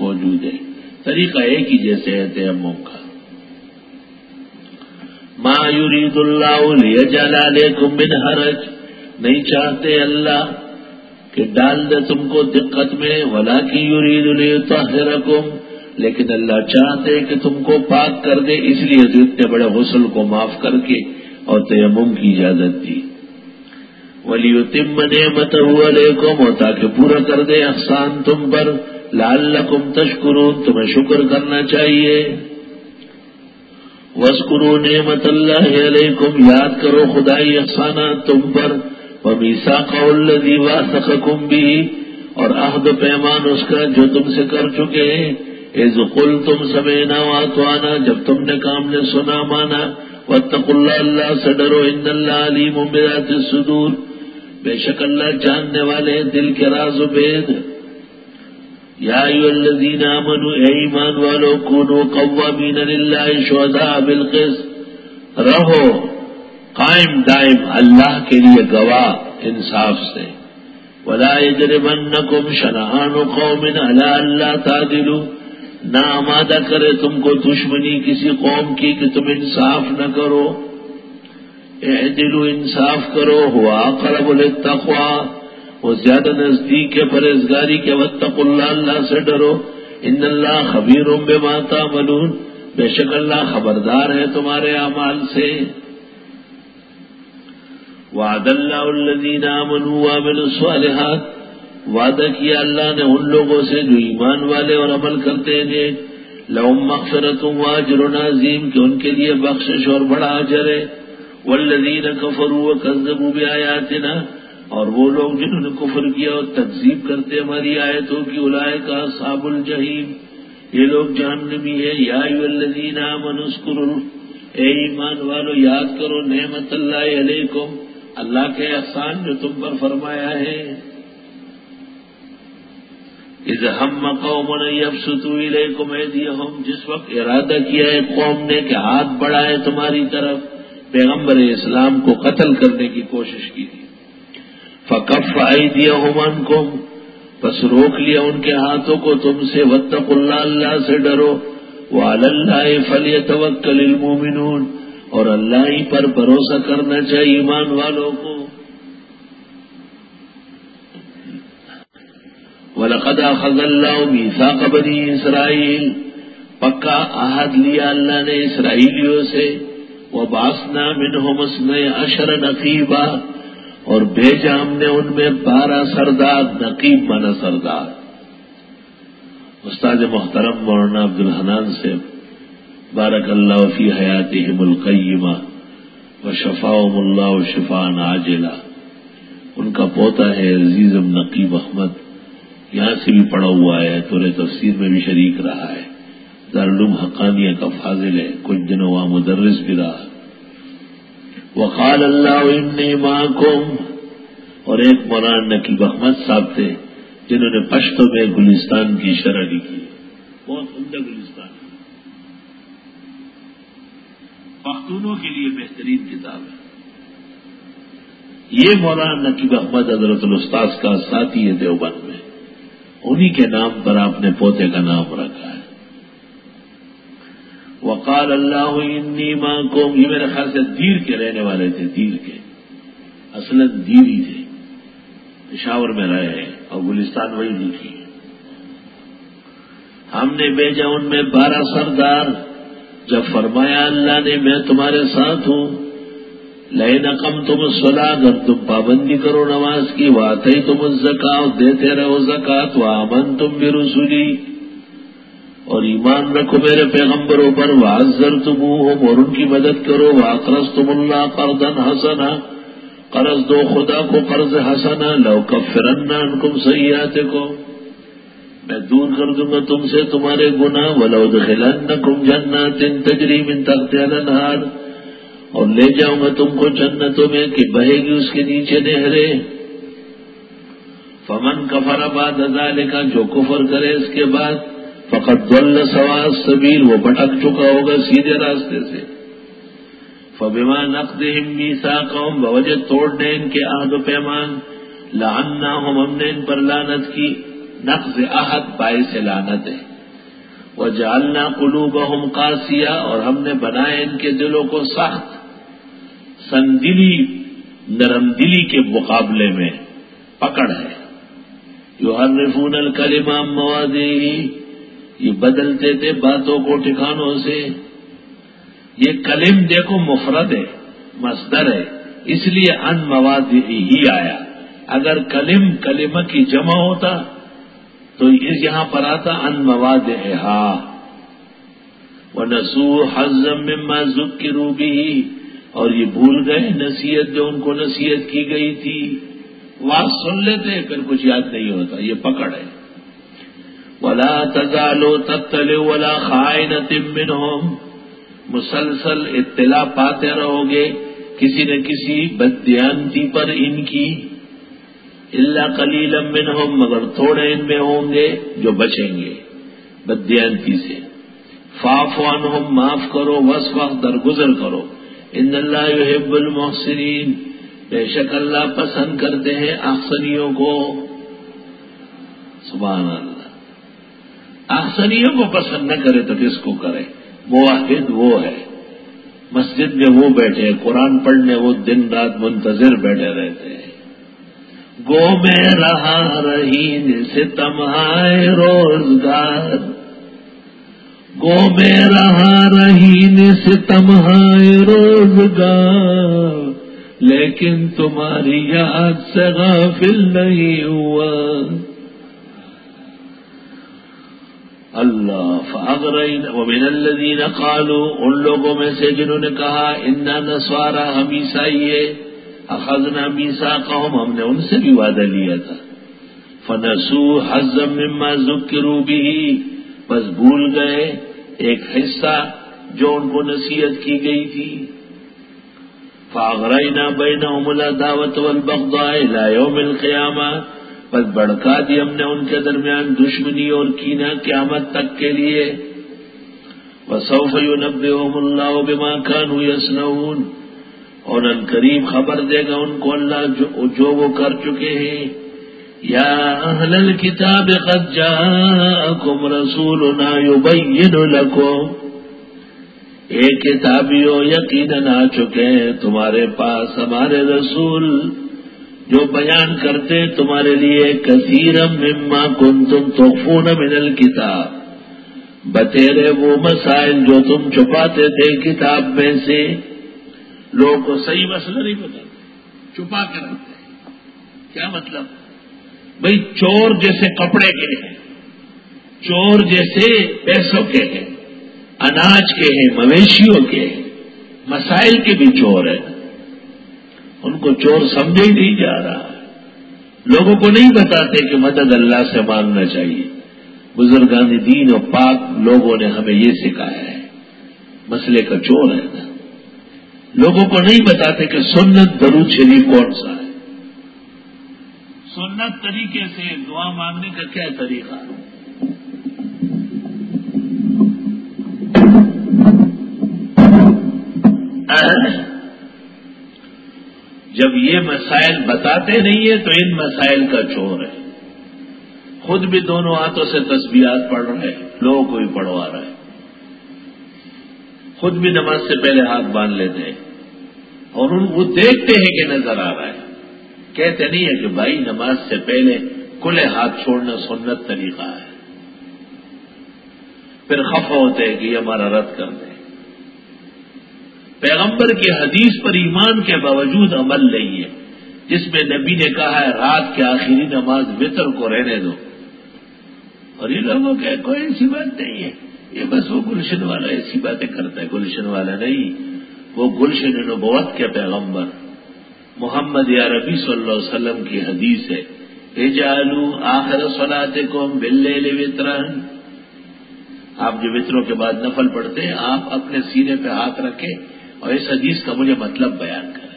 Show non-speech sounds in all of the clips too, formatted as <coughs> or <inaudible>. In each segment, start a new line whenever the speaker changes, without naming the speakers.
موجود ہے۔ طریقہ ایک ہی جیسے ہے تیمم کا۔ ما یرید اللہ لیجعل علیکم من حرج۔ نہیں چاہتے اللہ کہ ڈال دے تم کو دقت میں ولا کی یورید لیطہرکم۔ لیکن اللہ چاہتے کہ تم کو پاک کر دے، اس لیے تو اتنے بڑے غسل کو معاف کر کے اور تیمم کی اجازت دی۔ ولی تم نعمت علیکم اور تاکہ پورا کر دے احسان تم پر۔ لعلکم تشکرون، تمہیں شکر کرنا چاہیے۔ وسکرو نعمت اللہ علیکم، یاد کرو خدائی احسانات تم پر۔ ومیسا قول واسقکم بھی اور عہد پیمان اس کا جو تم سے کر چکے ہیں۔ از قل تم سمینا واتوانا جب تم نے کام نے سنا، مانا۔ واتقوا اللہ اللہ سے ڈرو، ان اللہ علیم بذات الصدور۔ بے شک اللہ جاننے والے دل کے راز و بید۔ یا الذین آمنوا اے ایمان والو کونو قوامین للہ شہداء بالقسط. رہو، قائم، دائم، اللہ کے لیے گواہ، انصاف سے. ولا يجرمنكم شنآن قوم على اللہ تعدلوا نہ آمادہ کرے تم کو دشمنی کسی قوم کی کہ تم انصاف نہ کرو. اعدلوا انصاف کرو. ہوا قرب التقوی وہ زیادہ نزدیک ہے پرہزگاری کے وطق اللہ اللہ سے ڈرو۔ ان اللہ خبیر بے ماتا ملون بے شک اللہ خبردار ہے تمہارے اعمال سے۔ وعد اللہ الدین منوا بن الصالحات۔ وعدہ کیا اللہ نے ان لوگوں سے جو ایمان والے اور عمل کرتے ہیں لوم مغفرت واجر نظیم کہ ان کے لیے بخشش اور بڑا اجر ہے۔ والذین کفروا وکذبوا بآیاتنا۔ اور وہ لوگ جنہوں نے کفر کیا اور تقزیب کرتے ہماری آیتوں کی الائے کا صاب الجہیم یہ لوگ جہنمی ہے یا الذین منسکر اے ایمان والو، یاد کرو نعمت اللہ علیکم۔ اللہ کے احسان جو تم پر فرمایا ہے۔ از ہم قوم یبسطوا الیکم ایدیہم۔ جس وقت ارادہ کیا ہے قوم نے کہ ہاتھ بڑھائے تمہاری طرف، پیغمبر اسلام کو قتل کرنے کی کوشش کی۔ تھی فکف آئی دیا ہومان کو بس روک لیا ان کے ہاتھوں کو، تم سے وطق اللہ اللہ سے ڈرو۔ وہ اللہ فلی توکل المومنون اور اللہ ہی پر بھروسہ کرنا چاہیے ایمان والوں کو۔ ولقد اخذ اللہ میثاق بنی اسرائیل پکا عہد لیا اللہ نے اسرائیلیوں سے۔ وہ باسنا منہم اسنے اشر نقیبہ اور بھیجا ہم نے ان میں بارہ سردار نقیب بنا سردار۔ استاد محترم مولانا عبد الحنان سے بارک اللہ فی حیات ملقیمہ و شفا اللہ و شفان عاجلہ۔ ان کا پوتا ہے عزیزم نقیب احمد، یہاں سے بھی پڑا ہوا ہے تو تفسیر میں بھی شریک رہا ہے۔ دارالعلوم حقانیہ کا فاضل ہے، کچھ دنوں وہاں مدرس بھی رہا۔ وقال اللہ انی معکم اور ایک مولانا نقیب احمد صاحب تھے جنہوں نے پشتوں میں گلستان کی شرح لکھی۔ بہت عمدہ گلستان۔ پختونوں کے لیے بہترین کتاب ہے۔ یہ مولانا نقیب احمد حضرت الاستاذ کا ساتھی ہے دیوبند میں۔ انہی کے نام پر آپ نے پوتے کا نام رکھا ہے۔ وقال اللہ انی ماں کو یہ میرے خیال سے دیر کے رہنے والے تھے، دیر کے۔ اصل دیر ہی تھے۔ پشاور میں رہے ہیں اور گلستان وہی لکھی ہم نے بھیجا ان میں بارہ سردار۔ جب فرمایا اللہ نے، میں تمہارے ساتھ ہوں۔ لیے نقم تم سلا اگر تم پابندی کرو نماز کی بات ہی تم زکات دیتے رہو زکات و امن تم بھی رسولی اور ایمان رکھو میرے پیغمبروں پر واضر تم اور ان کی مدد کرو واقرض تم اللہ قرضن حسنا۔ قرض دو خدا کو قرض حسنا۔ لو کب فرنا ان کم سیاحت کو میں دور کر دوں گا تم سے تمہارے گنا ولو دخلن کم جنا تین تجریم ان تخت النہار اور لے جاؤں گا تم کو جنتوں میں کہ بہے گی اس کے نیچے نہرے فمن کفر آباد ازالے کا جو کفر کرے اس کے بعد فقط دل سواز سبیر وہ بھٹک چکا ہوگا سیدھے راستے سے۔ فبیما نقد میسا قوم بوجہ توڑنے ان کے عہد و پیمان۔ لانا ہم ہم نے ان پر لانت کی۔ نقض عہد باعث لانت ہے۔ وہ جالنا کلو بہم اور ہم نے بنائے ان کے دلوں کو سخت، سندلی، نرم دلی کے مقابلے میں پکڑ ہے۔ جو ہر رفون الکلمام مواد یہ بدلتے تھے باتوں کو ٹھکانوں سے۔ یہ کلم دیکھو مفرد ہے، مصدر ہے، اس لیے ان مواد ہی آیا۔ اگر کلم کلم کی جمع ہوتا تو یہاں پر آتا ان مواد ہا۔ وہ نسو حزم مما ذک کی روبی اور یہ بھول گئے، نصیحت جو ان کو نصیحت کی گئی تھی۔ وہ سن لیتے، پھر کچھ یاد نہیں ہوتا، یہ پکڑ ہے۔ ولا تزالو تتل ولا خائن تمن مسلسل اطلاع پاتے رہو گے کسی نہ کسی بدیانتی پر ان کی. اللہ کلیل امن مگر تھوڑے ان میں ہوں گے جو بچیں گے بدیانتی سے. فاف وان معاف کرو وس وقت درگزر کرو. ان اللہ یحب المحسنین. بے شک اللہ پسند کرتے ہیں آخسنیوں کو. سبحان اللہ. آخسنیوں کو پسند نہ کرے تو کس کو کرے؟ واحد وہ ہے۔ مسجد میں وہ بیٹھے قرآن پڑھنے وہ دن رات منتظر بیٹھے رہتے ہیں۔ گو میں رہا رہی سے تمہائے روزگار۔ گو میں رہا رہی سے تمہائے روزگار۔ لیکن تمہاری یاد سے غافل نہیں ہوا۔ اللہ فاغر ومن الذین قالوا، ان لوگوں میں سے جنہوں نے کہا انا نسوارا ہم عیسائی ہے اخذنا میسا قوم ہم نے ان سے بھی وعدہ لیا تھا۔ فنسو حزم مما ذکروا به، بس بھول گئے، ایک حصہ جو ان کو نصیحت کی گئی تھی۔ فاغرائنا بینہم العداوت والبغضاء الى یوم القیامہ بس بڑکا دی ہم نے ان کے درمیان دشمنی اور کینا قیامت تک کے لیے۔ وسوف ينبئهم الله بما كانوا يصنعون اور ان قریب خبر دے گا ان کو اللہ جو, جو وہ کر چکے ہیں۔ یا اہل الكتاب قد جاءكم رسولنا يبين لكم ایک کتابیوں یقیناً آ چکے ہیں تمہارے پاس ہمارے رسول۔ جو بیان کرتے تمہارے لیے کثیرم مما کن تم تو فون منل کتاب بتیرے وہ مسائل جو تم چھپاتے تھے کتاب میں سے۔ لوگوں کو صحیح مسئلہ نہیں پتا۔ چھپا کے رکھتے کیا مطلب؟ بھائی چور جیسے کپڑے کے ہیں۔ چور جیسے پیسوں کے ہیں۔ اناج کے ہیں، مویشیوں کے ہیں۔ مسائل کے بھی چور ہیں۔ ان کو چور سمجھے ہی نہیں جا رہا۔ لوگوں کو نہیں بتاتے کہ مدد اللہ سے مانگنا چاہیے۔ بزرگان دین اور پاک لوگوں نے ہمیں یہ سکھایا ہے۔ مسئلے کا چور ہے نا۔ لوگوں کو نہیں بتاتے کہ سنت درود شریف کون سا ہے۔ سنت طریقے سے دعا مانگنے کا کیا طریقہ؟ ہے۔ جب یہ مسائل بتاتے نہیں ہیں تو ان مسائل کا چور ہے۔ خود بھی دونوں ہاتھوں سے تصویرات پڑھ رہے ہیں، لوگوں کو بھی پڑھوا رہے ہیں۔ خود بھی نماز سے پہلے ہاتھ باندھ لیتے ہیں۔ اور ان کو دیکھتے ہیں کہ نظر آ رہا ہے۔ کہتے نہیں ہے کہ بھائی نماز سے پہلے کھلے ہاتھ چھوڑنا سنت طریقہ ہے۔ پھر خفا ہوتے ہیں کہ یہ ہمارا رد کر دیں پیغمبر کی حدیث پر ایمان کے باوجود عمل نہیں ہے۔ جس میں نبی نے کہا ہے، رات کے آخری نماز وطر کو رہنے دو۔ اور یہ لوگوں کے کوئی ایسی بات نہیں ہے۔ یہ بس وہ گلشن والا ایسی باتیں کرتا ہے۔ گلشن والا نہیں، وہ گلشن نبوت کے پیغمبر۔ محمد یا ربی صلی اللہ علیہ وسلم کی حدیث ہے۔ جالو آخر سلاتے کو بلے وطرن آپ جو وطروں کے بعد نفل پڑھتے ہیں، آپ اپنے سینے پہ ہاتھ رکھیں۔ اور اس حدیث کا مجھے مطلب بیان کریں۔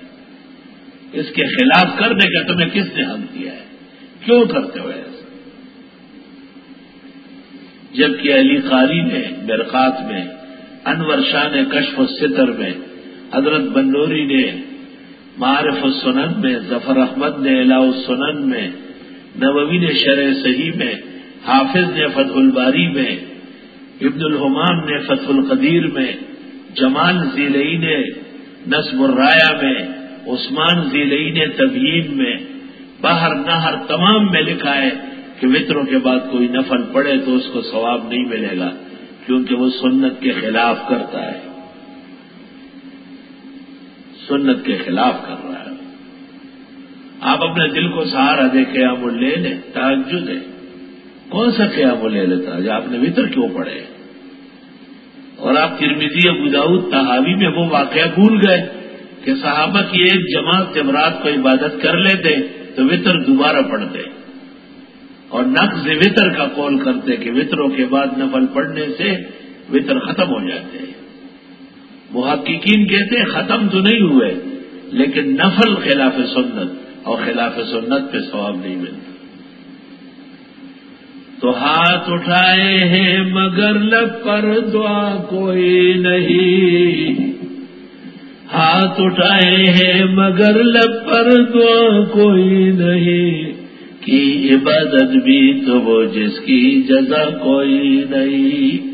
اس کے خلاف کرنے کا تمہیں کس نے حق دیا ہے؟ کیوں کرتے ہو ایسا؟ جبکہ علی قاری نے برقات میں، انور شاہ نے کشف ستر میں، حضرت بندوری نے معرف السنن میں، ظفر احمد نے علاؤ السنن میں، نووی نے شرح صحیح میں، حافظ نے فتح الباری میں، ابن الحمام نے فتح القدیر میں جمال ضلعی نے نصب الرایا میں، عثمان ضلعی نے تبیین میں باہر نہر تمام میں لکھا ہے کہ وطروں کے بعد کوئی نفل پڑے تو اس کو ثواب نہیں ملے گا، کیونکہ وہ سنت کے خلاف کرتا ہے۔ سنت کے خلاف کر رہا ہے۔ آپ اپنے دل کو سہارا دے، قیام لے لیں تعجد ہے۔ کون سا قیام لے لیتا جو آپ نے وطر کیوں پڑھے؟ اور آپ ترمیزی ابوداؤد تحاوی میں وہ واقعہ بھول گئے کہ صحابہ کی ایک جماعت جب رات کو عبادت کر لیتے تو وطر دوبارہ پڑھتے اور نقض وطر کا قول کرتے کہ وطروں کے بعد نفل پڑھنے سے وطر ختم ہو جاتے محققین کہتے ختم تو نہیں ہوئے، لیکن نفل خلاف سنت اور خلاف سنت پہ ثواب نہیں ملتا۔ تو ہاتھ اٹھائے ہیں مگر لب پر دعا کوئی نہیں۔ ہاتھ اٹھائے ہیں مگر لب پر دعا کوئی نہیں۔ کی عبادت بھی تو وہ جس کی جزا کوئی نہیں۔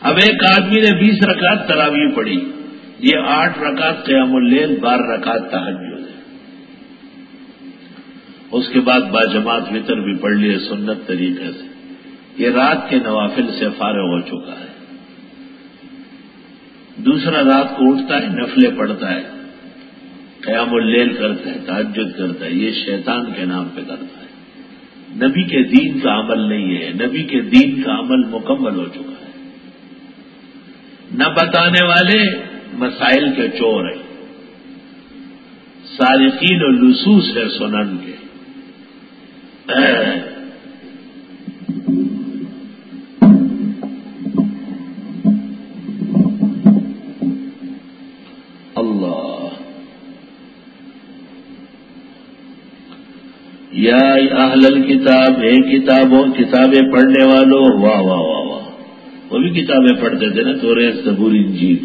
اب ایک آدمی نے بیس رکعت تراوی پڑی یہ آٹھ رکعت قیام اللیل، بارہ رکعت تحجد۔ اس کے بعد باجماعت وطر بھی پڑھ لیے، سنت طریقے سے۔ یہ رات کے نوافل سے فارغ ہو چکا ہے۔ دوسرا رات کو اٹھتا ہے نفلے پڑھتا ہے۔ قیام اللیل کرتا ہے تعجد کرتا ہے۔ یہ شیطان کے نام پہ کرتا ہے۔ نبی کے دین کا عمل نہیں ہے، نبی کے دین کا عمل مکمل ہو چکا ہے۔ نہ بتانے والے مسائل کے چور ہیں۔ صارفین و لسوس ہے سنن کے۔ <coughs> یا اہل کتاب ہے کتابوں کتابیں پڑھنے والوں واہ واہ واہ واہ. وہ بھی کتابیں پڑھتے تھے نا تو صبور انجیل.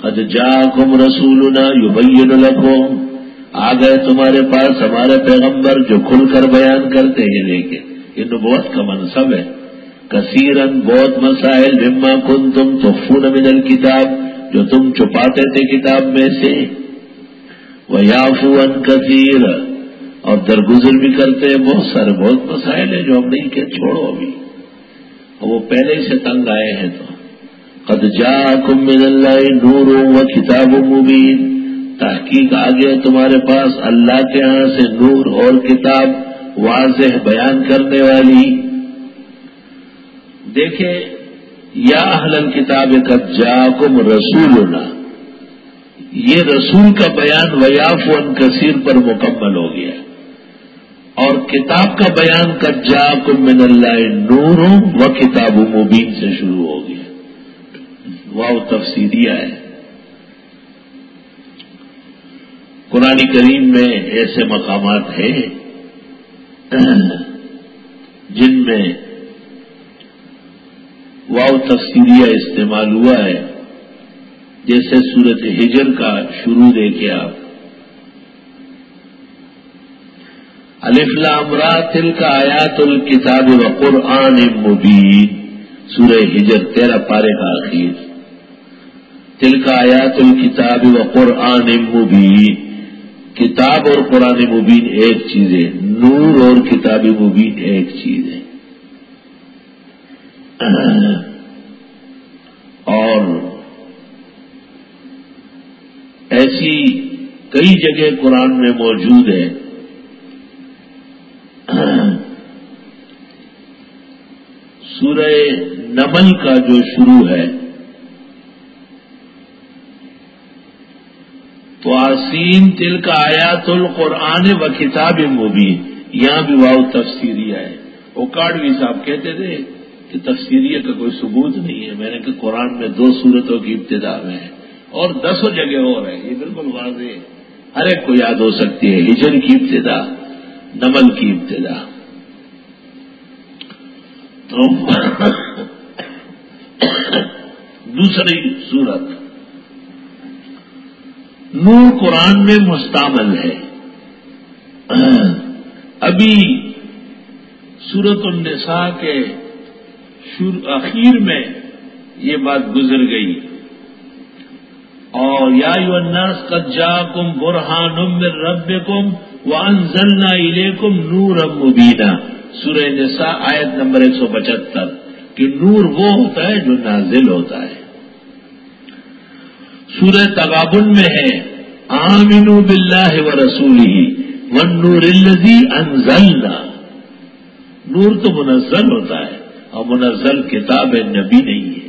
قد جا کم رسول نہ آ گئے تمہارے پاس ہمارے پیغمبر جو کھل کر بیان کرتے ہیں لیکن یہ نبوت کا منصب ہے۔ کثیرن بہت مسائل بما کن تم تو فون من کتاب جو تم چھپاتے تھے کتاب میں سے۔ وہ یافو ان کثیر۔ اور درگزر بھی کرتے ہیں۔ بہت سارے، بہت مسائل ہیں جو ہم نہیں کہ چھوڑو ابھی۔ وہ پہلے سے تنگ آئے ہیں تو۔ قد جا کم من اللہ نور و کتاب مبین۔ تحقیق آ گیا تمہارے پاس اللہ کے یہاں سے نور اور کتاب واضح بیان کرنے والی۔ دیکھیں، یا اہل کتاب کب جا کم رسول یہ رسول کا بیان ویاف ان کثیر پر مکمل ہو گیا۔ اور کتاب کا بیان کب جا کم من اللہ نور و کتاب مبین سے شروع ہو گیا۔ واؤ تفصیلیہ ہے۔ قرآن کریم میں ایسے مقامات ہیں جن میں واؤ تفصیلیہ استعمال ہوا ہے، جیسے سورت ہجر کا شروع دیکھے آپ۔ الفلام تل کا آیات الکتاب و قرآن مبین، سورہ ہجر تیرہ پارے کا آخر تل کا آیات الکتاب و قرآن مبین کتاب اور قرآن مبین ایک چیز ہے، نور اور کتاب مبین ایک چیز ہے۔ اور ایسی کئی جگہ قرآن میں موجود ہے۔ سورہ نمل کا جو شروع ہے تو آسین تل کا آیات القرآن و کتاب مبین۔ یہاں بھی واؤ تفسیریہ ہے۔ وہ کاڈوی صاحب کہتے تھے کہ تفسیریہ کا کوئی ثبوت نہیں ہے۔ میں نے کہا قرآن میں دو صورتوں کی ابتدا میں ہے اور دسوں جگہ اور ہے۔ یہ بالکل واضح ہے۔ ہر ایک کو یاد ہو سکتی ہے۔ ہجر کی ابتدا، نمل کی ابتدا۔ تو <coughs> دوسری صورت۔ نور قرآن میں مستعمل ہے۔ ابھی سورت النساء کے اخیر میں یہ بات گزر گئی۔ اور یا الناس قد جاکم برہان من ربکم وانزلنا الیکم نورا مبینہ سورہ نساء آیت نمبر 175 کہ نور وہ ہوتا ہے جو نازل ہوتا ہے۔ سورہ تغابن میں ہے آمنو باللہ و رسولی ون نور الزی انزلنا. نور تو منزل ہوتا ہے، اور منزل کتاب نبی نہیں ہے۔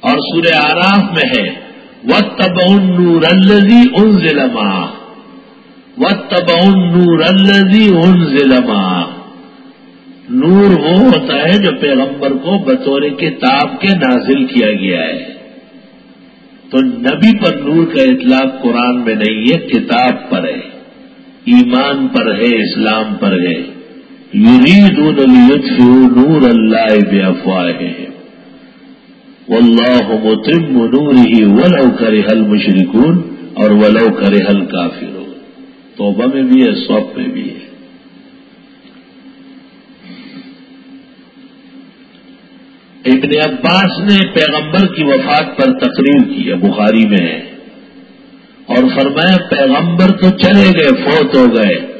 اور سورہ آراف میں ہے و تب نور الزی ان ضلع و تب نور الزی ان ضلع نور وہ ہوتا ہے جو پیغمبر کو بطور کتاب کے نازل کیا گیا ہے۔ تو نبی پر نور کا اطلاق قرآن میں نہیں ہے، کتاب پر ہے۔ ایمان پر ہے، اسلام پر ہے۔ یرید نور اللہ بے افواہ واللہ متم نور ہی ولو کرے حل مشرقون اور ولو کرے حل کافر توبہ میں بھی ہے سوپ میں بھی ہے۔ ابن عباس نے پیغمبر کی وفات پر تقریر کی ہے، بخاری میں ہے۔ اور فرمایا، پیغمبر تو چلے گئے، فوت ہو گئے۔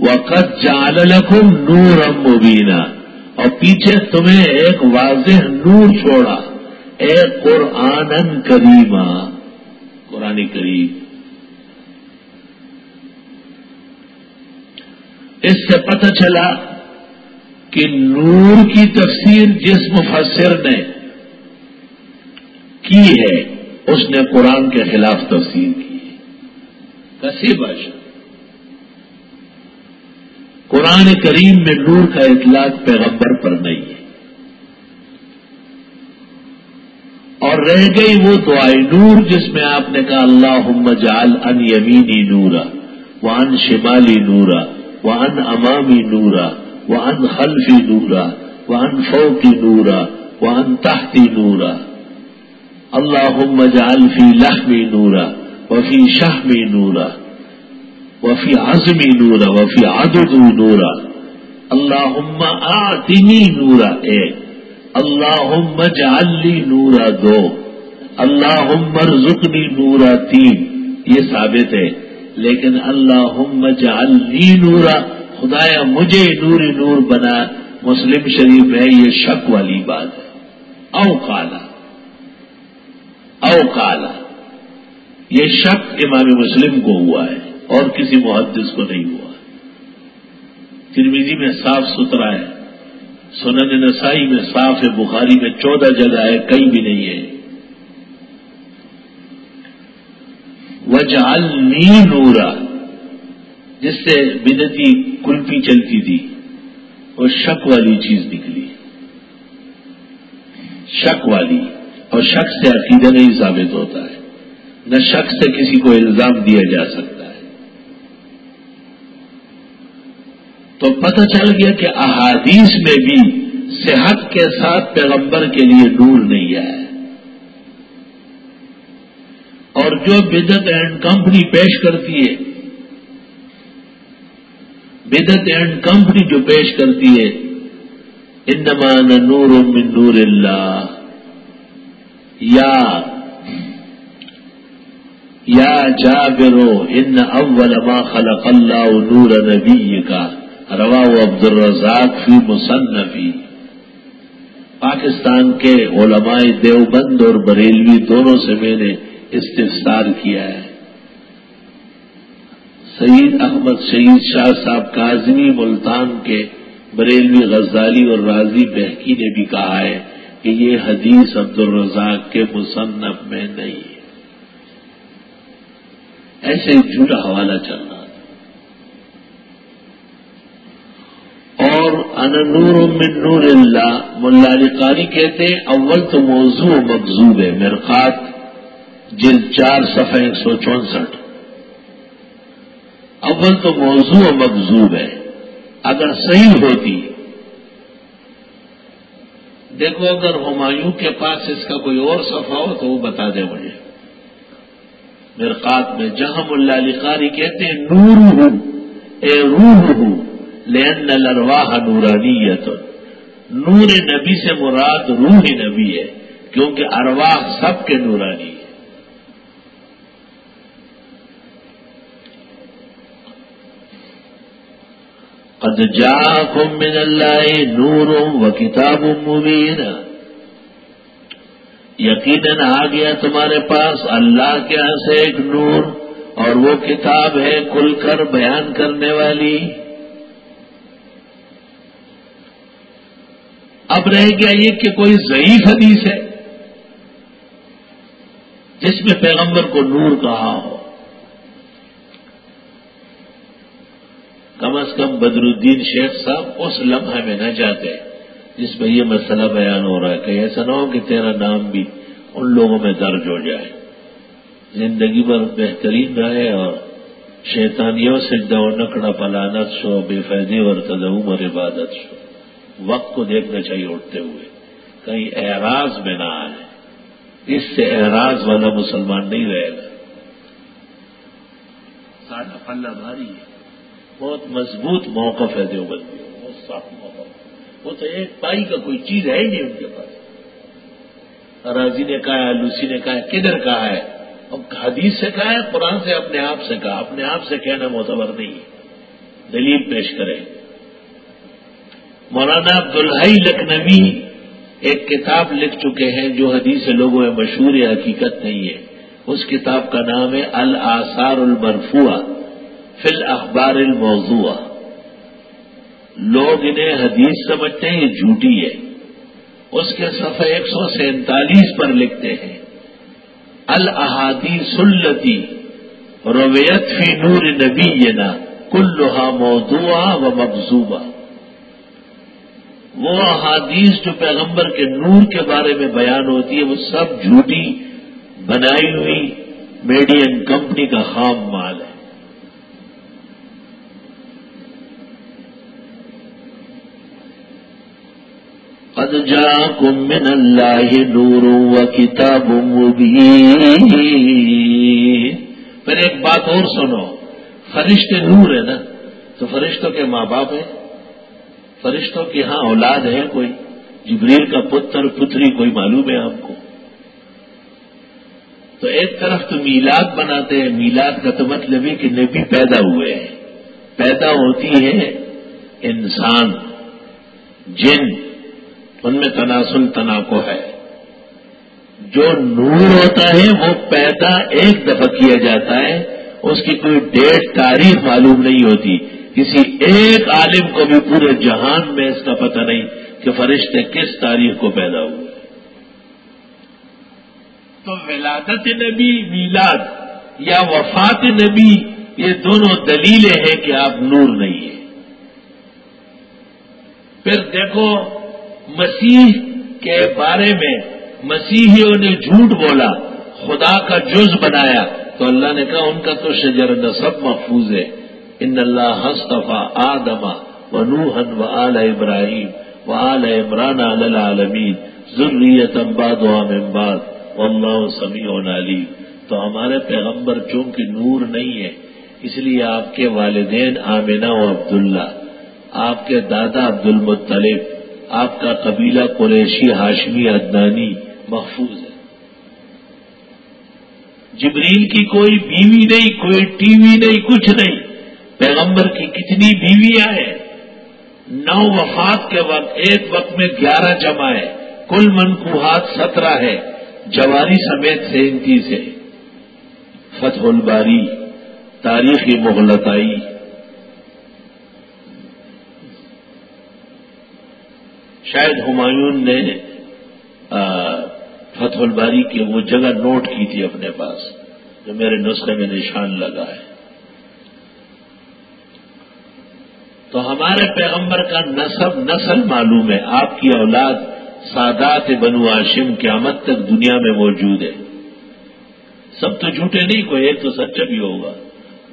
وقت جال لکھم نور مبینہ اور پیچھے تمہیں ایک واضح نور چھوڑا۔ ایک قرآن کریمہ۔ قرآن کریم۔ اس سے پتہ چلا کہ نور کی تفسیر جس مفسر نے کی ہے، اس نے قرآن کے خلاف تفسیر کی ہے۔ کسی بش قرآن کریم میں نور کا اطلاق پیغمبر پر نہیں ہے۔ اور رہ گئی وہ دعائیں نور جس میں آپ نے کہا اللہ جال ان یمینی نورا وان شمالی نورا وان امامی نورا۔ وان خلفی نورا وان فوقی نورا وان تحتی نورا. اللہ جعل فی لحمی نورا وفی شہمی نورا وفی عزمی نورا وفی عدد نورا. اللہ آتنی نورا ایک اللہ جعلی نورا دو. اللہ مرزقنی نورا تین. یہ ثابت ہے. لیکن اللہ جعلی نورا خدایا مجھے نور نور بنا مسلم شریف میں یہ شک والی بات ہے۔ او کالا او کالا یہ شک امام مسلم کو ہوا ہے اور کسی محدث کو نہیں ہوا۔ ترمیزی میں صاف ستھرا ہے، سنن نسائی میں صاف ہے، بخاری میں چودہ جگہ ہے، کہیں بھی نہیں ہے۔ وجال نی نورا جس سے بدتی کلفی چلتی تھی وہ شک والی چیز نکلی۔ شک والی اور شخص سے عقیدہ نہیں ثابت ہوتا ہے۔ نہ شخص سے کسی کو الزام دیا جا سکتا ہے۔ تو پتہ چل گیا کہ احادیث میں بھی صحت کے ساتھ پیغمبر کے لیے نور نہیں آیا اور جو بدت اینڈ کمپنی پیش کرتی ہے بدت اینڈ کمپنی جو پیش کرتی ہے انمان نور من نور اللہ۔ یا یا جا برو ان اول ما خلق اللہ نور نبی کا روا عبد الرزاق فی مصنفی پاکستان کے علماء دیوبند اور بریلوی دونوں سے میں نے استفسار کیا ہے۔ سعید احمد شہید شاہ صاحب کاظمی ملتان کے بریلوی غزالی اور راضی بہکی نے بھی کہا ہے کہ یہ حدیث عبد الرزاق کے مصنف میں نہیں ہے۔ ایسے جھوٹا حوالہ چل رہا اور ان نور من نور اللہ، ملا قاری کہتے ہیں، اول تو موضوع مقزوب ہے، مرقات جن چار صفحے ایک سو چونسٹھ۔ اول تو موضوع مقزوب ہے۔ اگر صحیح ہوتی۔ دیکھو، اگر ہمایوں کے پاس اس کا کوئی اور صفحہ ہو تو وہ بتا دے مجھے۔ مرقات میں جہاں ملا علی قاری کہتے ہیں، نور ہوں، اے روح ہوں لین لرواہ نورانیت۔ نور نبی سے مراد روح نبی ہے، کیونکہ ارواح سب کے نورانی ہے قد جاءكم من الله نور و کتاب مبین یقیناً آ گیا تمہارے پاس اللہ کے یہاں سے ایک نور اور وہ کتاب ہے کھل کر بیان کرنے والی. اب رہ گیا یہ کہ کوئی ضعیف حدیث ہے جس میں پیغمبر کو نور کہا ہو. کم از کم بدر الدین شیخ صاحب اس لمحے میں نہ جاتے، جس میں یہ مسئلہ بیان ہو رہا ہے کہ ایسا نہ ہو کہ تیرا نام بھی ان لوگوں میں درج ہو جائے۔ زندگی بھر بہترین رہے اور شیطانیوں سے دو نکڑا پلانت شو، بے فیضی اور تدعم اور عبادت شو۔ وقت کو دیکھنا چاہیے اٹھتے ہوئے۔ کہیں اعراض میں نہ آئے۔ اس سے اعراض والا مسلمان نہیں رہے گا۔ سارا پلہ بھاری ہے۔ بہت مضبوط موقف ہے دیوبندی بہت صاف موقف۔ وہ تو ایک پائی کا کوئی چیز ہے ہی نہیں ان کے پاس۔ راضی نے کہا ہے، لوسی نے کہا ہے، کدھر کہا ہے؟ اب حدیث سے کہا ہے، قرآن سے، اپنے آپ سے کہا۔ اپنے آپ سے کہنا معتبر نہیں ہے۔ دلیل پیش کرے مولانا عبدالحی لکھنوی ایک کتاب لکھ چکے ہیں جو حدیث لوگوں میں مشہور حقیقت نہیں ہے۔ اس کتاب کا نام ہے الآثار المرفوع فل اخبار الموضوع لوگ انہیں حدیث سمجھتے ہیں، یہ جھوٹی ہے۔ اس کے صفحے ایک سو سینتالیس پر لکھتے ہیں الحادی سلتی رویت فی نور نبی نا کل لوہا موضوع و مقصوبہ وہ احادیث جو پیغمبر کے نور کے بارے میں بیان ہوتی ہے، وہ سب جھوٹی، بنائی ہوئی، میڈین کمپنی کا خام مال ہے۔ قد جاءكم من اللہ نور و کتاب مبین پھر ایک بات اور سنو. فرشتے نور ہے نا؟ تو فرشتوں کے ماں باپ ہیں؟ فرشتوں کی ہاں اولاد ہے کوئی؟ جبریل کا پتر، پتری کوئی معلوم ہے آپ کو؟ تو ایک طرف تو میلاد بناتے ہیں. میلاد کا تو مطلب ہے کہ نبی پیدا ہوئے ہیں. پیدا ہوتی ہے انسان، جن ان میں تناسل تناکو ہے۔ جو نور ہوتا ہے، وہ پیدا ایک دفعہ کیا جاتا ہے۔ اس کی کوئی ڈیٹ، تاریخ معلوم نہیں ہوتی۔ کسی ایک عالم کو بھی پورے جہان میں اس کا پتہ نہیں کہ فرشتے کس تاریخ کو پیدا ہوئے۔ تو ولادت نبی، میلاد یا وفات نبی، یہ دونوں دلیلیں ہیں کہ آپ نور نہیں ہیں۔ پھر دیکھو مسیح کے بارے میں مسیحیوں نے جھوٹ بولا، خدا کا جز بنایا۔ تو اللہ نے کہا، ان کا تو شجر نصب محفوظ ہے۔ ان اللہ ہستفا آدما و نوہن و آل ابراہیم و آل عمران العالمین ضروریت امباد و امباد و اللہ سمیع علیم۔ تو ہمارے پیغمبر چونکہ نور نہیں ہے، اس لیے آپ کے والدین آمینہ و عبداللہ، آپ کے دادا عبد المطلب آپ کا قبیلہ قریشی، ہاشمی، عدنانی محفوظ ہے۔ جبریل کی کوئی بیوی نہیں، کوئی ٹی وی نہیں، کچھ نہیں۔ پیغمبر کی کتنی بیویاں ہیں۔ نو وفات کے وقت، ایک وقت میں گیارہ جمع ہے کل منقوحات سترہ ہے جواری سمیت سینتیس ہے فتح الباری، تاریخی مغلطائی۔ شاید ہمایون نے فتح الباری کی وہ جگہ نوٹ کی تھی اپنے پاس، جو میرے نسخے میں نشان لگا ہے۔ تو ہمارے پیغمبر کا نصب نسل معلوم ہے، آپ کی اولاد سادات بنو آشم قیامت تک دنیا میں موجود ہے۔ سب تو جھوٹے نہیں، کوئی ایک تو سچا بھی ہوگا۔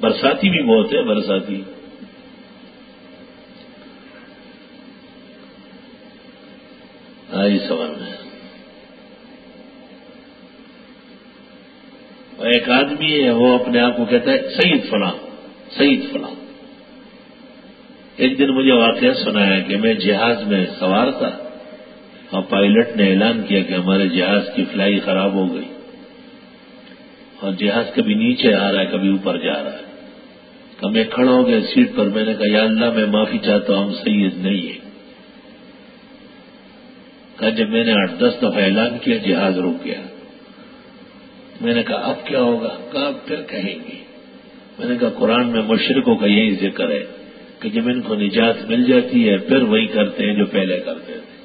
برساتی بھی بہت ہے، برساتی۔ آئی سوال میں ایک آدمی ہے، وہ اپنے آپ کو کہتا ہے سعید فلاں سعید فلاں۔ ایک دن مجھے واقعہ سنایا کہ میں جہاز میں سوار تھا، اور پائلٹ نے اعلان کیا کہ ہمارے جہاز کی فلائی خراب ہو گئی۔ اور جہاز کبھی نیچے آ رہا ہے، کبھی اوپر جا رہا ہے۔ کہ میں کھڑا ہو گیا سیٹ پر میں نے کہا، یا اللہ، میں معافی چاہتا ہوں، ہم سید نہیں ہے کہا جب میں نے آٹھ دس دفعہ اعلان کیا، جہاز رک گیا۔ میں نے کہا، اب کیا ہوگا؟ کہا، اب پھر کہیں گے۔ میں نے کہا، قرآن میں مشرقوں کا یہی ذکر ہے کہ جب ان کو نجات مل جاتی ہے، پھر وہی کرتے ہیں جو پہلے کرتے تھے۔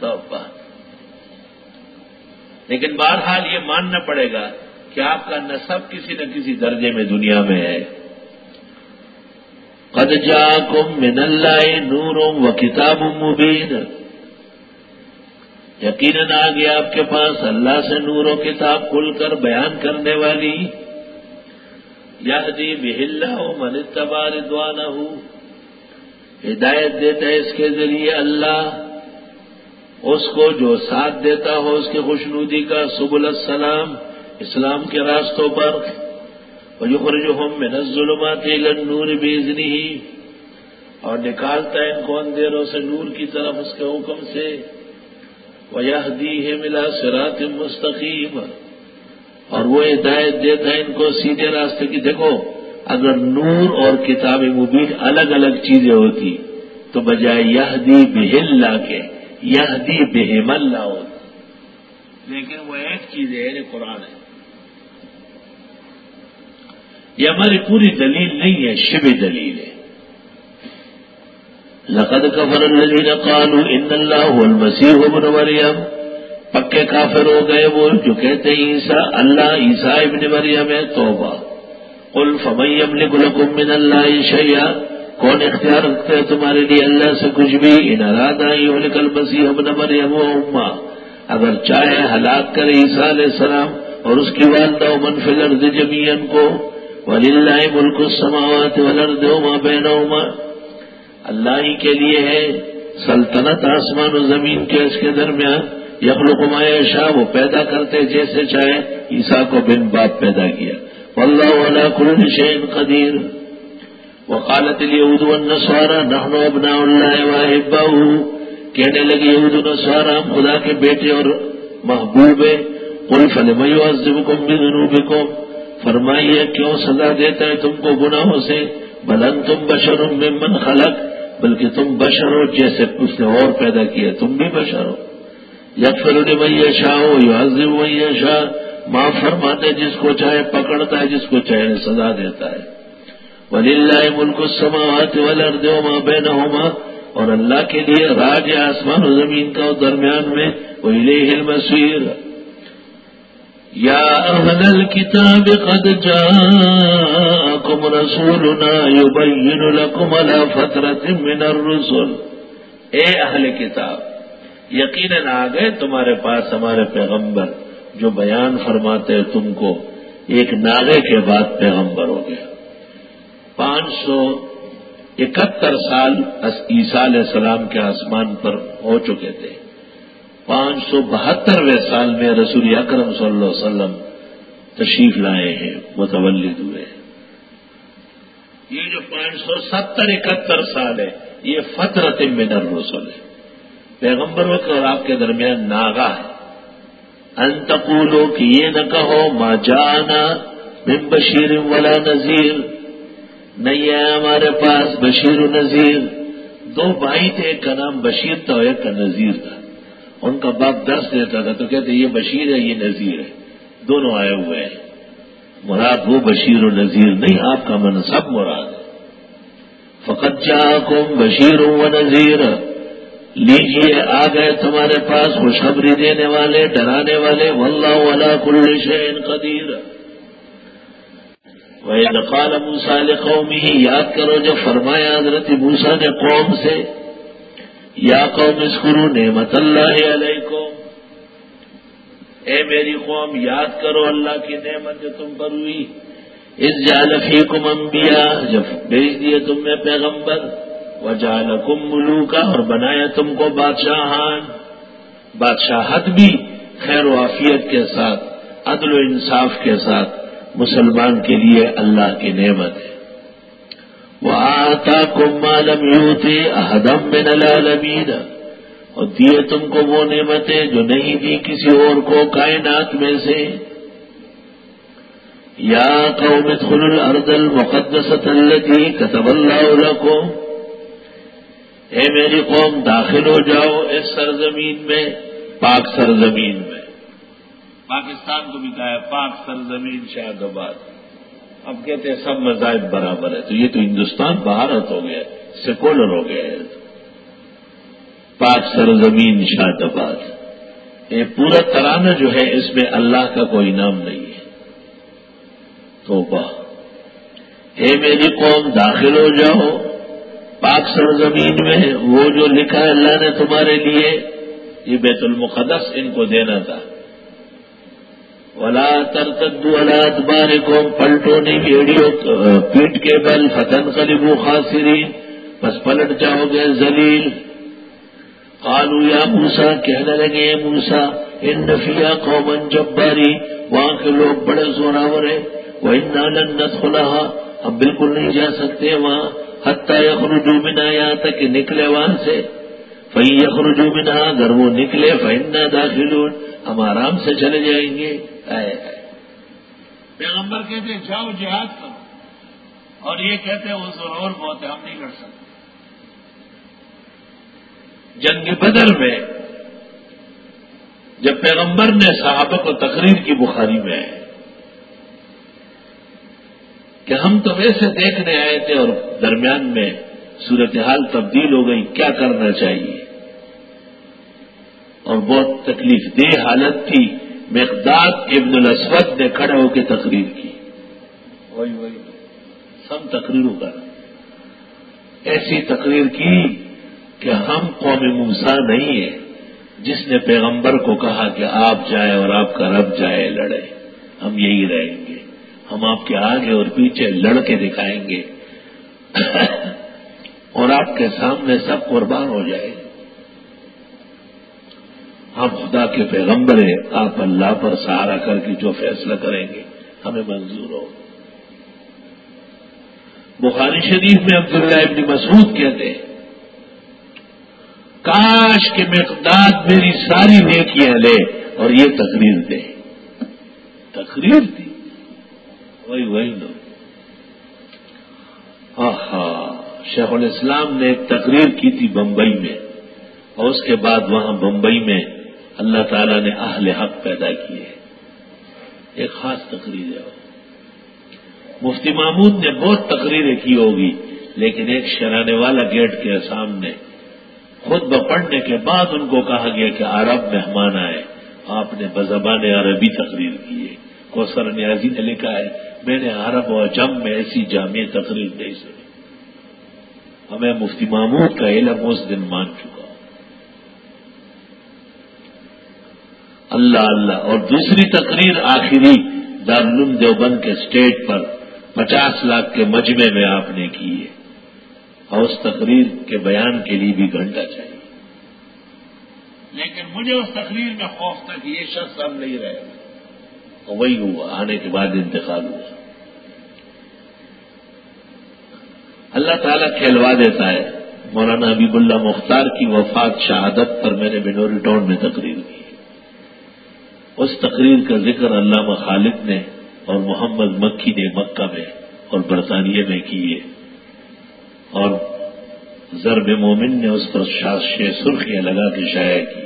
تو بات لیکن بہرحال یہ ماننا پڑے گا کہ آپ کا نصب کسی نہ کسی درجے میں دنیا میں ہے۔ قد جاکم من اللہ نورم و کتاب مبین. یقیناً آ گیا آپ کے پاس اللہ سے نور و کتاب کھل کر بیان کرنے والی. یادی بہلا ہو من تبار دعانا ہدایت دیتا ہے اس کے ذریعے اللہ. اس کو جو ساتھ دیتا ہو اس کی خوشنودی کا سبل السلام، اسلام کے راستوں پر. ہم میں ظلمات نور بیزنی ہی اور نکالتا ہے ان کو اندھیروں سے نور کی طرف اس کے حکم سے۔ وہ دی ہے ملا سرات مستقیم اور وہ ہدایت دیتا ہے ان کو سیدھے راستے کی۔ دیکھو، اگر نور اور کتاب مبین الگ الگ چیزیں ہوتی، تو بجائے یہ دی بہل کے یہ دی بہم اللہ ہوتی۔ لیکن وہ ایک چیز ہے یعنی قرآن ہے۔ یہ ہماری پوری دلیل نہیں ہے، شب دلیل ہے۔ لقد کفر الذین قالوا ان اللہ المسیح ابن مریم پکے کافر ہو گئے وہ جو کہتے ہیں عیسا اللہ عیسا ابن مریم ہے، توبہ۔ قل فمیم لکم من اللہ شیا کون اختیار رکھتے ہیں تمہارے لیے؟ اللہ سے کچھ بھی۔ ان ارادہ ہی ہو مسیح ابن مریم و اما اگر چاہے ہلاک کرے عیسیٰ علیہ السلام اور اس کی والدہ منفل ارد جمین کو۔ ولی اللہ ملک السماوات والارض وما بینہما۔ اللہ ہی کے لیے ہے سلطنت آسمان و زمین کے اس کے درمیان۔ یخلق ما شاہ وہ پیدا کرتے جیسے چاہے۔ عیسیٰ کو بن باپ پیدا کیا۔ واللہ علی کل شیء قدیر۔ وقالت اليهود والنصارى، نحن ابناء الله واحباؤه کہنے لگے یہود و نصارى، ہم خدا کے بیٹے اور محبوب قل فلم يعذبكم بذنوبكم فرمائیے، کیوں سزا دیتا ہے تم کو گناہوں سے؟ بلن تم بشر ممن خلق، بلکہ تم بشر ہو جیسے اس نے اور پیدا کیا، تم بھی بشر ہو۔ یکفر میں شاہ ہو یو میں شاہ ماں فرماتے جس کو چاہے، پکڑتا ہے جس کو چاہے، سزا دیتا ہے۔ ولی اللہ ملک السماوات والارض وما بینہما اور اللہ کے لیے راج آسمان و زمین کا درمیان میں۔ وہ المصیر یا اہل الكتاب قد جاءكم رسولنا يبين لكم على فترة من الرسل۔ اے اہل کتاب، یقیناً آ گئے تمہارے پاس ہمارے پیغمبر، جو بیان فرماتے تم کو۔ ایک ناغے کے بعد پیغمبر ہو گیا۔ پانچ سو اکہتر سال عیسیٰ علیہ السلام کے آسمان پر ہو چکے تھے۔ پانچ سو بہترویں سال میں رسول اکرم صلی اللہ علیہ وسلم تشریف لائے ہیں، متولد ہوئے یہ جو پانچ سو ستر اکہتر سال ہے، یہ فطرت من الرسل ہے۔ پیغمبر وقت اور آپ کے درمیان ناگا ہے۔ انتقولو کہ یہ نہ کہو، ما جانا من بشیر ولا نذیر۔ نہیں ہے ہمارے پاس بشیر و نذیر۔ دو بھائی تھے، ایک کا نام بشیر تھا اور ایک کا نذیر تھا۔ ان کا باپ درس دیتا تھا تو کہتے یہ بشیر ہے، یہ نذیر ہے۔ دونوں آئے ہوئے ہیں۔ مراد وہ بشیر و نذیر نہیں، آپ کا من سب مراد ہے۔ فقط چاہ کم بشیر و نذیر۔ لیجیے آ گئے تمہارے پاس خوشخبری دینے والے، ڈرانے والے۔ واللہ والا کل شین قدیر۔ قال موسا نے قومی ہی یاد کرو جب فرمایا حضرت موسا نے قوم سے یا قوم اسکرو نعمت اللہ علیہ اے میری قوم، یاد کرو اللہ کی نعمت جو تم پر ہوئی۔ اس جالفی کم امبیا جب بھیج دیے تم نے پیغمبر۔ وہ جال کم ملوکا، اور بنایا تم کو بادشاہان۔ بادشاہت بھی خیر و عافیت کے ساتھ، عدل و انصاف کے ساتھ۔ مسلمان کے لیے اللہ کی نعمت ہے۔ وہ آتا کم معلوم یوتے احدم میں العالمین اور دیے تم کو وہ نعمتیں جو نہیں دی کسی اور کو کائنات میں سے۔ یا قوم ادخل الارض المقدس التي كتب الله لكم۔ اے میری قوم، داخل ہو جاؤ اس سرزمین میں، پاک سرزمین میں۔ پاکستان کو بھی کہا ہے، پاک سرزمین شاہد آباد۔ اب کہتے ہیں سب مذاہب برابر ہے تو یہ تو ہندوستان بھارت ہو گیا، سیکولر ہو گیا۔ ہے پاک سرزمین شاہد آباد۔ یہ پورا ترانہ جو ہے، اس میں اللہ کا کوئی نام نہیں ہے۔ توبہ۔ اے میری قوم، داخل ہو جاؤ۔ پاک سرزمین میں وہ جو لکھا ہے اللہ نے تمہارے لیے، یہ بیت المقدس ان کو دینا تھا۔ ولا ترتدو ولا ادبار پلٹو نہیں پیٹ کے بل فتن قلبو خاصری بس پلٹ جاؤ گے زلیل قالو یا موسا کہنے لگے موسا ان نفیا قومن جباری، وہاں کے لوگ بڑے زوراور ہیں وہ نالنت کھلا ہم بالکل نہیں جا سکتے وہاں، حتیٰ یخرجو منا یہاں تک کہ نکلے وہاں سے۔ فی یخرجو منا اگر وہ نکلے فائنہ داخل ہم آرام سے چلے جائیں گے۔ آئے آئے۔ پیغمبر کہتے ہیں جاؤ جہاد کرو۔ اور یہ کہتے ہیں وہ ضرور بہت ہے ہم نہیں لڑ سکتے۔ جنگ بدر میں جب پیغمبر نے صحابہ کو تقریر کی بخاری میں کہ ہم تو ویسے دیکھنے آئے تھے اور درمیان میں صورتحال تبدیل ہو گئی کیا کرنا چاہیے؟ اور بہت تکلیف دہ حالت تھی۔ مقداد ابن الاسود نے کھڑے ہو کے تقریر کی۔ وہی وہی۔ سم تقریروں کر ایسی تقریر کی کہ ہم قوم موسا نہیں ہے جس نے پیغمبر کو کہا کہ آپ جائیں اور آپ کا رب جائے لڑے۔ ہم یہی رہیں گے۔ ہم آپ کے آگے اور پیچھے لڑ کے دکھائیں گے۔ <coughs> اور آپ کے سامنے سب قربان ہو جائے۔ ہم خدا کے پیغمبر ہیں، آپ اللہ پر سہارا کر کے جو فیصلہ کریں گے، ہمیں منظور ہو۔ بخاری شریف میں عبداللہ ابن مسعود کہتے ہیں، کاش کے مقداد میری ساری نیکیاں لے اور یہ تقریر دے۔ تقریر دی؟ وہی وہی لو۔ ہاں شیخ الاسلام نے ایک تقریر کی تھی بمبئی میں، اور اس کے بعد وہاں بمبئی میں اللہ تعالی نے اہل حق پیدا کیے ایک خاص تقریر ہے۔ مفتی محمود نے بہت تقریریں کی ہوگی، لیکن ایک شرانے والا گیٹ کے سامنے خود بپڑنے کے بعد ان کو کہا گیا کہ عرب مہمان آئے۔ آپ نے بزبان عربی تقریر کی ہے۔ کوسر نیازی نے لکھا ہے، میں نے عرب و جم میں ایسی جامع تقریر نہیں سنی۔ ہمیں مفتی محمود کا علم اس دن مان چکا۔ اللہ اللہ اور دوسری تقریر آخری دارالعلوم دیوبند کے اسٹیج پر پچاس لاکھ کے مجمے میں آپ نے کی ہے۔ اور اس تقریر کے بیان کے لیے بھی گھنٹہ چاہیے۔ لیکن مجھے اس تقریر میں خوف تھا کہ یہ شخص اب نہیں رہے گا۔ وہی ہوا، آنے کے بعد انتقال ہوا۔ اللہ تعالیٰ کھیلوا دیتا ہے۔ مولانا حبیب اللہ مختار کی وفات شہادت پر میں نے بنوری ٹاؤن میں تقریر کی۔ اس تقریر کا ذکر علامہ خالد نے اور محمد مکھی نے مکہ میں اور برطانیہ میں کیے۔ اور ضرب مومن نے اس پر سرخیاں لگا کے شائع کی۔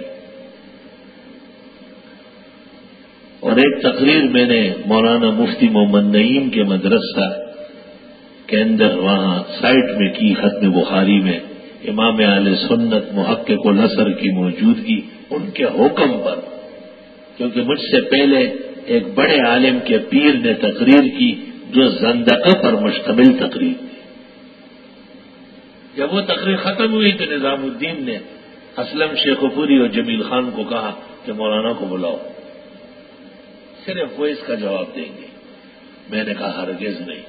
اور ایک تقریر میں نے مولانا مفتی محمد نعیم کے مدرسہ کے اندر وہاں سائٹ میں کی ختم بخاری میں امام علیہ سنت محقق و نثر کی موجودگی، ان کے حکم پر کیونکہ مجھ سے پہلے ایک بڑے عالم کے پیر نے تقریر کی جو زندقہ پر مشتمل تقریر تھی۔ جب وہ تقریر ختم ہوئی تو نظام الدین نے اسلم شیخ پوری اور جمیل خان کو کہا کہ مولانا کو بلاؤ۔ صرف وہ اس کا جواب دیں گے۔ میں نے کہا ہرگز نہیں۔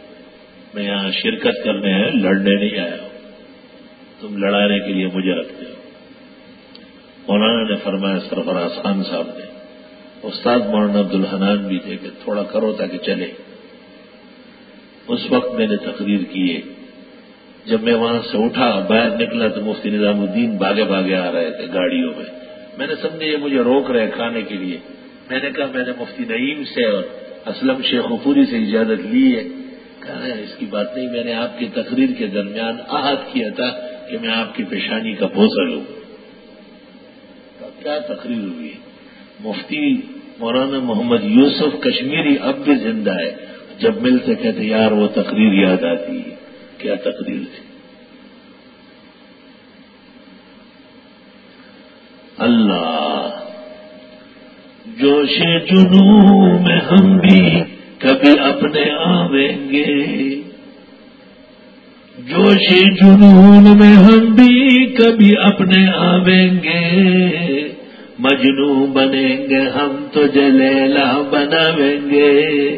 میں یہاں شرکت کرنے ہیں لڑنے نہیں آیا ہوں۔ تم لڑانے کے لیے مجھے رکھتے ہو۔ مولانا نے فرمایا سرفراز خان صاحب نے استاد مولانا عبد الحنان بھی تھے کہ تھوڑا کرو تاکہ چلے۔ اس وقت میں نے تقریر کی۔ ہے جب میں وہاں سے اٹھا، باہر نکلا تو مفتی نظام الدین باغے باغے آ رہے تھے گاڑیوں میں۔ میں نے سمجھے یہ مجھے روک رہے کھانے کے لیے۔ میں نے کہا، میں نے مفتی نعیم سے اور اسلم شیخ پوری سے اجازت لی ہے۔ کہا اس کی بات نہیں، میں نے آپ کی تقریر کے درمیان آہد کیا تھا کہ میں آپ کی پیشانی کا بوسا لوں۔ کیا تقریر ہوئی؟ مفتی مولانا محمد یوسف کشمیری اب بھی زندہ ہے۔ جب ملتے کہتے یار وہ تقریر یاد آتی۔ ہے کیا تقریر تھی؟ اللہ، جوش جنو میں ہم بھی کبھی اپنے آویں گے۔ جوش جنون میں ہم بھی کبھی اپنے آویں گے۔ مجنو بنیں گے، ہم تو جلیلا بناویں گے۔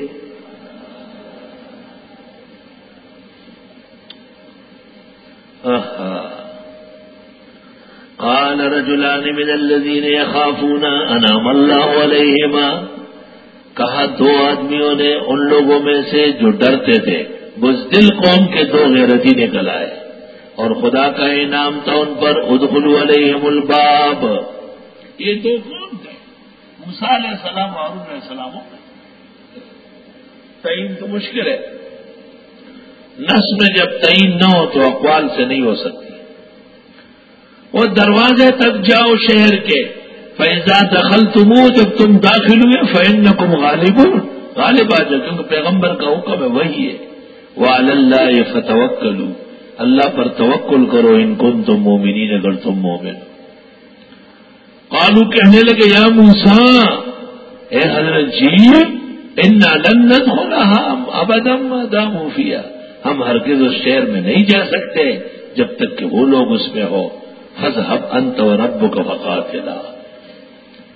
قال رجلان من الذين يخافون انعم الله عليهما کہا دو آدمیوں نے ان لوگوں میں سے جو ڈرتے تھے بزدل قوم کے دو غیرتی نکل آئے۔ اور خدا کا انعام تھا ان پر ادخل علیہم الباب۔ یہ دو کون تھے۔ علیہ السلام اور علیہ السلام تعین تو مشکل ہے۔ نس میں جب تعین نہ ہو تو اقوال سے نہیں ہو سکتی۔ وہ دروازے تک جاؤ شہر کے۔ فیضا دخل تم ہو جب تم داخل ہوئے فین نہ کم غالب غالب آ جاؤ، کیونکہ پیغمبر کا حکم ہے، وہی ہے۔ وہ اللہ یہ فتوکل اللہ پر توکل کرو، ان کن تم مومنی اگر تم مومن قالو کہنے لگے، یا موسا اے حضرت جی ان لنت ہو رہا ابدم دام ہم ہرگز اس شہر میں نہیں جا سکتے جب تک کہ وہ لوگ اس میں ہو حب انت و رب کا بقا چلا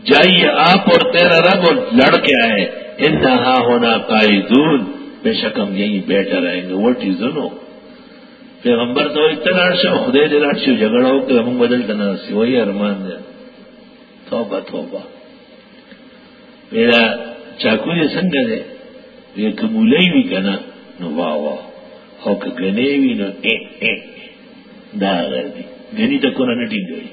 جائیے آپ اور تیرا رب اور لڑ کے آئے۔ ان نہا ہونا قائدون بے شک ہم یہیں بیٹھے رہیں گے۔ وہ چیز سنو پیغمبر تو اتنا شو خدے دلا شو جھگڑا ہو کہ ہم بدل نہ سی وہی ارمان دے توبہ توبہ۔ میرا چاقو یہ سنگ دے۔ یہ کمولے بھی کنا۔ نو واہ واہ۔ ہاں ہو کہ گنے بھی نو اے اے۔ دا دی۔ گنی تو کو نٹی گئی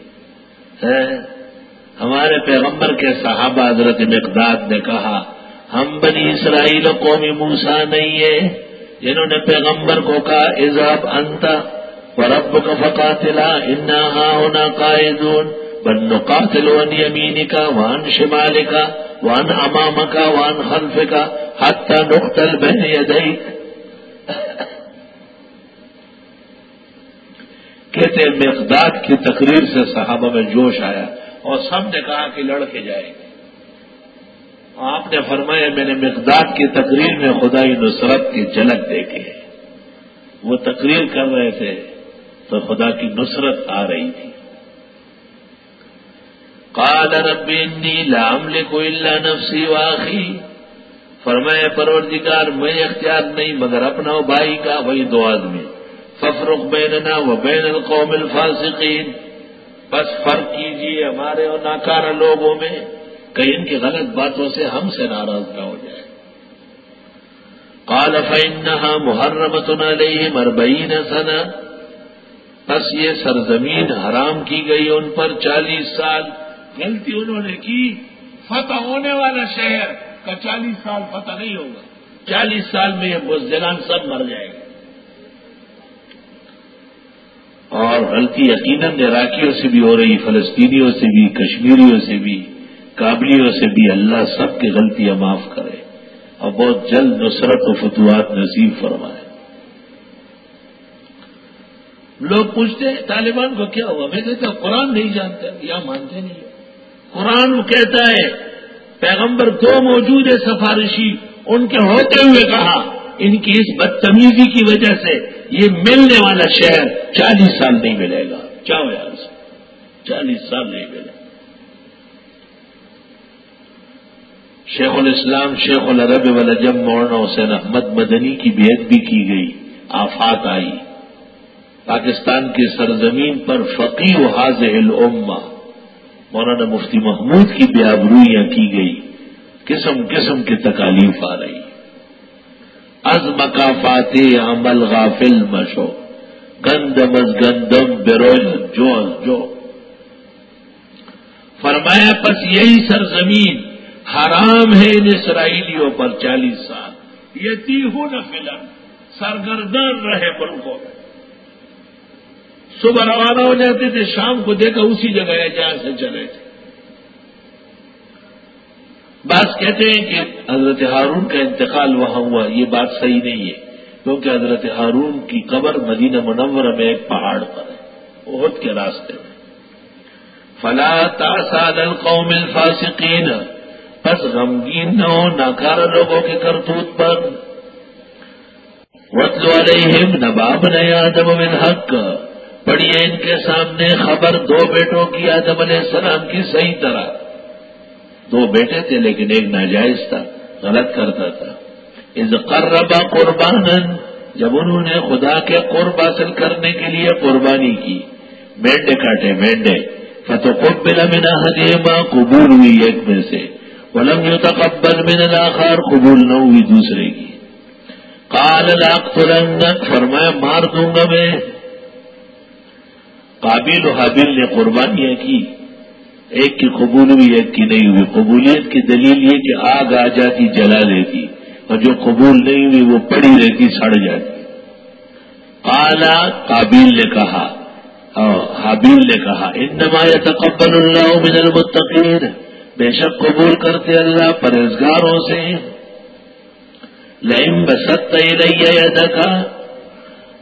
ہمارے پیغمبر کے صحابہ حضرت مقداد نے کہا، ہم بنی اسرائیل قومی موسا نہیں ہے جنہوں نے پیغمبر کو کہا ایزاب انتا رب کا فقاتلا، انا ہونا قائدون بن نقاتل ون یمین کا وان شمال کا وان امام کا وان خلف کا حتہ نقتل بین یدیک کہتے مقداد کی تقریر سے صحابہ میں جوش آیا اور سب نے کہا کہ لڑ کے جائیں گے۔ آپ نے فرمایا میں نے مقداد کی تقریر میں خدائی نصرت کی جھلک دیکھی ہے۔ وہ تقریر کر رہے تھے تو خدا کی نصرت آ رہی تھی۔ قال رب انی لام لکھو اللہ نفسی واخی فرمایا پروردگار، میں اختیار نہیں، مگر اپنا بھائی کا، وہی دو آدمی. ففرق بیننا و بین القوم الفاسقین. بس فرق کیجیے ہمارے اور ناکارہ لوگوں میں کہیں ان کی غلط باتوں سے ہم سے ناراض نہ ہو جائے. قال فإنها محرمة عليهم أربعين سنة بس یہ سرزمین حرام کی گئی ان پر چالیس سال. غلطی انہوں نے کی، فتح ہونے والا شہر کا چالیس سال فتح نہیں ہوگا۔ چالیس سال میں یہ بزدلان سب مر جائے گا اور غلطی یقیناً عراقیوں سے بھی ہو رہی، فلسطینیوں سے بھی، کشمیریوں سے بھی، کابلیوں سے بھی اللہ سب کی غلطیاں معاف کرے۔ اور بہت جلد نصرت و فتوحات نصیب فرمائے۔ لوگ پوچھتے ہیں، طالبان کو کیا ہوا؟ میں کہتا قرآن نہیں جانتا، یا مانتے نہیں۔ قرآن کہتا ہے، پیغمبر دو موجود ہے سفارشی، ان کے ہوتے ہوئے کہا، ان کی اس بدتمیزی کی وجہ سے یہ ملنے والا شہر چالیس سال نہیں ملے گا۔ چاہو یار چالیس سال نہیں ملے۔ گا شیخ الاسلام، شیخ العرب والجم مولانا حسین احمد مدنی کی بیعت بھی کی گئی، آفات آئی۔ پاکستان کی سرزمین پر فقی و حاضر الما مولانا مفتی محمود کی بیابرویاں کی گئی، قسم قسم کی تکالیف آ رہی۔ از مکافاتی عمل غافل مشو گندم از گندم بیروز جو از جو۔ فرمایا، پس یہی سرزمین حرام ہے ان اسرائیلیوں پر چالیس سال۔ یہ تی ہوں نہ فلم سرگردان رہے ملکوں میں صبح روانہ ہو جاتے تھے، شام کو دیکھا اسی جگہ ہے جہاں سے چلے تھے۔ بات کہتے ہیں کہ حضرت ہارون کا انتقال وہاں ہوا، یہ بات صحیح نہیں ہے، کیونکہ حضرت ہارون کی قبر مدینہ منورہ میں ایک پہاڑ پر ہے بہت کے راستے میں۔ فلا تاساد القوم الفاسقین بس غمگین نہ ہو ناکار لوگوں کے کرتوت پر۔ وطل علیہم نباب نئے آدم من حق پڑھیے ان کے سامنے خبر دو بیٹوں کی آدم علیہ السلام کی صحیح طرح۔ دو بیٹے تھے لیکن ایک ناجائز تھا، غلط کرتا تھا۔ از قربا قربان جب انہوں نے خدا کے قرب حاصل کرنے کے لیے قربانی کی۔ مینڈے کاٹے، مینڈے۔ فتح خود بلا منا حدیمہ قبول ہوئی ایک میں سے۔ ولم یو تقبل من الاخر قبول نہ ہوئی دوسرے کی۔ کال لاک ترنگ فرمایا مار دوں گا میں۔ قابل و حابل نے قربانیاں کی۔ ایک کی قبول ہوئی، ایک کی نہیں ہوئی۔ قبولیت کی دلیل یہ کہ آگ آ جاتی، جلا دیتی۔ اور جو قبول نہیں ہوئی، وہ پڑی رہتی، سڑ جاتی۔ کالا کابل نے کہا۔ حابیل نے کہا ان تقبل اللہ من المتقین۔ بے شک قبول کرتے اللہ پرہزگاروں سے۔ لم بست رہی کا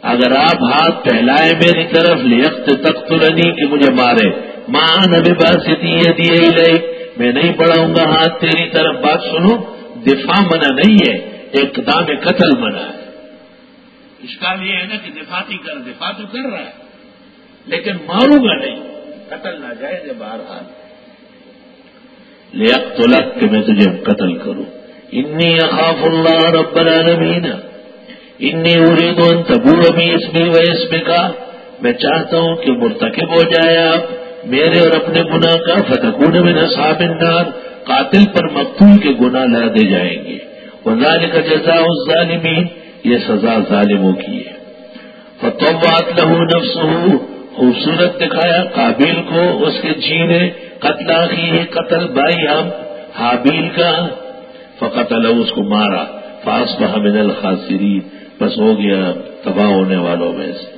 اگر آپ ہاتھ پھیلائے میری طرف لیکت تخت رنی کہ مجھے مارے۔ ماں نبی بات سے دیے دیے میں نہیں پڑھاؤں گا ہاتھ تیری طرف۔ بات سنو، دفاع منع نہیں ہے ایک دام قتل منع ہے۔ اشکال یہ ہے نا کہ دفاع کر دفاع تو کر رہا ہے، لیکن ماروں گا نہیں۔ قتل نہ جائے گا باہر ہاتھ لیک تو لگ کہ میں تجھے قتل کروں۔ انی اخاف اللہ رب العالمین۔ انی ارید ان تبو ابھی اس میں و اس میں کا میں چاہتا ہوں کہ مرتکب ہو جائے آپ، میرے اور اپنے گناہ کا فتح میں نصاب النار، قاتل پر مقتول کے گناہ لا دے جائیں گے۔ وزال کا جزا اس ظالمین یہ سزا ظالموں کی ہے۔ فتوات لہو نفس ہو خوبصورت دکھایا قابل کو اس کے جینے، قتل کی قتل بائی ہم، حابیل کا فقتل اس کو مارا فاس بحمد الخاصری بس ہو گیا تباہ ہونے والوں میں سے۔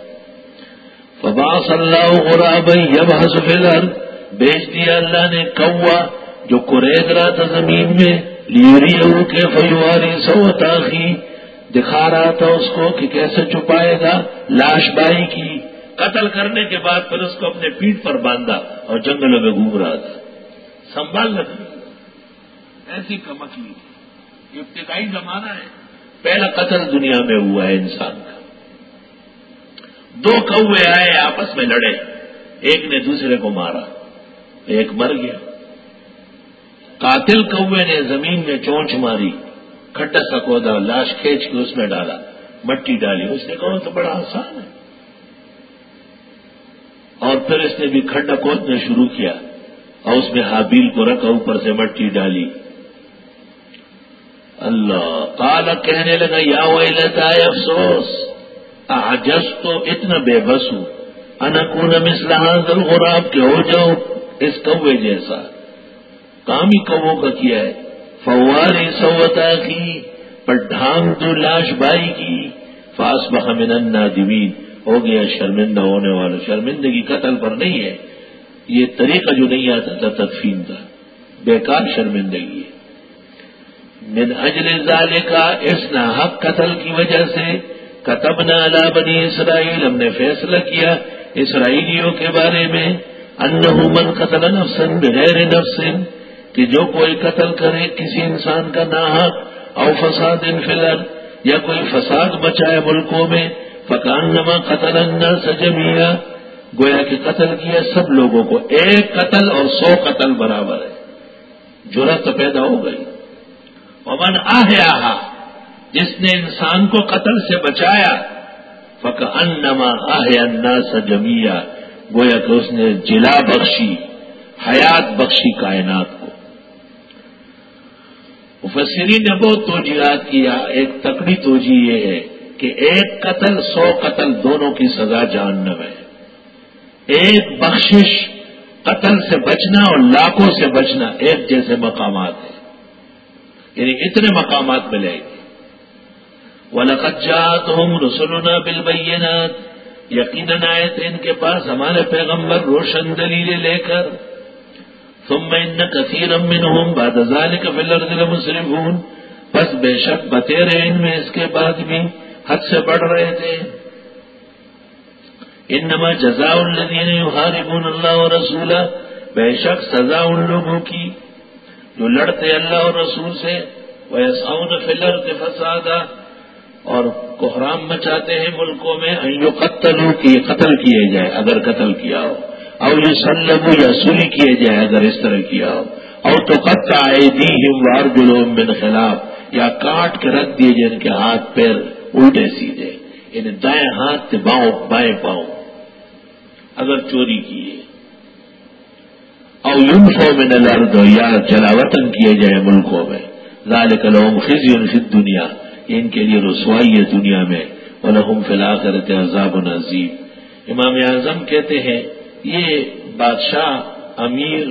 فبا صلی اللہ غراب یب حسفل بیچ دیا اللہ نے کوا جو قرید رہا تھا زمین میں۔ لیری کے فیواری سو تاخی دکھا رہا تھا اس کو کہ کیسے چھپائے گا۔ لاش بائی کی۔ قتل کرنے کے بعد پھر اس کو اپنے پیٹ پر باندھا اور جنگلوں میں گھوم رہا تھا۔ سنبھال نہ ایسی کمکلی ابتدائی زمانہ ہے۔ پہلا قتل دنیا میں ہوا ہے انسان کا۔ دو کوے آئے آپس میں لڑے۔ ایک نے دوسرے کو مارا۔ ایک مر گیا۔ قاتل کوے نے زمین میں چونچ ماری۔ کھڈا سکودا لاش کھینچ کے اس میں ڈالا۔ مٹی ڈالی۔ اس نے کہا تو بڑا آسان ہے۔ اور پھر اس نے بھی کھڈا کودنا شروع کیا اور اس میں حابیل کو رکھا، اوپر سے مٹی ڈالی۔ اللہ کالا کہنے لگا، یا وہی لیتا ہے افسوس آجس تو اتنا بے بس ہوں انکون مسلح غراب کے ہو جاؤ اس کوے جیسا. کام ہی کو کا کیا ہے؟ فواری سوتا کی پر ڈھانگ تو لاش بائی کی فاس بہمن نادمین ہو گیا شرمندہ ہونے والا، شرمندگی قتل پر نہیں ہے، یہ طریقہ جو نہیں آتا تھا تدفین کا، بیکار شرمندگی ہے۔ من اجل ظال کا اس ناحق قتل کی وجہ سے کتبنا علی بنی اسرائیل ہم نے فیصلہ کیا اسرائیلیوں کے بارے میں انہو من قتل نفسن بغیر نفسن کہ جو کوئی قتل کرے کسی انسان کا ناحق او فساد انفلر یا کوئی فساد بچائے ملکوں میں فکان نما قتل الناس جمیا گویا کہ قتل کیا سب لوگوں کو، ایک قتل اور سو قتل برابر ہے۔ جرت پیدا ہو گئی۔ ومن آہ جس نے انسان کو قتل سے بچایا فک انما آہ انا سجمیا گویا کہ اس نے جلا بخشی، حیات بخشی کائنات کو۔ مفسرین نے بہت توجیحات کیا، ایک تکڑی توجہ یہ ہے کہ ایک قتل، سو قتل دونوں کی سزا جہنم ہے۔ ایک بخشش، قتل سے بچنا اور لاکھوں سے بچنا ایک جیسے مقامات ہیں۔ یعنی اتنے مقامات ملے گے ولقجات ہوں رسولنا بالبینات یقیناً آئے تھے ان کے پاس ہمارے پیغمبر روشن دلیلیں لے کر۔ ثم ان کثیر امن ہوں بادزال کا فلر دل مسلم ہوں بس بے شک بتے رہے ان میں اس کے بعد بھی حد سے بڑھ رہے تھے۔ انما جزا الدین یحاربون اللہ اور رسول بے شک سزا ان لوگوں کی جو لڑتے اللہ اور رسول سے وہ ایسا فلر فسادہ اور کوحرام مچاتے ہیں ملکوں میں جو قتل ہو کہ قتل کیے جائے، اگر قتل کیا ہو۔ اور یہ سلب یا سلی کیے جائے، اگر اس طرح کیا ہو۔ اور تو قطع آئے دی ہموار جلوم بن خلاف، یا کاٹ کے رکھ دیے جن کے ہاتھ، پیر الٹے سیدھے۔ یعنی دائیں ہاتھ سے باؤں، بائیں پاؤں۔ اگر چوری کیے۔ اور یونفو میں نہ لڑ دو یا جلاوطن کیے جائے ملکوں میں. لال کلوم خزی فی دنیا ان کے لیے رسوائی ہے دنیا میں. الحم فلا کرتے عذاب و نظیب امام اعظم کہتے ہیں، یہ بادشاہ، امیر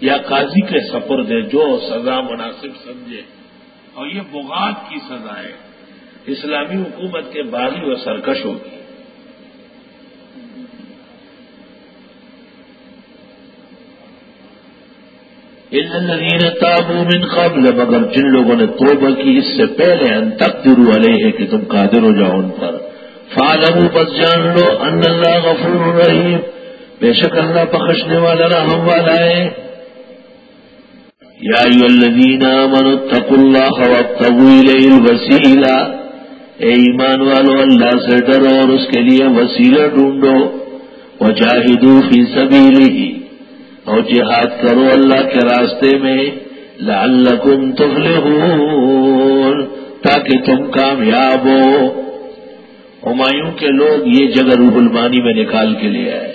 یا قاضی کے سفر دے جو سزا مناسب سمجھے. اور یہ بغات کی سزا ہے. اسلامی حکومت کے باغی و سرکش ہوگی. الذين تابوا من قبل، مگر جن لوگوں نے توبہ کی، اس سے پہلے ان تک درو علیہ کہ تم قادر ہو جاؤ ان پر۔ فالو بس جان لو ان اللہ غفور رحیم۔ بے شک اللہ بخشنے والا رحم والا ہے۔ یا الذین آمنوا، اتقوا اللہ وابتغوا الیہ الوسیلہ۔ اے ایمان والو، اللہ سے ڈرو اور اس کے لیے وسیلہ ڈھونڈو۔ وجاہدوا فی سبیلہ۔ اور جہاد کرو اللہ کے راستے میں لعلکم تفلحون، تاکہ تم کامیاب ہو۔ ہمایوں کے لوگ یہ جگہ روح المانی میں نکال کے لے آئے۔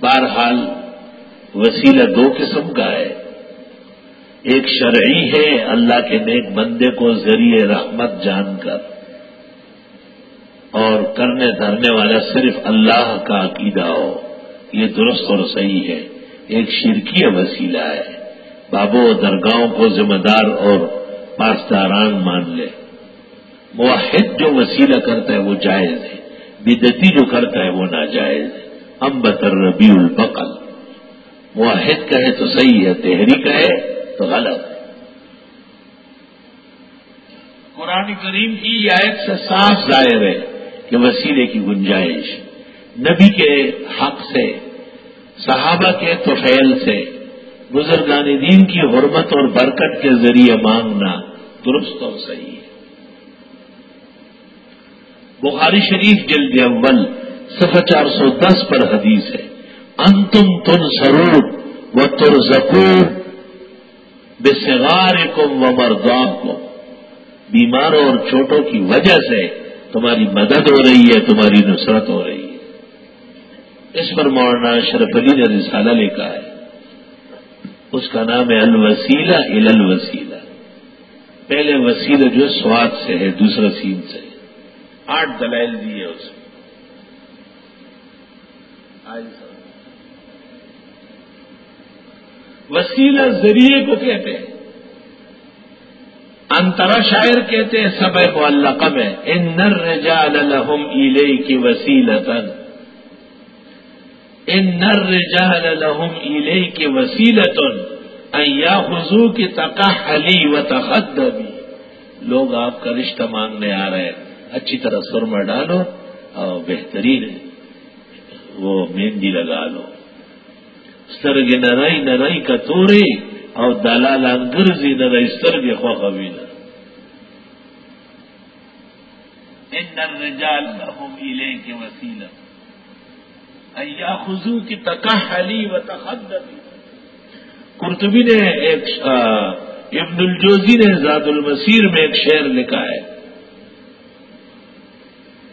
بہرحال وسیلہ دو قسم کا ہے۔ ایک شرعی ہے اللہ کے نیک بندے کو ذریعے رحمت جان کر، اور کرنے دھرنے والا صرف اللہ کا عقیدہ ہو۔ یہ درست اور صحیح ہے۔ ایک شرکی وسیلہ ہے۔ بابو درگاہوں کو ذمہ دار اور پاسداران مان لے۔ موحد جو وسیلہ کرتا ہے وہ جائز ہے۔ بدتی جو کرتا ہے وہ ناجائز ہے۔ ام بتر ربی البقل۔ موحد کہے تو صحیح ہے تحری کہے تو غلط ہے۔ قرآن کریم کی آیت سے صاف ظاہر ہے کہ وسیلے کی گنجائش نبی کے حق سے، صحابہ کے توفیل سے بزرگان دین کی حرمت اور برکت کے ذریعے مانگنا درست اور صحیح ہے۔ بخاری شریف جلد اول، صفحہ چار سو دس پر حدیث ہے، انتم تن سرور و تر زکور بے سگار کم و کو بیماروں اور چوٹوں کی وجہ سے تمہاری مدد ہو رہی ہے، تمہاری نصرت ہو رہی ہے۔ اس پر مولانا شرف علی نے رسالہ لکھا ہے، اس کا نام ہے الوسیلہ ال الوسیلہ۔ پہلے وسیلہ جو سواد سے ہے، دوسرا سین سے آٹھ دلائل دیے اس میں۔ وسیلہ ذریعے کو کہتے ہیں۔ انترا شاعر کہتے ہیں سب معلقم ہے ان نر رجال لہم ایلے کی وسیلتن ان نر رجال لهم الیک وسیلتن خزو کی تقحلی و تخدبی لوگ آپ کا رشتہ مانگنے آ رہے ہیں۔ اچھی طرح سرما ڈالو اور بہترین وہ مہندی لگا لو۔ سرگ نرائی نرائی کا توڑے اور دلال گرزی نرائی سرگ خوخوی نہ۔ ان الرجال لهم ایا خزو کی تکحلی و تخدبی قرطبی نے ایک ابن الجوزی نے زاد المسیر میں ایک شعر لکھا ہے۔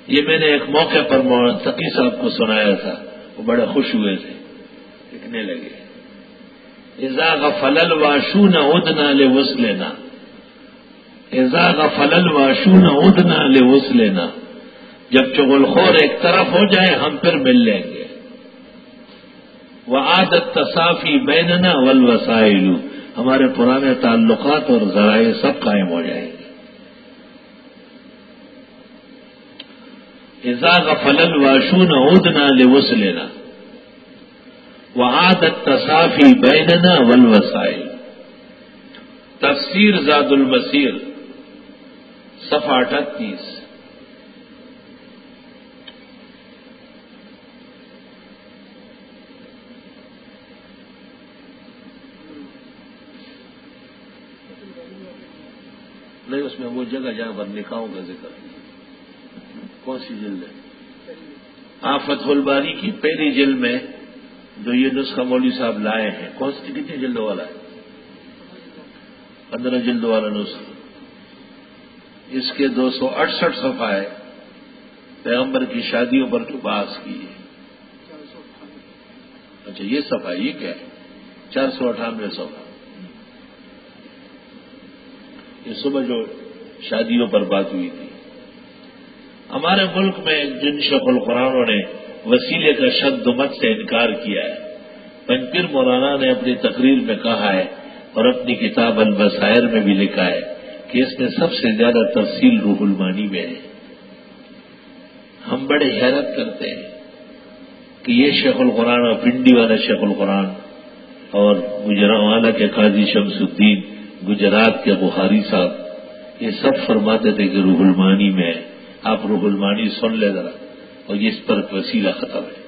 یہ میں نے ایک موقع پر تقی صاحب کو سنایا تھا۔ وہ بڑے خوش ہوئے تھے۔ لکھنے لگے۔ ازاغ فلل واشو نہ اد نہ لے وس لینا ایزا کا فلل واشون ادنا لے اس لینا جب چغل خور ایک طرف ہو جائے ہم پھر مل لیں۔ گے وہ عادت تصافی بیننا ول ہمارے پرانے تعلقات اور ذرائع سب قائم ہو جائیں گے. ازا کا فلل واشون ادنا لے لینا وہ عادت تصافی بیننا ول وسائل تفسیر زاد المسیر صفحہ اٹھتیس. نہیں، اس میں وہ جگہ جہاں پر نکاحوں کا ذکر۔ کون سی جلد ہے؟ آفت الباری کی پہلی جلد میں جو یہ نسخہ مولوی صاحب لائے ہیں، کون سی کتنی جلدوں والا ہے؟ پندرہ جلد والا نسخہ۔ اس کے دو سو اڑسٹھ صفحے پیغمبر کی شادیوں پر جو باس کی ہے۔ اچھا یہ صفحہ یہ کیا ہے؟ چار سو اٹھانوے صفحہ۔ یہ صبح جو شادیوں پر بات ہوئی تھی۔ ہمارے ملک میں جن شیخ القرآنوں نے وسیلے کا شد مت سے انکار کیا ہے پنپیر مولانا نے اپنی تقریر میں کہا ہے اور اپنی کتاب البسائر میں بھی لکھا ہے کہ اس میں سب سے زیادہ تفصیل روح المانی میں ہے۔ ہم بڑے حیرت کرتے ہیں کہ یہ شیخ القرآن اور پنڈی والا شیخ القرآن اور گجرا والا کے قاضی شمس الدین گجرات کے بخاری صاحب، یہ سب فرماتے تھے کہ روح المانی میں آپ روح المانی سن لے ذرا، اور یہ اس پر وسیلہ ختم ہے۔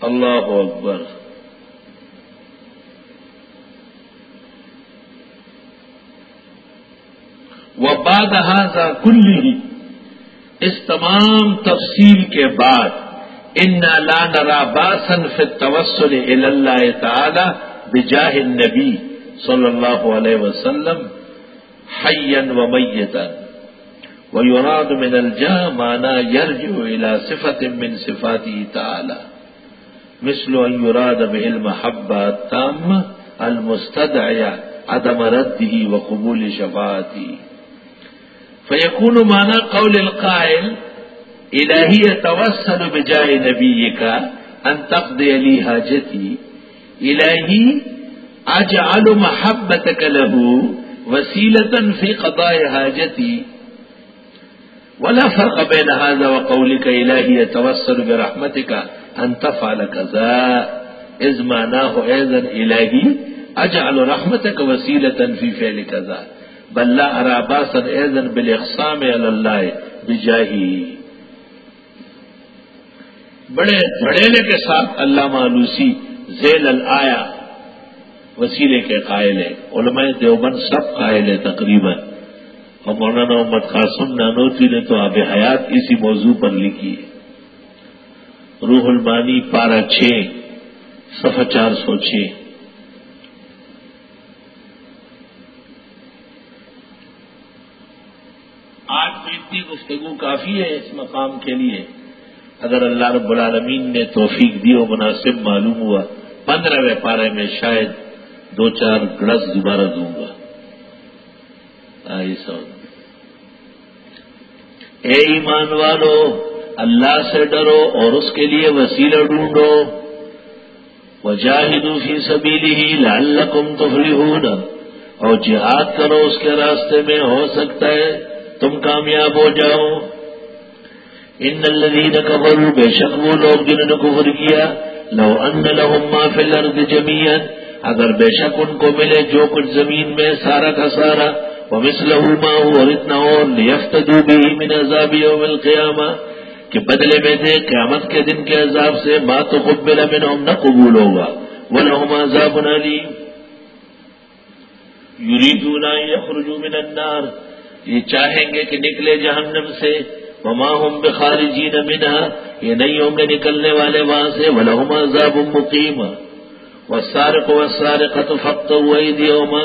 اللہ اکبر۔ وہ بادہ کلی اس تمام تفصیل کے بعد ان لا نرا باسن فی توسل اللہ تعالی بجاہ النبی صلی اللہ علیہ وسلم حین و میتن ويراد من الجاه ما نا يرجع الى صفة من صفاته تعالى مثل ان يراد به المحبة التامة المستدعية عدم رده وقبول شفاعته فيكون معنى قول القائل إلهي توسل بجاه نبيك أن تقضي لي حاجتي إلهي أجعل محبتك له وسيلة في قضاء حاجتي ولا فرق بين هذا وقولك إلهي يتوسل برحمتك أن تفعل كذا إذ معناه أيضا إلهي أجعل رحمتك وسيلة في فعل كذا بل لا أرى باسا أيضا بالإقسام على الله بجاهه بڑے دھڑیلے کے ساتھ اللہ معلوسی ذیل الآیا وسیلے کے قائل ہے علماء دیوبند سب قائل ہے تقریباً۔ اور مولانا محمد قاسم نانوتی نے تو آب حیات اسی موضوع پر لکھی ہے۔ روح المانی پارہ چھ، صفحہ چار سو چھ۔ آج تو اتنی گفتگو کافی ہے اس مقام کے لیے۔ اگر اللہ رب العالمین نے توفیق دی اور مناسب معلوم ہوا، پندرہویں پارے میں شاید دو چار گڑس دوبارہ دوں گا۔ اے ایمان والو، اللہ سے ڈرو اور اس کے لیے وسیلہ ڈھونڈو۔ وجاہدو فی سبیلی ہی لال کم اور جہاد کرو اس کے راستے میں، ہو سکتا ہے تم کامیاب ہو جاؤ۔ ان الذین کفروا بے شک وہ لوگ جنہوں نے کفر کیا لو ان لهم ما فی الارض جميعا، اگر بے شک ان کو ملے جو کچھ زمین میں سارا کا سارا وہ مسلح اور اتنا اور، لیفتدو بھی من عذاب یوم القیامہ، کہ بدلے میں دے قیامت کے دن کے عذاب سے ما تو خود میرا نہ قبول ہوگا وہ لہم عذاب علی یریدون یخرجوا من النار، یہ چاہیں گے کہ نکلے جہنم سے۔ وما هم بخارجین منها یہ نہیں ہوں گے نکلنے والے وہاں سے، ولہم عذاب مقیم۔ والسارق والسارقة فقطوا ايديهما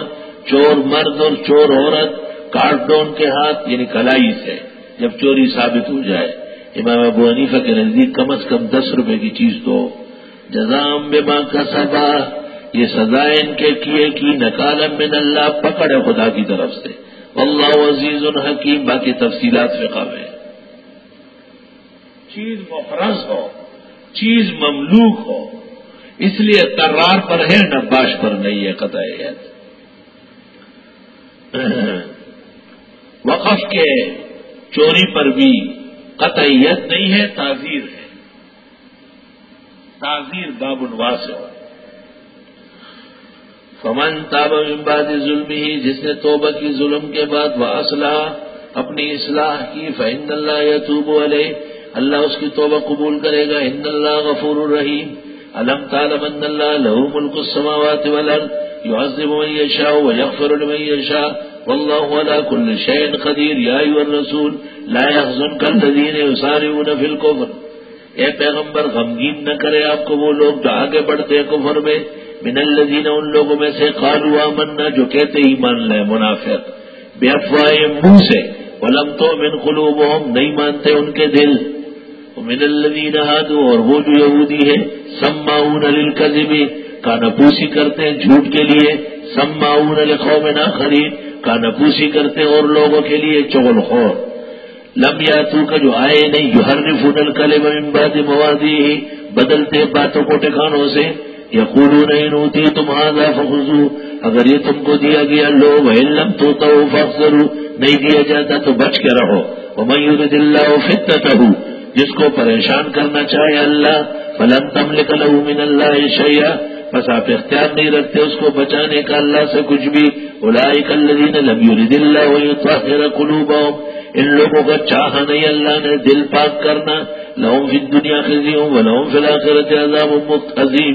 چور مرد اور چور عورت کاٹ دو ان کے ہاتھ یعنی کلائی سے، جب چوری ثابت ہو جائے۔ امام ابو حنیفہ کے نزدیک کم از کم دس روپے کی چیز تو۔ جزام بما کا سزا یہ سزا ان کے کیے کی نکالم من اللہ، پکڑے خدا کی طرف سے۔ اللہ عزیز الحکیم باقی تفصیلات فقہ میں۔ چیز مفرض ہو، چیز مملوک ہو، اس لیے ترار پر ہے، نباش پر نہیں ہے، قطع وقف کے چوری پر بھی قطعیت نہیں ہے تعزیر ہے۔ تعزیر باب الواس ہو فمن تاب امباد ظلم ہی جس نے توبہ کی ظلم کے بعد وہ اسلح اپنی اصلاح کی فہند اللہ یا توب علیہ اللہ اس کی توبہ قبول کرے گا۔ ان اللہ غفور الرحیم۔ علم تعلم ان اللہ لہو ملک السماوات والارض يعذب من يشاء ويغفر لمن يشاء والله على كل شيء قدير يا ايها الرسول، لا يحزنك الذين يسارعون في الكفر اے پیغمبر، غمگین نہ کرے آپ کو وہ لوگ جو آگے بڑھتے ہیں کفر میں۔ من الذين ان لوگوں میں سے قالوا آمنا، جو کہتے ہی مان لے، منافق۔ بے افواہ منہ سے۔ ولم تو من قلوبهم نہیں مانتے ان کے دل۔ من الذين هادوا، اور وہ جو یہودی ہے سماؤن للكذب کا نپوسی کرتے ہیں جھوٹ کے لیے، سماؤن لقوم خرید کا نپوسی کرتے ہیں اور لوگوں کے لیے چغل خور۔ لم یاتو کا جو آئے نہیں جو ہر فنل کلے بعد موادی بدلتے باتوں کو ٹھکانوں سے۔ یا قولو نہیں نوتی تم آزا فخذو اگر یہ تم کو دیا گیا لو علم تو تو نہیں دیا جاتا تو بچ کے رہو۔ ومن یرد اللہ فتنتہو جس کو پریشان کرنا چاہے اللہ، فلن تم لکھل من اللہ شیا بس آپ اختیار نہیں رکھتے اس کو بچانے کا اللہ سے کچھ بھی۔ الائی کلین لبی دل قلوب ان لوگوں کا چاہ نہیں اللہ نے دل پاک کرنا۔ لہم فی دنیا خزی ہوں وہ لہم فی الآخرت عذاب مفت عظیم۔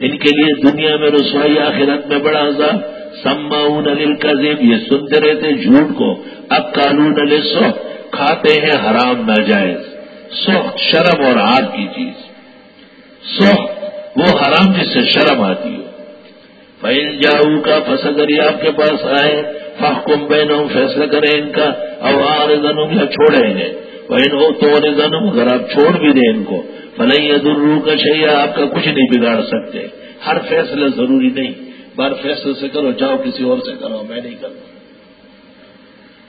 ان کے لیے دنیا میں رسوائی، آخرت میں بڑا عذاب۔ سماؤن علی القزیم یہ سنتے رہتے جھوٹ کو۔ اب قانون علی سو کھاتے ہیں حرام ناجائز۔ سخت شرم اور آگ کی چیز۔ سخت وہ حرام جس سے شرم آتی ہو۔ فیل جاؤ کا فسگر آپ کے پاس آئے فحکم بہنوں فیصلہ کریں ان کا۔ اوار زنم یا چھوڑے انہیں وہ تو زنم اگر آپ چھوڑ بھی دیں ان کو۔ فلئی درو کا شیا آپ کا کچھ نہیں بگاڑ سکتے۔ ہر فیصلہ ضروری نہیں۔ بار فیصلے سے کرو، جاؤ کسی اور سے کرو، میں نہیں کرتا۔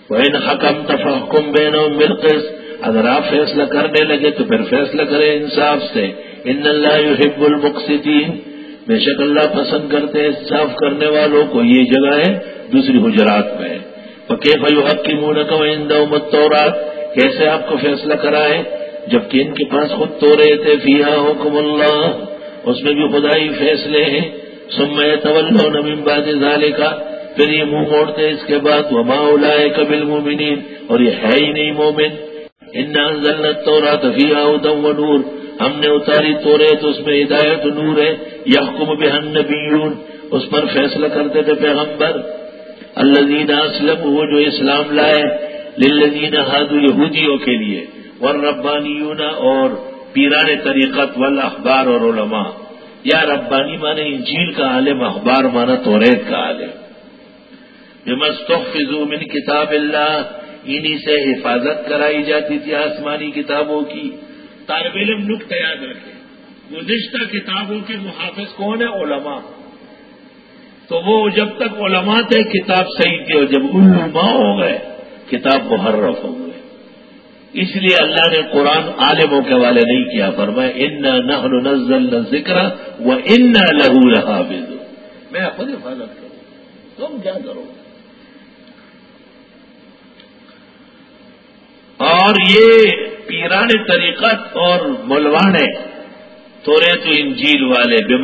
وہ ان حکم تفحکم بہنوں ملکس اگر آپ فیصلہ کرنے لگے تو پھر فیصلہ کریں انصاف سے۔ ان اللہ يحب المقصدین بے شک اللہ پسند کرتے ہیں صاف کرنے والوں کو یہ جگہ ہے، دوسری حجرات میں پکے بھائی حق کی منہ نہ تورات کیسے آپ کو فیصلہ کرائے؟ جبکہ ان کے پاس خود تو رہے تھے فیا حکم اللہ۔ اس میں بھی خدائی فیصلے ہیں۔ سمے طول نمیم باد ظالے کا پھر یہ منہ موڑتے اس کے بعد۔ وہ ماں اولائے قبل مومنین اور یہ ہے ہی نہیں مومن۔ ان تو رات ادم و نور، ہم نے اتاری تو تو اس میں ہدایت نور ہے، یحکم بہن نبیون اس پر فیصلہ کرتے تھے پیغمبر۔ اللہ اسلم وہ جو اسلام لائے، للذین ہادو یہودیوں کے لیے ور ربانیون اور پیران طریقت وال اخبار اور علماء۔ یا ربانی مانے انجیل کا عالم، اخبار مانا تو ریت کا عالم۔ بمستحفظو من کتاب اللہ انہی سے حفاظت کرائی جاتی تھی آسمانی کتابوں کی۔ طالب علم نقطہ یاد رکھے۔ گزشتہ کتابوں کے محافظ کون ہے علماء۔ تو وہ جب تک علماء تھے کتاب صحیح تھی اور جب علماء ہو گئے کتاب محرف ہو گئے۔ اس لیے اللہ نے قرآن عالموں کے والے نہیں کیا۔ فرمایا ان نہ نزل نہ ذکر وہ ان لہو رہا میں خود حفاظت کروں۔ تم کیا کرو؟ اور یہ پیران طریقت اور ملوانے تورے تو انجیل والے بے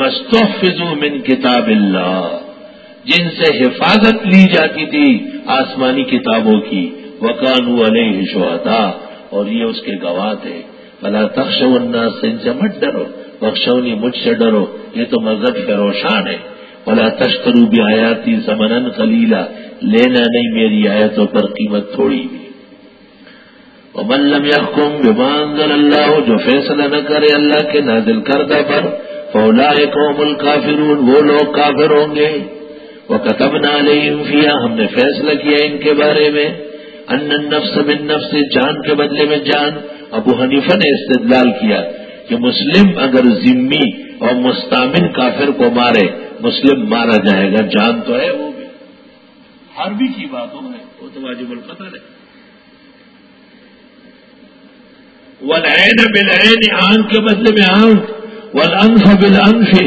من کتاب اللہ، جن سے حفاظت لی جاتی تھی آسمانی کتابوں کی وکان علیہ شہدا اور یہ اس کے گواہ تھے۔ بلا تخش الناس سے ان سے مت ڈرو، بخشونی مجھ سے ڈرو، یہ تو مذہب کا روشان ہے بلا تشکرو بھی آیاتی سمن خلیلا لینا نہیں میری آیتوں پر قیمت تھوڑی۔ بھی لم يحكم بما انزل اللہ جو فیصلہ نہ کرے اللہ کے نازل کردہ پر فولا قوم الکافرون وہ لوگ کافر ہوں گے۔ وہ قطب نہ ہم نے فیصلہ کیا ان کے بارے میں۔ ان نفس بن نفس، جان کے بدلے میں جان۔ ابو حنیفہ نے استدلال کیا کہ مسلم اگر ذمی اور مستعمل کافر کو مارے، مسلم مارا جائے گا، جان تو ہے وہ بھی۔ ہر بھی کی بات ہو ہے وہ تو واجب القتل ہے۔ ولعین بلعین آنکھ کے بدلے میں آنکھ ولانف بالانف،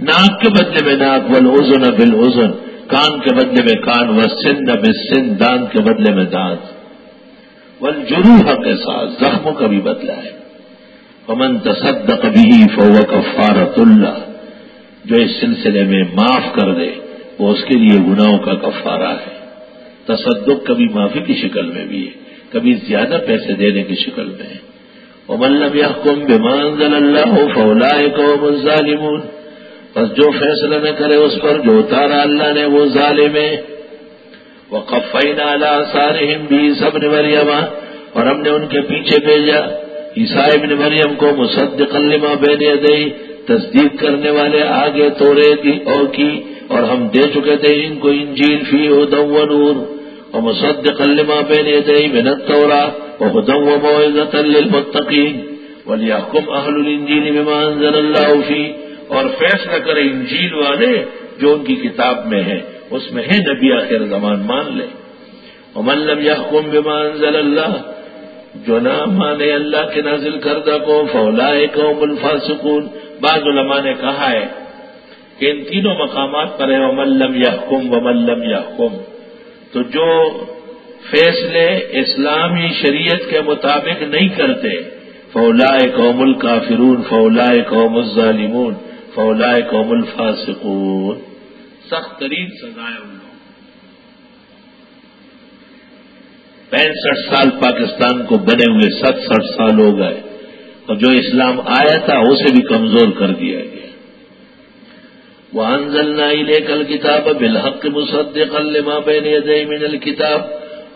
ناک کے بدلے میں ناک ولازن بالازن کان کے بدلے میں کان و سن بل سن دانت کے بدلے میں دانت والجروح کے ساتھ زخموں کا بھی بدلا ہے۔ امن تصدق بھی فو کفارت اللہ، جو اس سلسلے میں معاف کر دے، وہ اس کے لیے گناہوں کا کفارہ ہے۔ تصدق کبھی معافی کی شکل میں بھی ہے، کبھی زیادہ پیسے دینے کی شکل میں ہے۔ املب یا کم بیمان اللہ فولا قوم ظالمون بس جو فیصلہ نہ کرے اس پر، جو اتارا اللہ نے وہ ظالم ہے. وہ کفئی نالا سارے بھی سب نے مریم، اور ہم نے ان کے پیچھے بھیجا. عیسائی نے مریم کو مسد قلمہ بینے دئی تصدیق کرنے والے آگے توڑے دی اور کی، اور ہم دے چکے تھے ان کو انجیل فی ہدم و نور. اور مسد قلمہ بینے دئی محنت تورا وہ ہدم و معزت المتقین ولی حکم اہل الجیل میں انزل اللہ اور فیصلہ کرے انجیل والے جو ان کی کتاب میں ہے اس میں ہے نبی آخر زمان، مان لے۔ املم یا حکم انزل اللہ جو نہ مانے اللہ کے نازل کردہ کو فولا قوم الفاسقون۔ بعض علماء نے کہا ہے کہ ان تینوں مقامات پر ہے وملم یا حکم و ملم یا حکم تو جو فیصلے اسلامی شریعت کے مطابق نہیں کرتے فولا قوم الکافرون فولا قوم الظالمون فولا قوم الفاسقون۔ سخت ترین سزائے ان لوگوں پینسٹھ سال پاکستان کو بنے ہوئے ستسٹھ سال ہو گئے اور جو اسلام آیا تھا، اسے بھی کمزور کر دیا گیا۔ وہ انزل لے کل کتاب بالحق مصدق لما بین یدی من الکتاب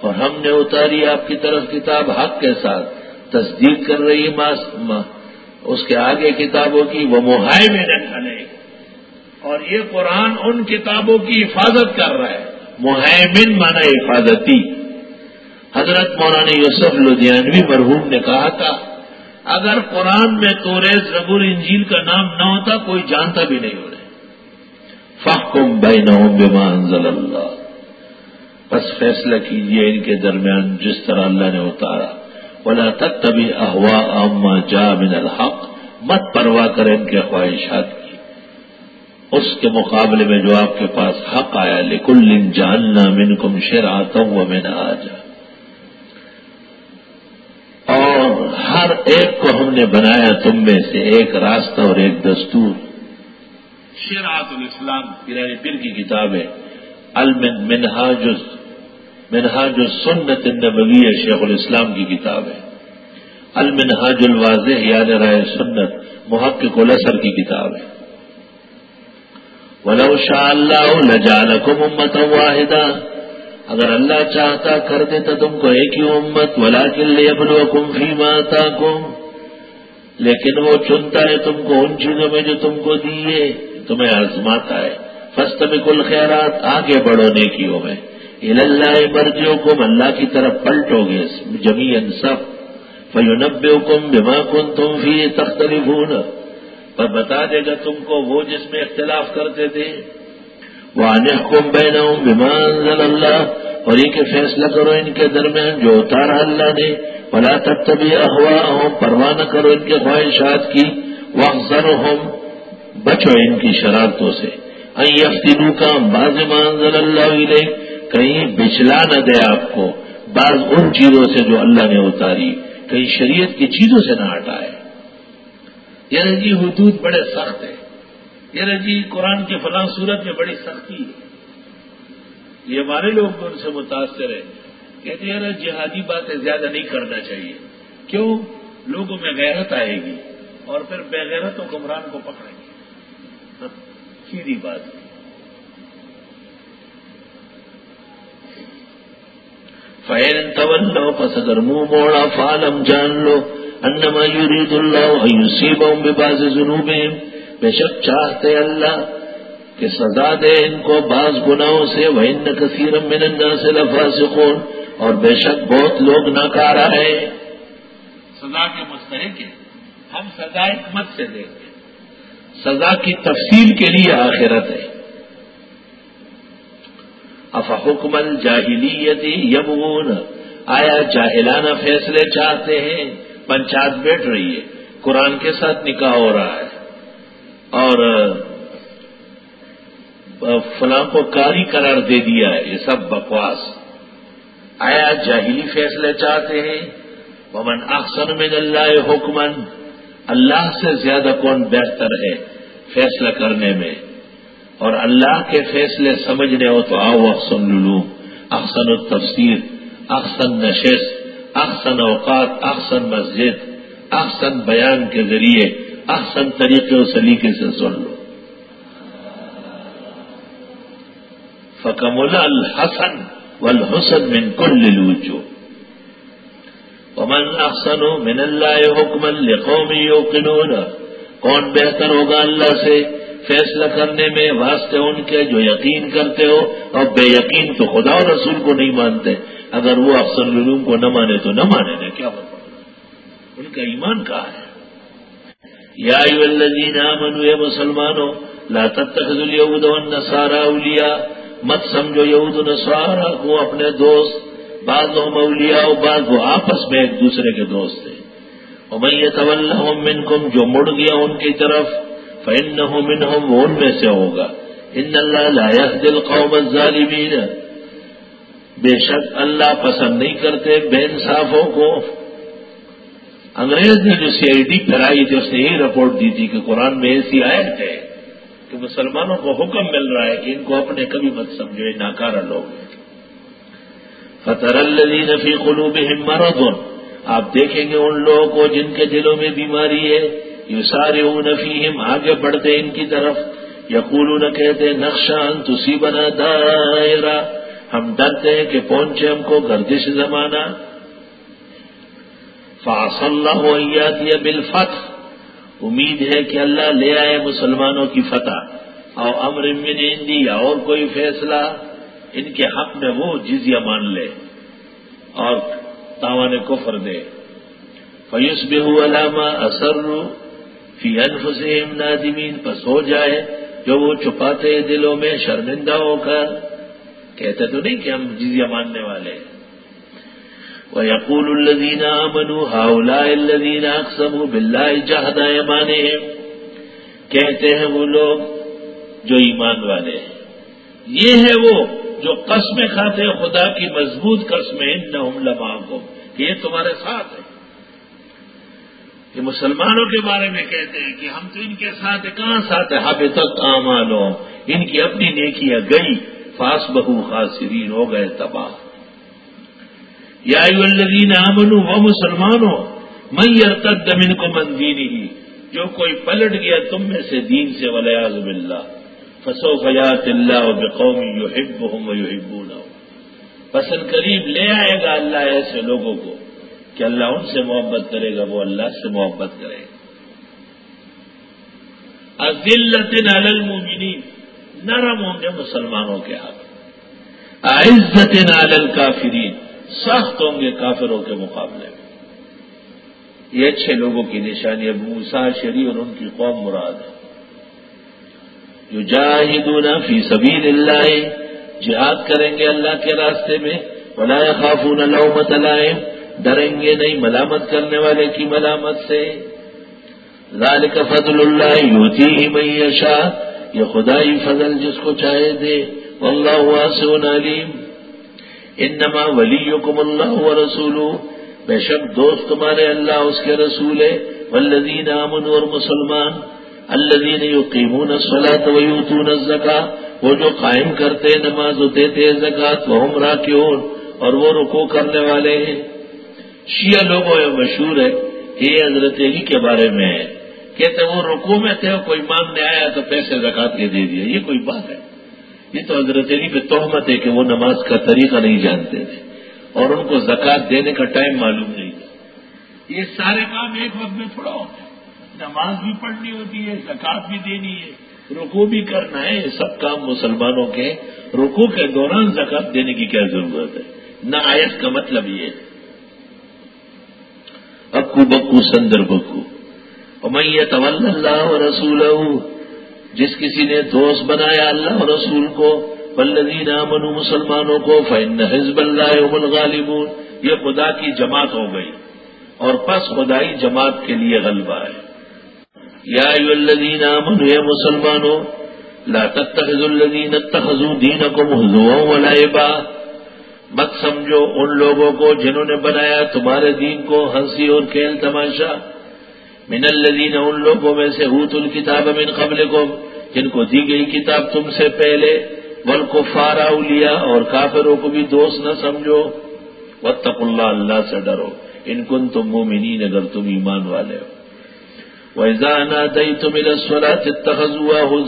اور ہم نے اتاری آپ کی طرف کتاب حق کے ساتھ تصدیق کر رہی اس کے آگے کتابوں کی، وہ محائے میں ڈالے اور یہ قرآن ان کتابوں کی حفاظت کر رہا ہے۔ محمن مانا حفاظتی۔ حضرت مولانا یوسف لدھیانوی مرحوم نے کہا تھا، اگر قرآن میں توریز زبور انجیل کا نام نہ ہوتا، کوئی جانتا بھی نہیں ہو رہے فحکم بینہم بما انزل اللہ۔ بس فیصلہ کیجیے ان کے درمیان جس طرح اللہ نے اتارا۔ بولا تک تبھی احوا اما جا من الحق۔ مت پرواہ کریں ان کے خواہشات کی۔ اس کے مقابلے میں جو آپ کے پاس حق آیا لیکن جاننا من کم شیر آتا ہوں وہ میں نہ آ جا اور ہر ایک کو ہم نے بنایا تم میں سے ایک راستہ اور ایک دستور۔ شیرات الاسلام پیرانی پیر کی کتاب ہے المنہاج منہاج سنت النبوی شیخ الاسلام کی کتاب ہے۔ المنہاج الواضح یاد رائے سنت، محقق الاسر کی کتاب ہے۔ ولو شاء اللہ لجالکم امت واحدہ اگر اللہ چاہتا کر دیتا تم کو ایک ہی امت ولا کے لیے کم فی ماتا کم لیکن وہ چنتا ہے تم کو ان چیزوں میں جو تم کو دیے۔ تمہیں آزماتا ہے۔ فسٹ میں کل خیرات آگے بڑھو نیکیوں میں۔ اللہ مرضیوں کو اللہ کی طرف پلٹو گے جمی سب۔ فیو نبے حکم بیما کن تم بھی تختلف پر بتا دے گا تم کو وہ جس میں اختلاف کرتے تھے۔ وہ آنے حکم بہنا ہوں اللہ اور یہ کہ فیصلہ کرو ان کے درمیان جو اتارا اللہ نے۔ بلا تک تبھی احوا ہوں پرواہ نہ کرو ان کے خواہشات کی۔ وہ اکثر بچو ان کی شرارتوں سے۔ افتی کا باز منزل اللہ علیہ کہیں بچلا نہ دے آپ کو، بعض ان چیزوں سے جو اللہ نے اتاری، کہیں شریعت کی چیزوں سے نہ ہٹائے۔ یعنی جی حدود بڑے سخت ہیں۔ یہ جی قرآن کی فلاں صورت میں بڑی سختی ہے۔ یہ ہمارے لوگ ان سے متاثر ہیں۔ کہتے ہیں جہادی باتیں زیادہ نہیں کرنا چاہیے۔ کیوں؟ لوگوں میں غیرت آئے گی اور پھر بےغیرت و کمران کو پکڑیں۔ سیدھی بات فین طول لو پس اگر منہ موڑا فالم جان لو انما یرید اللہ ایوسیبهم ببعض ذنوبهم۔ بے شک چاہتے اللہ کہ سزا دے ان کو بعض گناہوں سے۔ وہ ان کثیر من الناس لفاسقون۔ اور بے شک بہت لوگ ناکارا ہے سزا کے مستحق ہم سزا حکمت سے دیں گے سزا کی تفصیل کے لیے آخرت ہے۔ افحکم الجاہلیت یمون آیا جاہلانہ فیصلے چاہتے ہیں؟ پنچایت بیٹھ رہی ہے۔ قرآن کے ساتھ نکاح ہو رہا ہے۔ اور فلاں کو کاری قرار دے دیا ہے۔ یہ سب بکواس۔ آیا جاہلی فیصلے چاہتے ہیں؟ ومن احسن من اللہ حکمن اللہ سے زیادہ کون بہتر ہے فیصلہ کرنے میں؟ اور اللہ کے فیصلے سمجھنے ہو تو آؤ، احسن للوم احسن التفسیر، احسن نشست، احسن اوقات، احسن مسجد، احسن بیان کے ذریعے، احسن طریقے و سلیقے سے سن لو۔ فکم الحسن والحسن من کل لوچو ومن احسن من اللہ حکم لقوم یوقنون۔ کون بہتر ہوگا اللہ سے فیصلہ کرنے میں واسطے ان کے جو یقین کرتے ہو اور بے یقین تو خدا و رسول کو نہیں مانتے۔ اگر وہ افسر العلوم کو نہ مانے تو نہ مانے نا کیا بتا ان کا ایمان کہاں ہے؟ یا الذین آمنوا، اے مسلمانوں، لا تتخذوا اليهود والنصارى اولیاء۔ مت سمجھو یہود نصارا کو اپنے دوست بعض لوگ اولیاء و بعض وہ آپس میں ایک دوسرے کے دوست تھے اور میں یہ منکم جو مڑ گیا ان کی طرف فن منہم وہ ان میں سے ہوگا۔ ان اللہ لا دل قوم الظالمین بے شک اللہ پسند نہیں کرتے بے انصافوں کو۔ انگریز نے جو سی آئی ڈی پھیلائی تھی، اس نے یہی رپورٹ دی تھی کہ قرآن میں ایسی آیت ہے کہ مسلمانوں کو حکم مل رہا ہے کہ ان کو اپنے کبھی مت سمجھو، یہ ناکارہ لوگ فتح الدین فی قلوب مرض. آپ دیکھیں گے ان لوگوں کو جن کے دلوں میں بیماری ہے. یہ سارے نفیم آگے بڑھتے ان کی طرف. یقول نہ کہتے نقشان تسی بنا دائرہ. ہم ڈرتے ہیں کہ پہنچے ہم کو گردش زمانہ. فاص اللہ دیا بالفتح. امید ہے کہ اللہ لے آئے مسلمانوں کی فتح. اور امر من اندی یا اور کوئی فیصلہ؟ ان کے حق میں وہ جزیہ مان لے اور تاوان کفر دے۔ فیوس بہ علامہ اثر فی انفسہم نادمین پس ہو جائے جو وہ چھپاتے دلوں میں شرمندہ ہو کر۔ کہتے تو نہیں کہ ہم جزیہ ماننے والے۔ ہیں ويقول الذين آمنوا، هؤلاء الذين أقسموا بالله جهد أيمانهم کہتے ہیں وہ لوگ جو ایمان والے ہیں۔ یہ ہے وہ جو قسمیں کھاتے ہیں، خدا کی مضبوط قسمیں نہ لما کو کہ یہ تمہارے ساتھ ہے۔ یہ مسلمانوں کے بارے میں کہتے ہیں کہ ہم تو ان کے ساتھ کہاں ساتھ ہے ہابے تک آمانو ان کی اپنی نیکیاں گئی۔ فاس بہو خاصرین ہو گئے تباہ۔ یا الذین آمنو وہ مسلمانوں میں ارتد من کو مندینی ہی جو کوئی پلٹ گیا تم میں سے دین سے ولیاز باللہ۔ فسو فیات اللہ و قومی یو ہب ہوں یو ہبو پسند قریب لے آئے گا اللہ ایسے لوگوں کو کہ اللہ ان سے محبت کرے گا، وہ اللہ سے محبت کرے گا. عزلت المومنین نرم ہوں گے مسلمانوں کے ہاتھ عزت نالل کافرین سخت ہوں گے کافروں کے مقابلے. میں یہ اچھے لوگوں کی نشانی، ابو سا شری اور ان کی قوم مراد ہے. جو جاہدون فی سبیل اللہ جہاد کریں گے اللہ کے راستے میں۔ بلا خافون لومت لائم۔ ڈریں گے نہیں ملامت کرنے والے کی ملامت سے۔ ذالک فضل اللہ یوتی ہی میشا یہ خدائی فضل جس کو چاہے دے۔ واللہ واسع علیم۔ انما ولیکم اللہ و رسول بے شک دوست تمہارے اللہ اس کے رسول ہے والذین آمن اور مسلمان۔ الذین یقیمون الصلاة ویوتون الزکا وہ جو قائم کرتے نماز و دیتے زکات وہ ہم راکیون اور وہ رکو کرنے والے ہیں۔ شیعہ لوگوں میں مشہور ہے کہ یہ حضرت علی کے بارے میں ہے۔ کہتے وہ رکو میں تھے، کوئی مانگنے آیا تو پیسے زکات کے دے دیا۔ یہ کوئی بات ہے۔ یہ تو حضرت علی پہ تہمت ہے کہ وہ نماز کا طریقہ نہیں جانتے تھے، اور ان کو زکات دینے کا ٹائم معلوم نہیں تھا۔ یہ سارے کام ایک وقت میں تھوڑا ہوتا ہے۔ نماز بھی پڑھنی ہوتی ہے، زکات بھی دینی ہے رکو بھی کرنا ہے، یہ سب کام مسلمانوں کے رکو کے دوران زکات دینے کی کیا ضرورت ہے؟ نہ آیت کا مطلب یہ ہے۔ اکو بکو، سندر بکو۔ میں طول اللہ رسول جس کسی نے دوست بنایا اللہ اور رسول کو بلدین امن مسلمانوں کو فن حزب اللہ الغالبون۔ یہ خدا کی جماعت ہو گئی اور پس خدائی جماعت کے لیے غلبہ ہے۔ یا الذین امن یہ مسلمانوں لا تتخذ الذین اتخذوا دینکم حضوا ولعبا مت سمجھو ان لوگوں کو جنہوں نے بنایا تمہارے دین کو، ہنسی اور کھیل تماشا۔ من الذین، ان لوگوں میں سے، اوت الکتاب من قبل کو جن کو دی گئی کتاب تم سے پہلے۔ ول کو فارا لیا اور کافروں کو بھی دوست نہ سمجھو۔ وطق اللہ اللہ سے ڈرو۔ ان کن تم مومنین، اگر تم ایمان والے ہو۔ ویزانا دئی تم السولا تخذ ہوا ہو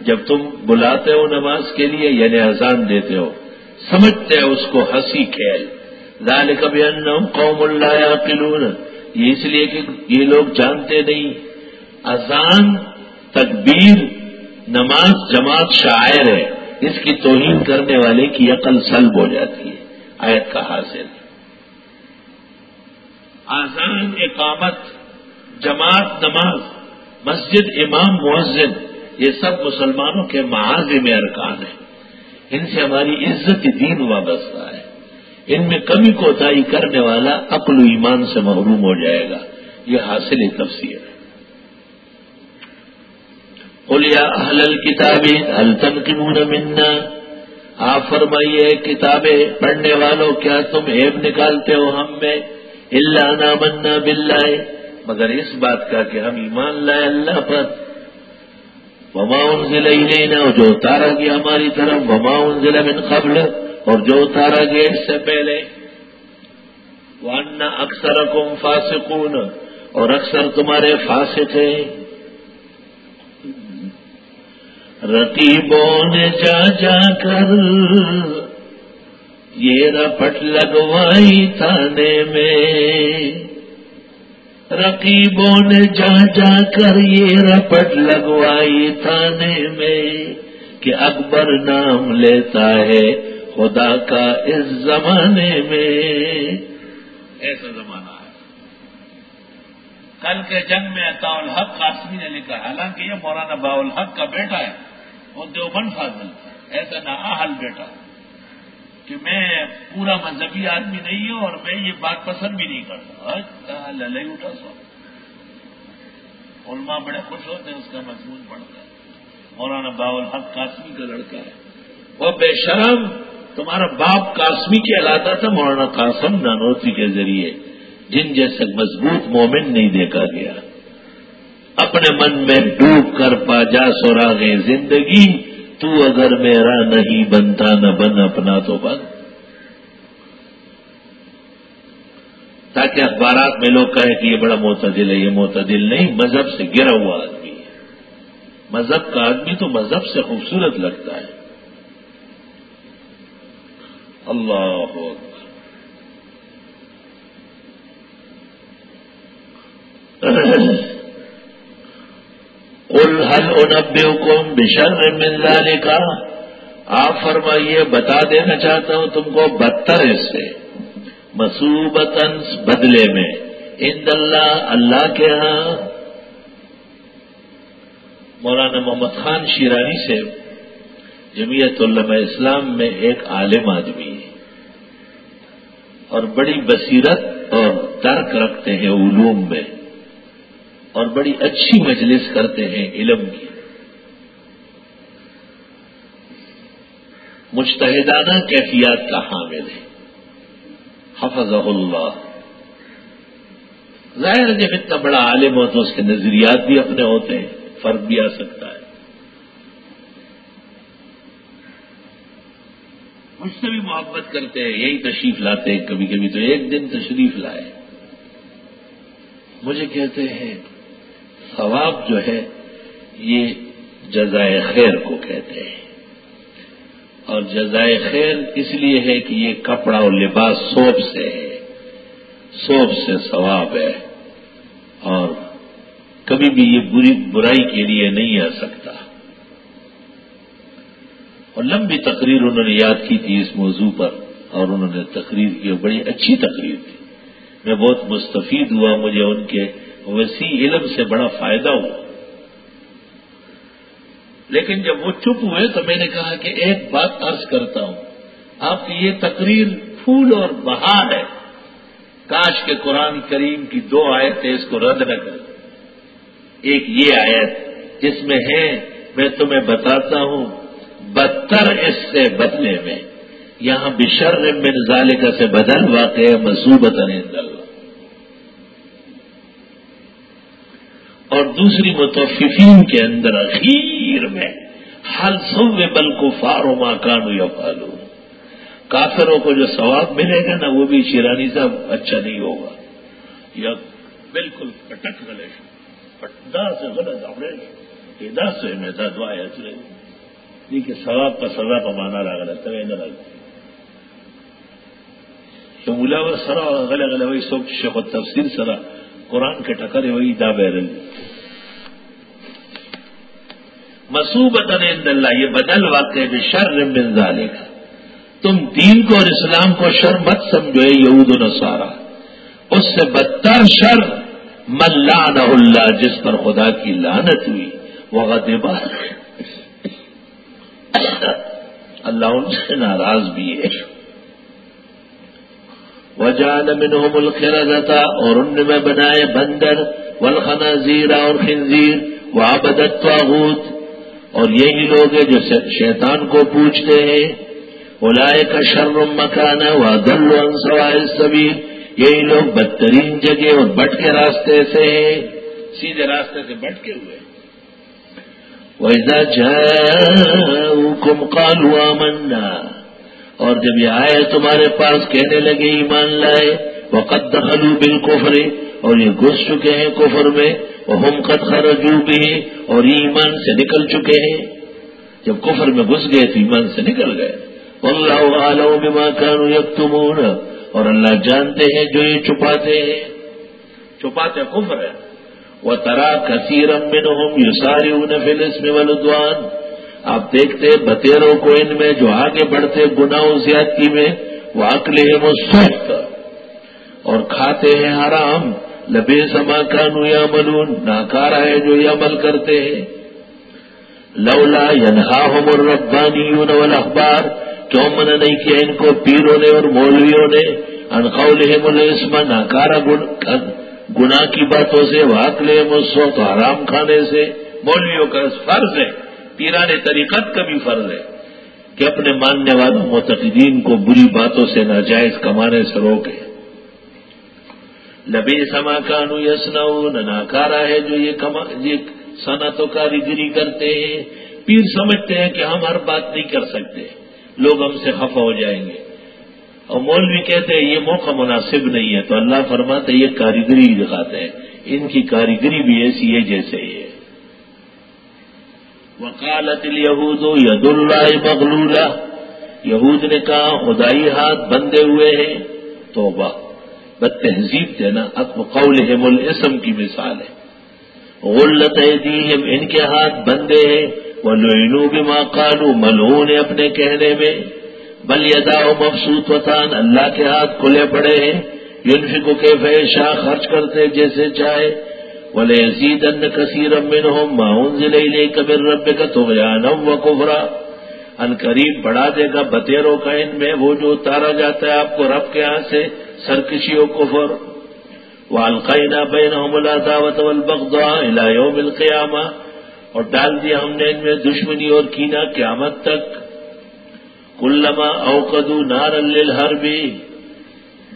جب تم بلاتے ہو نماز کے لیے یعنی اذان دیتے ہو، سمجھتے ہیں اس کو ہنسی کھیل۔ لال کبھی ان قوم اللہ قلون یہ اس لیے کہ یہ لوگ جانتے نہیں۔ اذان، تکبیر، نماز جماعت شاعر ہے۔ اس کی توہین کرنے والے کی عقل سلب ہو جاتی ہے۔ آیت کا حاصل۔ آزان اقامت جماعت نماز، مسجد امام مؤذن یہ سب مسلمانوں کے معاذ میں ارکان ہیں۔ ان سے ہماری عزت دین وابستہ ہے۔ ان میں کمی کوتاہی کرنے والا عقل و ایمان سے محروم ہو جائے گا۔ یہ حاصل تفسیر ہے۔ اولیا اہل کتابیں التن کی منا؟ آپ فرمائیے، کتابیں پڑھنے والوں، کیا تم ایب نکالتے ہو ہم میں؟ اللہ نامنا بلّہ مگر اس بات کا کہ ہم ایمان لائے اللہ پر. وما ضلع لینا جو اتارا گیا ہماری طرف. وما ضلع من قبل، اور جو اتارا گیا اس سے پہلے. وانا اکثر کم فاسقون، اور اکثر تمہارے فاسق ہیں. رقیبوں نے جا جا کر یہ رپٹ لگوائی تھانے میں. رقیبوں نے جا جا کر یہ رپٹ لگوائی تھانے میں کہ اکبر نام لیتا ہے خدا کا اس زمانے میں۔ ایسا زمانہ ہے۔ کل کے جنگ میں عطا الحق قاسمی نے لکھا، حالانکہ یہ مولانا با الحق کا بیٹا ہے، وہ دیوبند فاضل ایسا نہ حل بیٹا۔ کہ میں پورا مذہبی آدمی نہیں ہوں اور میں یہ بات پسند بھی نہیں کرتا۔ للے اٹھا سو۔ علماء بڑے خوش ہوتے ہیں، اس کا مضمون پڑتا ہے۔ مولانا باول حق قاسمی کا لڑکا ہے۔ وہ بے شرم، تمہارا باپ قاسمی کے تھا، مولانا قاسم نانوتی کے ذریعے، جن جیسے مضبوط مومن نہیں دیکھا گیا۔ اپنے من میں ڈوب کر پا جا سوراغے زندگی تو اگر میرا نہیں بنتا نہ بن اپنا تو بن۔ تاکہ اخبارات میں لوگ کہیں کہ یہ بڑا معتدل ہے، یہ معتدل نہیں، مذہب سے گرا ہوا آدمی ہے۔ مذہب کا آدمی تو مذہب سے خوبصورت لگتا ہے۔ اللہ <clears throat> الحل انبے حکم بشر مل کا آپ فرمائیے، بتا دینا چاہتا ہوں تم کو بدتر اس سے۔ مصوبتن بدلے میں۔ ان اللہ اللہ کے ہاں۔ مولانا محمد خان شیرانی سے جمیعت علماء اسلام میں ایک عالم آدمی ہے۔ اور بڑی بصیرت اور ترک رکھتے ہیں علوم میں۔ اور بڑی اچھی مجلس کرتے ہیں علم کی۔ مشتحدانہ کیفیات کا حامل ہے۔ حفظ اللہ۔ ظاہر جب اتنا بڑا عالم ہو تو اس کے نظریات بھی اپنے ہوتے ہیں، فرق بھی آ سکتا ہے۔ مجھ سے بھی محبت کرتے ہیں، یہی تشریف لاتے ہیں، کبھی کبھی تو ایک دن تشریف لائے۔ مجھے کہتے ہیں ثواب جو ہے، یہ جزائے خیر کو کہتے ہیں۔ اور جزائے خیر اس لیے ہے کہ یہ کپڑا اور لباس سوپ سے ہے۔ سوپ سے ثواب ہے۔ اور کبھی بھی یہ بری، برائی کے لیے نہیں آ سکتا۔ اور لمبی تقریر انہوں نے یاد کی تھی اس موضوع پر، اور انہوں نے تقریر کی بڑی اچھی تقریر تھی۔ میں بہت مستفید ہوا، مجھے ان کے وسیع علم سے بڑا فائدہ ہوا لیکن جب وہ چپ ہوئے تو میں نے کہا کہ ایک بات عرض کرتا ہوں۔ آپ کی یہ تقریر پھول اور بہار ہے۔ کاش کے قرآن کریم کی دو آیتیں اس کو رد نہ کر ایک یہ آیت جس میں ہے، میں تمہیں بتاتا ہوں، بدتر اس سے بدلے میں۔ یہاں بشر من ذالکہ سے بدل واقع ہے مصوبت اللہ اور دوسری متوفین کے اندر اخیر میں، حل سو بل کو فارو ماں کانو یا فالو کافروں کو جو ثواب ملے گا نا، وہ بھی شیرانی صاحب اچھا نہیں ہوگا۔ یا بالکل پٹک گلے پٹدا سے غلط آوریش یہ سے میں دعا ہے۔ کہ ثواب کا سزا پمانا رہا غلط ہے نہ لگتا تو ملا و سرا غلط غلط وہی سوچ، شیخ تفصیل سرا۔ قرآن کے ٹکرے وہی دا بہرل مسوبت اللہ، یہ بدل واقع جو شر من ذالک۔ تم دین کو اور اسلام کو شر مت سمجھو یہود و نصارا اس سے بدتر شر ملان اللہ، جس پر خدا کی لانت ہوئی۔ وہ غدبا اللہ ان سے ناراض بھی ہے۔ وجال منهم الخردتا اور ان میں بنائے بندر والخنازیر اور خنزیر وعبدت طاغوت اور یہی لوگ ہیں جو شیطان کو پوچھتے ہیں۔ اولائے کا شرم مکانا و دل سوائے سبھی یہی لوگ بدترین جگہ اور بٹ کے راستے سے ہیں۔ سیدھے راستے سے بٹ کے ہوئے۔ ویزا جم کالوا منا اور جب یہ آئے تمہارے پاس کہنے لگے ایمان لائے وہ قد دخلو بال اور یہ گھس چکے ہیں کفر میں وہ ہم قد خرجو بھی اور یہ ایمان سے نکل چکے ہیں۔ جب کفر میں گھس گئے تو ایمان سے نکل گئے۔ اللہ عالم بما کانو یکتمون اور اللہ جانتے ہیں جو یہ چھپاتے ہیں۔ چھپاتے کفر ہے۔ وہ ترا کثیرم منہم یسارعون فی الاسم والعدوان۔ آپ دیکھتے بتیروں کو ان میں جو آگے بڑھتے گناہوں، زیادتی میں، وہ عقل ہے، وہ سخت اور کھاتے ہیں حرام لبے سما کانو یا ملون ناکارا ہے جو یہ عمل کرتے ہیں۔ لولا ینہا ہم ربانی اخبار کیوں منع نہیں کیا ان کو پیروں نے اور مولویوں نے؟ انقول الاسم ناکارا گناہ کی باتوں سے واقل مسوخ حرام کھانے سے، مولویوں کا فرض ہے۔ پیران طریقت کا بھی فرض ہے کہ اپنے ماننے والوں متقدین کو بری باتوں سے ناجائز کمانے سے روکے۔ لبے سما کانو یسنا ناکارا ہے جو یہ کما، یہ صنعت و کاریگری کرتے ہیں۔ پیر سمجھتے ہیں کہ ہم ہر بات نہیں کر سکتے۔ لوگ ہم سے خفا ہو جائیں گے۔ اور مولوی کہتے ہیں، یہ موقع مناسب نہیں ہے۔ تو اللہ فرماتے یہ کاریگری دکھاتے ہیں ان کی کاریگری بھی ایسی ہے جیسے یہ۔ وکالت یہود ید اللہ مغلولہ یہود نے کہا، خدائی ہاتھ بندے ہوئے ہیں تو بد تہذیب دینا قول الاسم کی مثال ہے۔ غلط ایدیہم، ان کے ہاتھ بندے ہیں۔ وہ لوئنو بھی ماں کالو ملو نے اپنے کہنے میں۔ بل یدا مفسوط وطان اللہ کے ہاتھ کھلے پڑے ہیں۔ یونفکو کے فیشا خرچ کرتے جیسے چاہے۔ بولے عزیز ان کثیر امن ہو ماؤن ضلع کبر رب کا تو و کفرا ان قریب بڑھا دے گا بتیروں کا ان میں وہ جو اتارا جاتا ہے آپ کو رب کے ہاں سے سرکشی و کفر وہ القائنا بین ملا دعوت البغا الہیوں مل اور ڈال دیا ہم نے ان میں دشمنی اور کینا قیامت تک۔ کلما اوقدو نار ہر بھی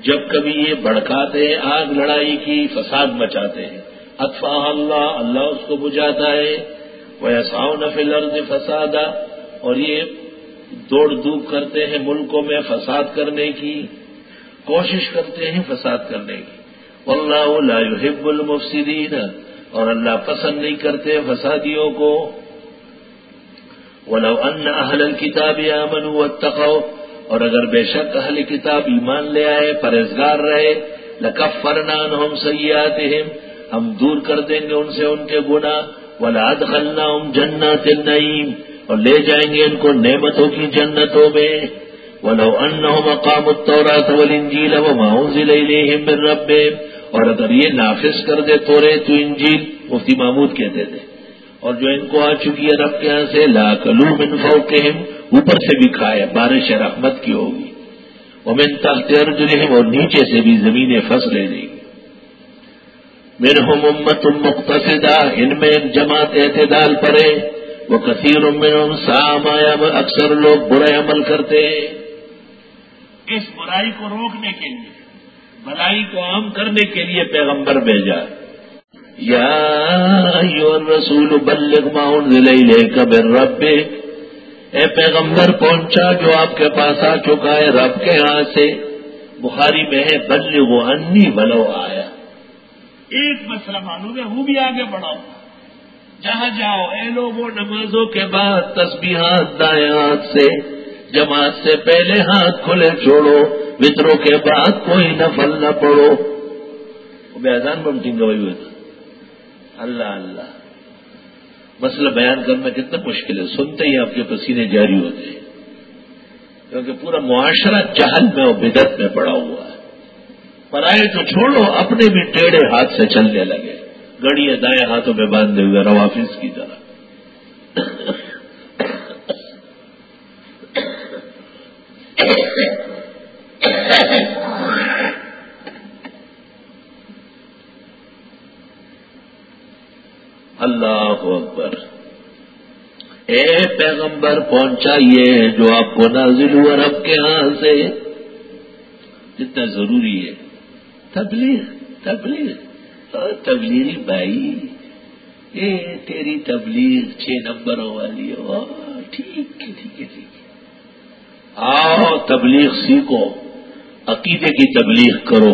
جب کبھی یہ بڑکاتے ہیں، آگ لڑائی کی فساد مچاتے ہیں۔ اطفا اللہ اللہ اس کو بجھاتا ہے۔ وہ ایساؤ نفل عرض فسادا۔ اور یہ دوڑ دھوپ کرتے ہیں ملکوں میں فساد کرنے کی۔ کوشش کرتے ہیں فساد کرنے کی۔ اللہ لا يحب المفسدین اور اللہ پسند نہیں کرتے فسادیوں کو۔ ولو ان اہل الكتاب امنوا واتقوا۔ اور اگر بے شک اہل کتاب ایمان لے آئے پرہزگار رہے لکفرنا عنہم سیئاتہم ہم دور کر دیں گے ان سے ان کے گنا ولاد خلنا ام جنت نعیم اور لے جائیں گے ان کو نعمتوں کی جنتوں میں۔ ولو ان مقام التورات والانجیل وما انزل الیہم من رب اور اگر یہ نافذ کر دے تو رہے تو انجیل، مفتی محمود کہتے تھے۔ اور جو ان کو آ چکی ہے رب کے یہاں سے، لا کلو من فوقہم، اوپر سے بھی کھائے، بارش رحمت کی ہوگی۔ وہ من تخت ارجلہم اور نیچے سے بھی زمینیں پھنس لے دیں گی منہم امت مقتصدہ ان میں جماعت اعتدال پڑے۔ وہ کثیر منہم سام آیا اکثر لوگ برے عمل کرتے۔ ہیں اس برائی کو روکنے کے لیے بھلائی کو عام کرنے کے لیے پیغمبر بھیجا۔ یا رسول بلغ ما انزل الیک من ربک۔ اے پیغمبر پہنچا جو آپ کے پاس آ چکا ہے رب کے ہاں سے۔ بخاری میں ہے بلغ انی ولو آیا۔ ایک مسئلہ معلوم ہے وہ بھی آگے بڑھاؤ۔ جہاں جاؤ، اے لوگوں، نمازوں کے بعد تسبیحات دائیں ہاتھ سے، جماعت سے پہلے ہاتھ کھلے چھوڑو، وطروں کے بعد کوئی نفل نہ پڑو بیان بنٹنگ وہی ہوتا اللہ اللہ۔ مسئلہ بیان کرنا کتنا مشکل ہے۔ سنتے ہی آپ کے پسینے جاری ہوتے ہیں۔ کیونکہ پورا معاشرہ جہل میں اور بدت میں پڑا ہوا ہے۔ پرائے تو چھوڑو، اپنے بھی ٹیڑھے ہاتھ سے چلنے لگے۔ گڑیاں دائیں ہاتھوں میں باندھے ہوئے روافظ کی طرح۔ اللہ اکبر۔ اے پیغمبر پہنچا یہ جو آپ کو نازل ہوا رب کے ہاں سے۔ جتنا ضروری ہے۔ تبلیغ تبلیغ تبلیغی بھائی، اے تیری تبلیغ چھ نمبر والی ہو ٹھیک ہے ٹھیک ہے ٹھیک ہے۔ آؤ، تبلیغ سیکھو، عقیدے کی تبلیغ کرو،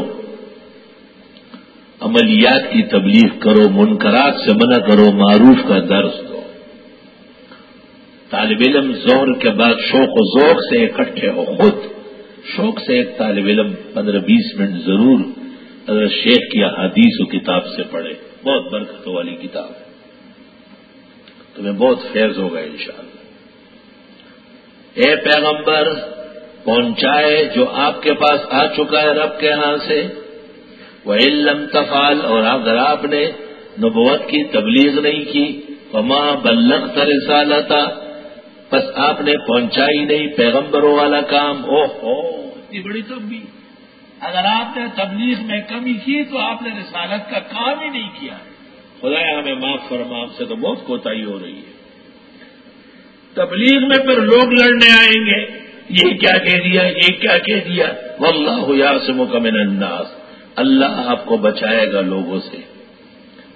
عملیات کی تبلیغ کرو، منکرات سے منع کرو، معروف کا درس دو۔ طالب علم زور کے بعد شوق و ذوق سے اکٹھے ہو، خود شوق سے ایک طالب علم پندرہ بیس منٹ ضرور اگر شیخ کی حدیث و کتاب سے پڑھے۔ بہت برکتوں والی کتاب ہے۔ تمہیں بہت فیض ہوگا انشاءاللہ۔ اے پیغمبر، پہنچائے جو آپ کے پاس آ چکا ہے رب کے ہاں سے۔ وہ علم تفال اور اگر آپ نے نبوت کی تبلیغ نہیں کی، فما بلغ رسالتا۔ بس آپ نے پہنچائی نہیں پیغمبروں والا کام۔ او ہو اتنی بڑی کمی اگر آپ نے تبلیغ میں کمی کی تو آپ نے رسالت کا کام ہی نہیں کیا۔ خدا ہمیں معاف فرما، آپ سے تو بہت کوتاہی ہو رہی ہے۔ تبلیغ میں پھر لوگ لڑنے آئیں گے۔ یہ کیا کہہ دیا، یہ کیا کہہ دیا؟ واللہ یاسمک من الناس۔ اللہ آپ کو بچائے گا لوگوں سے۔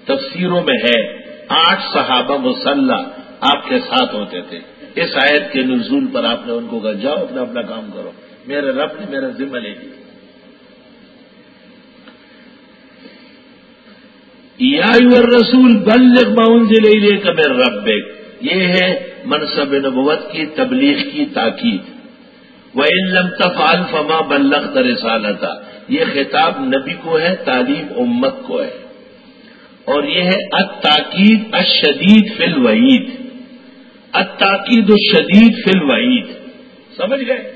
تفسیروں میں ہے، آٹھ صحابہ مسلح آپ کے ساتھ ہوتے تھے۔ اس آیت کے نزول پر آپ نے ان کو کہا، جاؤ اپنا اپنا کام کرو۔ میرے رب نے میرا ذمہ لے لیا۔ یا رسول بلغ باؤنز لے لے کا رب یہ ہے منصب نبوت کی، تبلیغ کی تاکید. وہ علم تفال فما بلغ ترسالتا یہ خطاب نبی کو ہے، تعلیم امت کو ہے. اور یہ ہے اتاکید اشدید فل وعید اتاکید الشدید فل وعید سمجھ گئے؟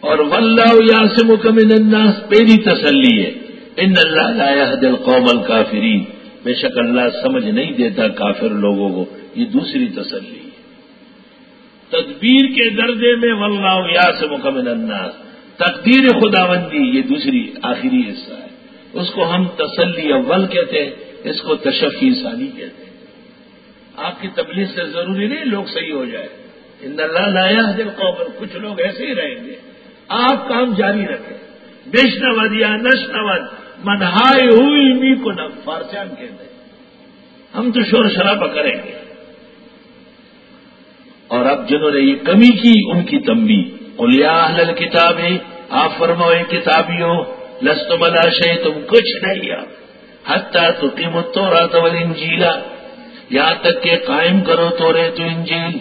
اور ولہ یاسم مکمن الناس پہلی تسلی ہے. ان اللہ لایا دل قوم الکافرین۔ بے شک اللہ سمجھ نہیں دیتا کافر لوگوں کو۔ یہ دوسری تسلی۔ ہے تدبیر کے درجے میں ولہ یاسم مکمن الناس۔ تقدیر خداوندی یہ دوسری آخری حصہ ہے۔ اس کو ہم تسلی اول کہتے ہیں، اس کو تشفی ثانی کہتے ہیں۔ آپ کی تبلیغ سے ضروری نہیں لوگ صحیح ہو جائے ان اللہ لایا دل قوم کچھ لوگ ایسے ہی رہیں گے۔ آپ کام جاری رکھیں۔ بیشنود یا نشنود منہائے ہوئی می کو نہ فارسیان کہتے ہیں ہم تو شور شرابہ کریں گے۔ اور اب جنہوں نے یہ کمی کی، ان کی تمبی اہل کتاب ہے آپ فرمائے کتابیوں لست ملا شے تم کچھ نہیں حتیٰ تو قیمت تو رات انجیلا یہاں تک کہ قائم کرو تو رہے تو انجیل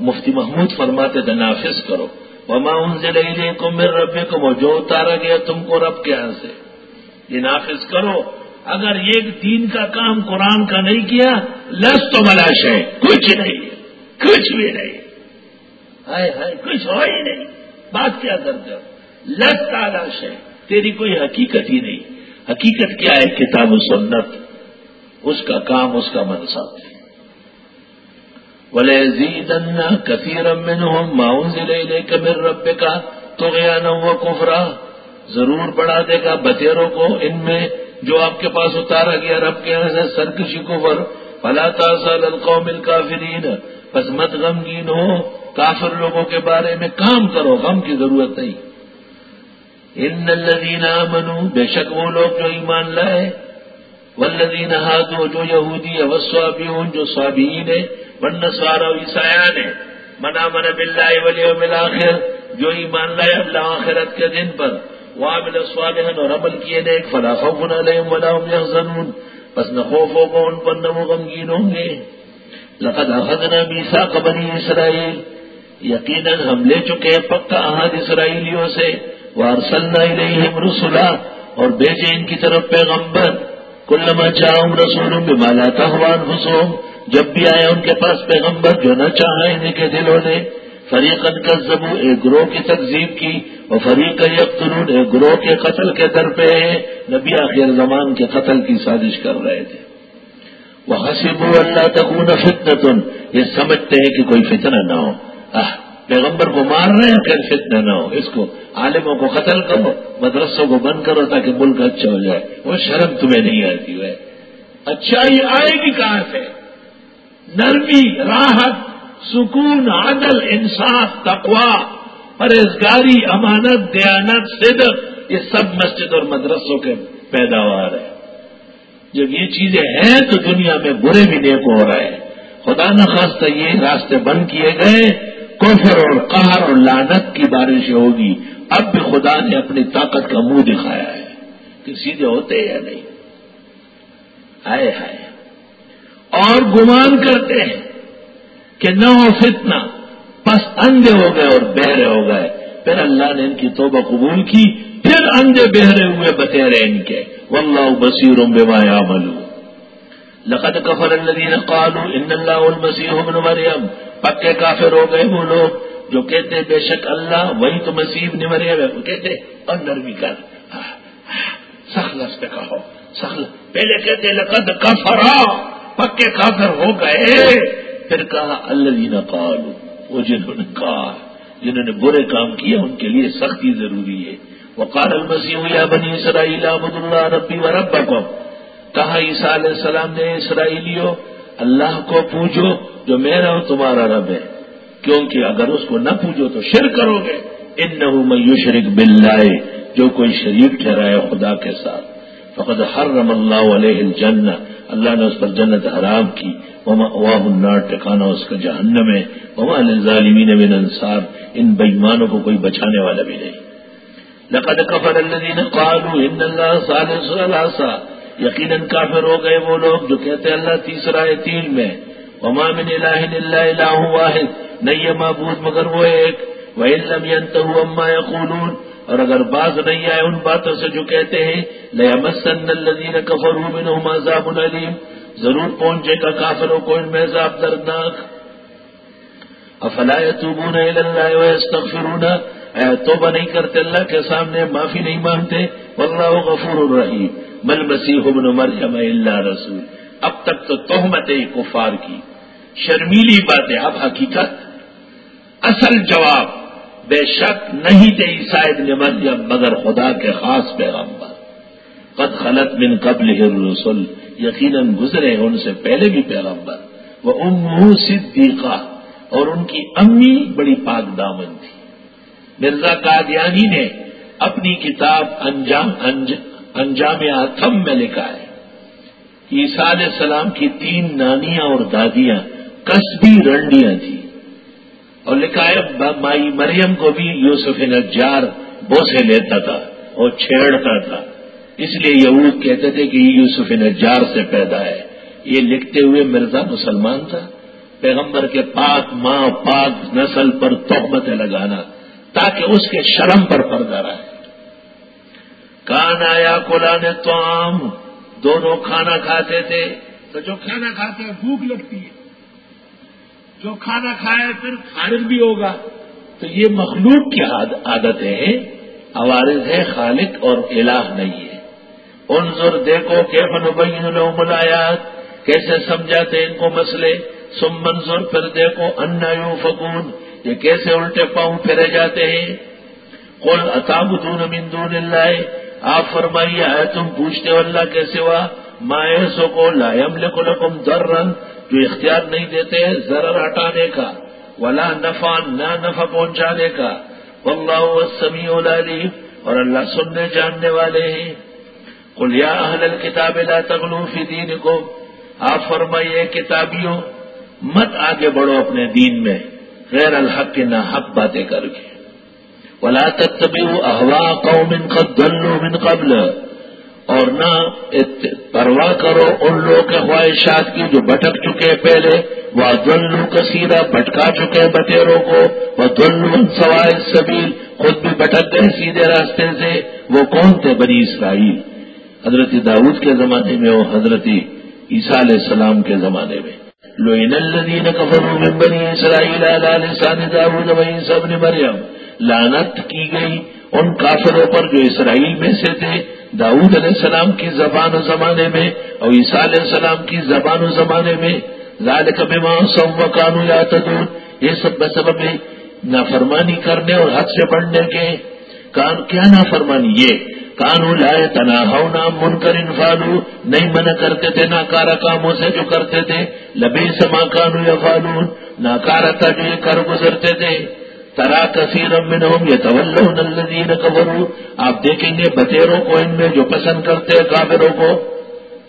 مفتی محمود فرماتے تھے، نافذ کرو۔ وما ان سے نہیں کو میرے رب کو جو اتارا گیا تم کو رب کے یہاں سے۔ یہ نافذ کرو۔ اگر ایک دین کا کام قرآن کا نہیں کیا، لس تو ملاش ہے۔ کچھ نہیں، کچھ بھی نہیں۔ ہائے ہائے، کچھ ہو ہی نہیں۔ بات کیا کرتے ہو لس تالاش ہے۔ تیری کوئی حقیقت ہی نہیں۔ حقیقت کیا ہے؟ کتاب و سنت۔ اس کا کام، اس کا منصب۔ بولے زید کثیر ماؤں ضلع لے کے میرے رب کا تو گیا نہ وہ کفرا ضرور بڑھا دے گا بتیروں کو، ان میں جو آپ کے پاس اتارا گیا رب کے یہاں سے سرکشی کفر، فلا تاثل القوم الکافرین بس مت غمگین ہو، کافر لوگوں کے بارے میں کام کرو، غم کی ضرورت نہیں۔ ان الذین آمنوا، بے شک وہ لوگ جو ایمان لائے۔ والذین ہاتھوں جو یہودی اوسوابیون جو صابین ہے ون سوارا عیسایان ہے منا من بلّہ ولی آخر جو ایمان لائے اللہ آخرت کے دن پر۔ وہ مل صالحن اور عمل کیے نے ایک فلا خوف علیہم ولا هم يحزنون پس نہ خوف ہوگا ان پر نہ وہ غمگین ہوں گے لقد اخذنا میثاق بنی اسرائیل. یقیناً ہم لے چکے پکا احد اسرائیلیوں سے. وارسلنا الیہم رسولا اور بھیجے ان کی طرف پیغمبر. کلما چاہوں رسول بما لا تهوا انفسهم جب بھی آئے ان کے پاس پیغمبر جو نہ چاہا ان کے دلوں نے فریقن کا زبو ایک گروہ کی تقزیب کی اور فریق یقتلون ایک گروہ کے قتل کے در پہ نبی آخر زمان کے قتل کی سازش کر رہے تھے۔ وہ حسب اللہ تکون فتنتن یہ سمجھتے ہیں کہ کوئی فتنہ نہ ہو۔ پیغمبر کو مار رہے ہیں پھر فتنہ نہ ہو۔ اس کو عالموں کو قتل کرو، مدرسوں کو بند کرو تاکہ ملک اچھا ہو جائے۔ وہ شرم تمہیں نہیں آتی ہے اچھائی آئے گی کہاں سے؟ نرمی، راحت سکون، عدل، انصاف تقوا پرہزگاری امانت، دیانت، صدق، یہ سب مسجد اور مدرسوں کے پیداوار ہے جب یہ چیزیں ہیں تو دنیا میں برے بھی نیک ہو رہے ہیں۔ خدا نخواستہ یہ راستے بند کیے گئے۔ کوفر اور قہر اور لانت کی بارش ہوگی۔ اب بھی خدا نے اپنی طاقت کا منہ دکھایا ہے۔ کہ سیدھے ہوتے یا نہیں؟ آئے ہائے۔ اور گمان کرتے ہیں۔ کہ نہ ہو فتنا بس اندھے ہو گئے اور بہرے ہو گئے۔ پھر اللہ نے ان کی توبہ قبول کی، پھر اندھے بہرے ہوئے بتیرے ان کے۔ واللہ بصیر بما يعملون لقد کفر الذين قالوا ان الله المسيح ابن مريم پکے کافر ہو گئے وہ لوگ جو کہتے بے شک اللہ وہی تو مسیح نے مریم ہے۔ وہ کہتے اور نرمی کر۔ سخلس پہ کہو۔ سخل پہلے کہتے لقد کفرا، پکے کافر ہو گئے۔ پھر کہا اللہ قالوا، وہ جنہوں نے کہا، جنہوں نے برے کام کیے ان کے لیے سختی ضروری ہے۔ وہ کار المسیح، یا بنی اسرائیل عبد اللہ ربی و رب کہا، عیسیٰ علیہ السلام نے اسرائیلیوں اللہ کو پوجو، جو میرا ہو تمہارا رب ہے۔ کیونکہ اگر اس کو نہ پوجو تو شر کرو گے۔ ان نہ میو شریک بل لائے جو کوئی شریک ٹھہرائے خدا کے ساتھ۔ فقط ہر رم اللہ علیہ الجن اللہ نے اس پر جنت حرام کی۔ وما النار ٹکانا اس کا جہنم ہے وما ظالمین بن انصار ان بےمانوں کو کوئی بچانے والا بھی نہیں۔ لقد کفر الذين قالوا ان الله ثالث ثلاثه یقیناً کافر ہو گئے وہ لوگ جو کہتے ہیں اللہ تیسرا ہے تین میں۔ وما من الہ الا الہ واحد۔ نہیں یہ معبود مگر وہ ایک۔ وہ علم اما یقولون اور اگر باز نہیں آئے ان باتوں سے جو کہتے ہیں لمسن الذین کفروا منهم عذاب علیم ضرور پہنچے گا کافروں کو ان میں عذاب دردناک۔ افلا يتوبون الى الله توبہ نہیں کرتے، اللہ کے سامنے معافی نہیں مانگتے۔ واللہ غفور الرحیم۔ مل مسیح ابن مریم اللہ رسول۔ اب تک تو تہمت کفار کی۔ شرمیلی باتیں، اب حقیقت۔ اصل جواب، بے شک نہیں تھے عیسائد نے مریم مگر خدا کے خاص پیغمبر۔ قد خلط من قبل رسول یقیناً گزرے ان سے پہلے بھی پیغمبر۔ وہ ام صدیقہ، اور ان کی امی بڑی پاک دامن تھی۔ مرزا قادیانی نے اپنی کتاب انجام، انج، انجام آتم میں لکھا ہے۔ عیسیٰ علیہ السلام کی تین نانیاں اور دادیاں کسبی رنڈیاں تھیں۔ اور لکھا ہے مائی مریم کو بھی یوسف نجار بوسے لیتا تھا اور چھیڑتا تھا۔ اس لیے یہود کہتے تھے کہ یہ یوسف نجار سے پیدا ہے۔ یہ لکھتے ہوئے مرزا مسلمان تھا۔ پیغمبر کے پاک ماں، پاک نسل پر تہمتیں لگانا تاکہ اس کے شرم پر پردہ رہے۔ کان آیا نے تو آم دونوں کھانا کھاتے تھے۔ تو جو کھانا کھاتے ہیں، بھوک لگتی ہے۔ جو کھانا کھائے، پھر خارج بھی ہوگا۔ تو یہ مخلوق کی عادتیں ہیں۔ عوارض ہے خالق اور الہ نہیں ہے۔ انظر دیکھو کہ فن ملایات کیسے سمجھاتے ان کو مسئلے سم منظر پھر دیکھو یوں فکون یہ کیسے الٹے پاؤں پھرے جاتے ہیں۔ کل اتاب دون دون اللہ، آپ فرمائیے آئے تم پوچھتے ہو اللہ کے سوا؟ مائے سو کو لائم لکھو لکم در جو اختیار نہیں دیتے ضرر ہٹانے کا، ولا نفع نہ نفع پہنچانے کا۔ واللہ السمیع العلیم، اور اللہ سننے جاننے والے ہیں۔ یا اہل الكتاب لا تغلو فی دینکم آپ فرمائیے کتابیوں، مت آگے بڑھو اپنے دین میں، غیر الحق کے نہ حق باتیں کر کے۔ ولا تتبعوا احوا قوم قد ضلوا من قبل۔ اور نہ پرواہ کرو ان لوگوں کے خواہشات کی جو بھٹک چکے پہلے، وہ دلو کثیرہ، بھٹکا چکے بٹیروں کو وہ دلو سوائے سبیل خود بھی بھٹک گئے سیدھے راستے سے، وہ کون تھے بنی اسرائیل؟ حضرت داود کے زمانے میں اور حضرت عیسیٰ علیہ السلام کے زمانے میں۔ لوئن الذین کفروا من بنی اسرائیل علی لسان داود و عیسی ابن مریم۔ لعنت کی گئی ان کافروں پر جو اسرائیل میں سے تھے۔ داود علیہ السلام کی زبان و زمانے میں اور عیسیٰ علیہ السلام کی زبان و زمانے میں۔ لال کبھی ماں سم و قانو یا تدور یہ سب سبب نافرمانی کرنے اور حد سے بڑھنے کے۔ کیا نافرمانی؟ یہ کانو لائے تنا من کر انفالو نہیں منع کرتے تھے ناکارا کاموں سے جو کرتے تھے لبی سما کانو یا فالون ناکارا تھا جو یہ کر گزرتے تھے۔ ترا کثیر امن ہوں یہ طول آپ دیکھیں گے بتیروں کو ان میں جو پسند کرتے ہیں کابروں کو۔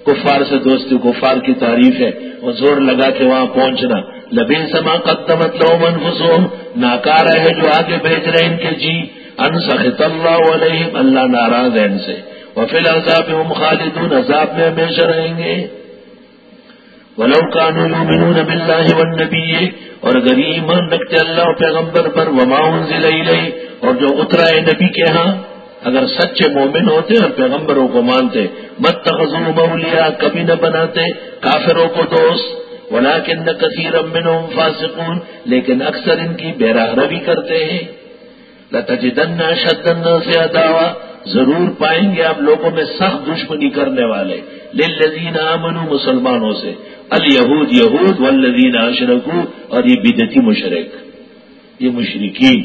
کفار سے دوستی، کفار کی تعریف ہے۔ وہ زور لگا کے وہاں پہنچنا۔ لبین سما قدمت لو منفسوم ناکارا ہے جو آگے بھیج رہے ان کے جی۔ ان سخت اللہ علیہ اللہ ناراض ہے ان سے۔ وہ فی الحال ہم خالدون، عذاب میں ہمیشہ رہیں گے۔ ولو کانو یؤمنون باللہ والنبی اور اگر ایمان رکھتے اللہ و پیغمبر پر، وما انزل الیہ، اور جو اترا ہے نبی کے ہاں اگر سچے مومن ہوتے اور پیغمبروں کو مانتے مت تخذو مولیا کبھی نہ بناتے، کافروں کو دوست، ولیکن کثیر منہم فاسقون، لیکن اکثر ان کی بیراہ روی کرتے ہیں۔ لتجدن شدن سے اداوا ضرور پائیں گے آپ لوگوں میں سخت دشمنی کرنے والے. للذین آمنوا مسلمانوں سے. الیہود یہود والذین اشرکو. اور یہ بدتی مشرق یہ مشرقین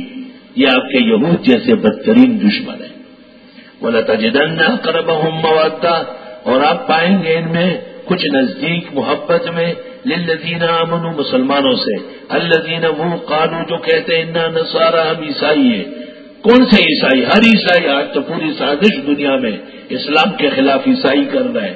یہ آپ کے یہود جیسے بدترین دشمن ہیں. بولا تجدن کرب موتا اور آپ پائیں گے ان میں کچھ نزدیک محبت میں للذین آمنوا مسلمانوں سے، الذین وہ قانو جو کہتے ہیں نہ نسارا ہم عیسائی ہیں۔ کون سے عیسائی؟ ہر عیسائی آج تو پوری سازش دنیا میں اسلام کے خلاف عیسائی کر رہا ہے۔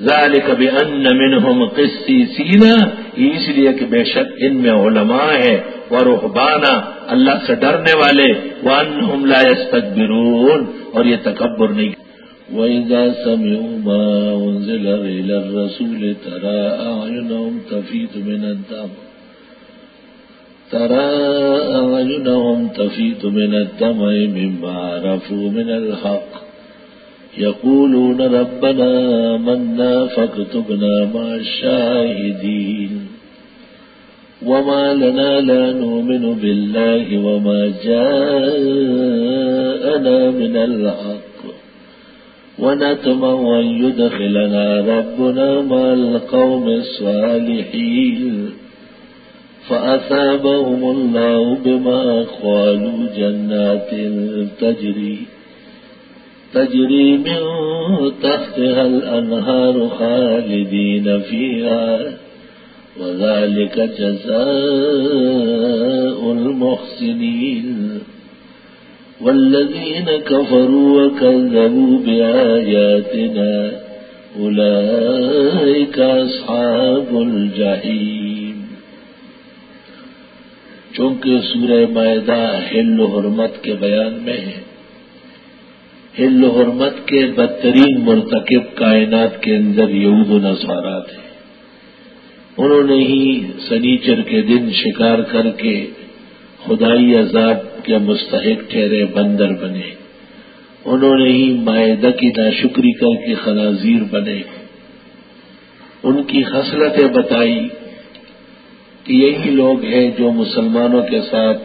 ذالک بان منہم قسیسینا اس لیے کہ بے شک ان میں علماء ہے ورحبانا اللہ سے ڈرنے والے، وانہم لا يستكبرون اور یہ تکبر نہیں۔ وَإِذَا سَمِعُوا مَا أُنزِلَ إِلَى الرَّسُولِ تَرَى أَعْيُنَهُمْ تَفِيضُ مِنَ الدَّمْعِ تَرَى أَعْيُنَهُمْ تَفِيضُ مِنَ الدَّمْعِ مِمَّا عَرَفُوا مِنَ الْحَقِّ يقولون ربنا منا فاكتبنا مع الشاهدين وما لنا لا نؤمن بالله وما جاءنا من الحق ونتمع أن يدخلنا ربنا مع القوم الصالحين. فأثابهم الله بما قالوا جنات تجري تجري من تحتها الأنهار خالدين فيها. وذلك جزاء المحسنين. والذين كفروا وكذبوا بآياتنا أولئك أصحاب الجحيم. چونکہ سورہ معدہ حل و حرمت کے بیان میں ہے ہل حرمت کے بدترین مرتکب کائنات کے اندر یہود و نسوارا تھے انہوں نے ہی سنیچر کے دن شکار کر کے خدائی عذاب کے مستحق ٹھہرے بندر بنے۔ انہوں نے ہی معدہ کی ناشکری کر کے خنازیر بنے۔ ان کی خصلتیں بتائی کہ یہی لوگ ہیں جو مسلمانوں کے ساتھ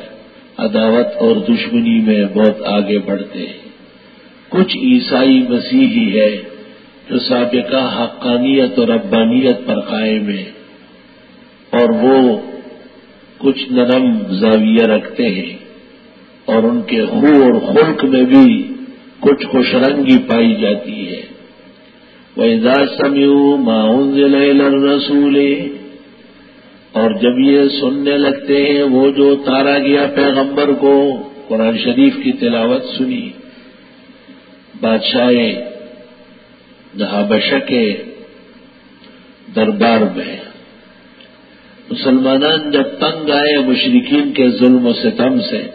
عداوت اور دشمنی میں بہت آگے بڑھتے ہیں۔ کچھ عیسائی مسیحی ہے جو سابقہ حقانیت اور ربانیت پر قائم ہے اور وہ کچھ نرم زاویہ رکھتے ہیں اور ان کے خو اور خلق میں بھی کچھ خوش رنگی پائی جاتی ہے۔ وہ اجاز سمیو معاون رسول اور جب یہ سننے لگتے ہیں، وہ جو تارا گیا پیغمبر کو، قرآن شریف کی تلاوت سنی۔ بادشاہ جہاں کے دربار میں۔ مسلمان جب تنگ آئے مشرقین کے ظلم و ستم سے،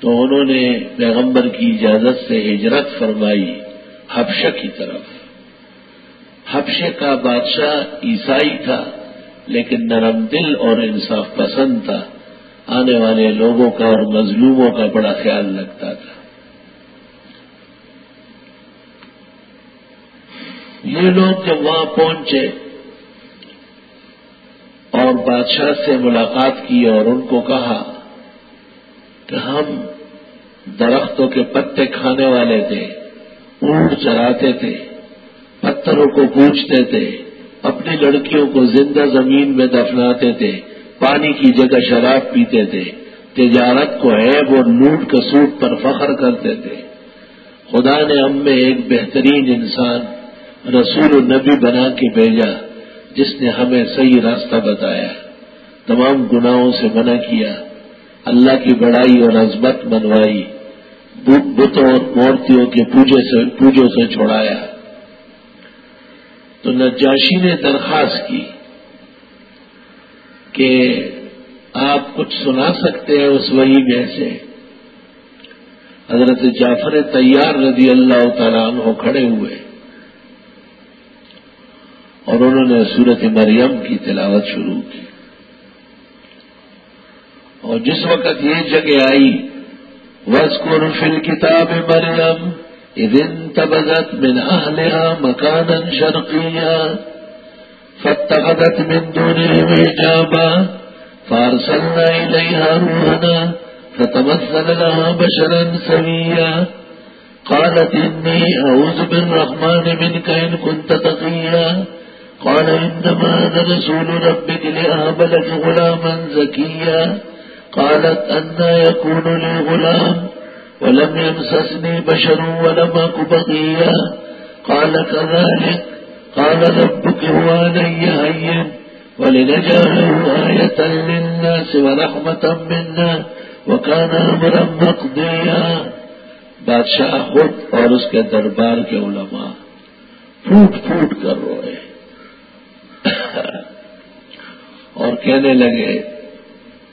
تو انہوں نے پیغمبر کی اجازت سے ہجرت فرمائی حبشہ کی طرف۔ حبشے کا بادشاہ عیسائی تھا، لیکن نرم دل اور انصاف پسند تھا۔ آنے والے لوگوں کا اور مظلوموں کا بڑا خیال رکھتا تھا۔ یہ لوگ جب وہاں پہنچے اور بادشاہ سے ملاقات کی اور ان کو کہا کہ ہم درختوں کے پتے کھانے والے تھے، اونٹ چراتے تھے، پتھروں کو پوچھتے تھے، اپنی لڑکیوں کو زندہ زمین میں دفناتے تھے، پانی کی جگہ شراب پیتے تھے، تجارت کو عیب اور لوٹ کسوٹ پر فخر کرتے تھے۔ خدا نے ہم میں ایک بہترین انسان، رسول النبی بنا کے بھیجا۔ جس نے ہمیں صحیح راستہ بتایا، تمام گناہوں سے منع کیا، اللہ کی بڑائی اور عظمت بنوائی بتوں اور مورتیوں کے پوجوں سے چھوڑایا تو نجاشی نے درخواست کی کہ آپ کچھ سنا سکتے ہیں اس وہی میں سے۔ حضرت جعفر تیار رضی اللہ تعالیٰ عنہ کھڑے ہوئے۔ اور انہوں نے سورت مریم کی تلاوت شروع کی۔ اور جس وقت یہ جگہ آئی وسکر فل کتاب مریم ادن تبزت من اہلها مکانا شرقیا فتخذت من دونه جابا فارسلنا إليها روحنا، فتمثل لها بشرا سويا قالت إني أعوذ بالرحمن منك إن كنت تقيا قال إنما أنا رسول ربك لأهب لك غلاما زكيا. قالت أنا يكون لي غلام ولم يمسسني بشر ولم أك بقيا. قال كذلك. قال ربك هو علي هين ولنجعله آية للناس ورحمة منا وكان أمرا مقضيا. بادشاہ خود اور اس کے دربار کے علماء پھوٹ پھوٹ کر روئے. اور کہنے لگے،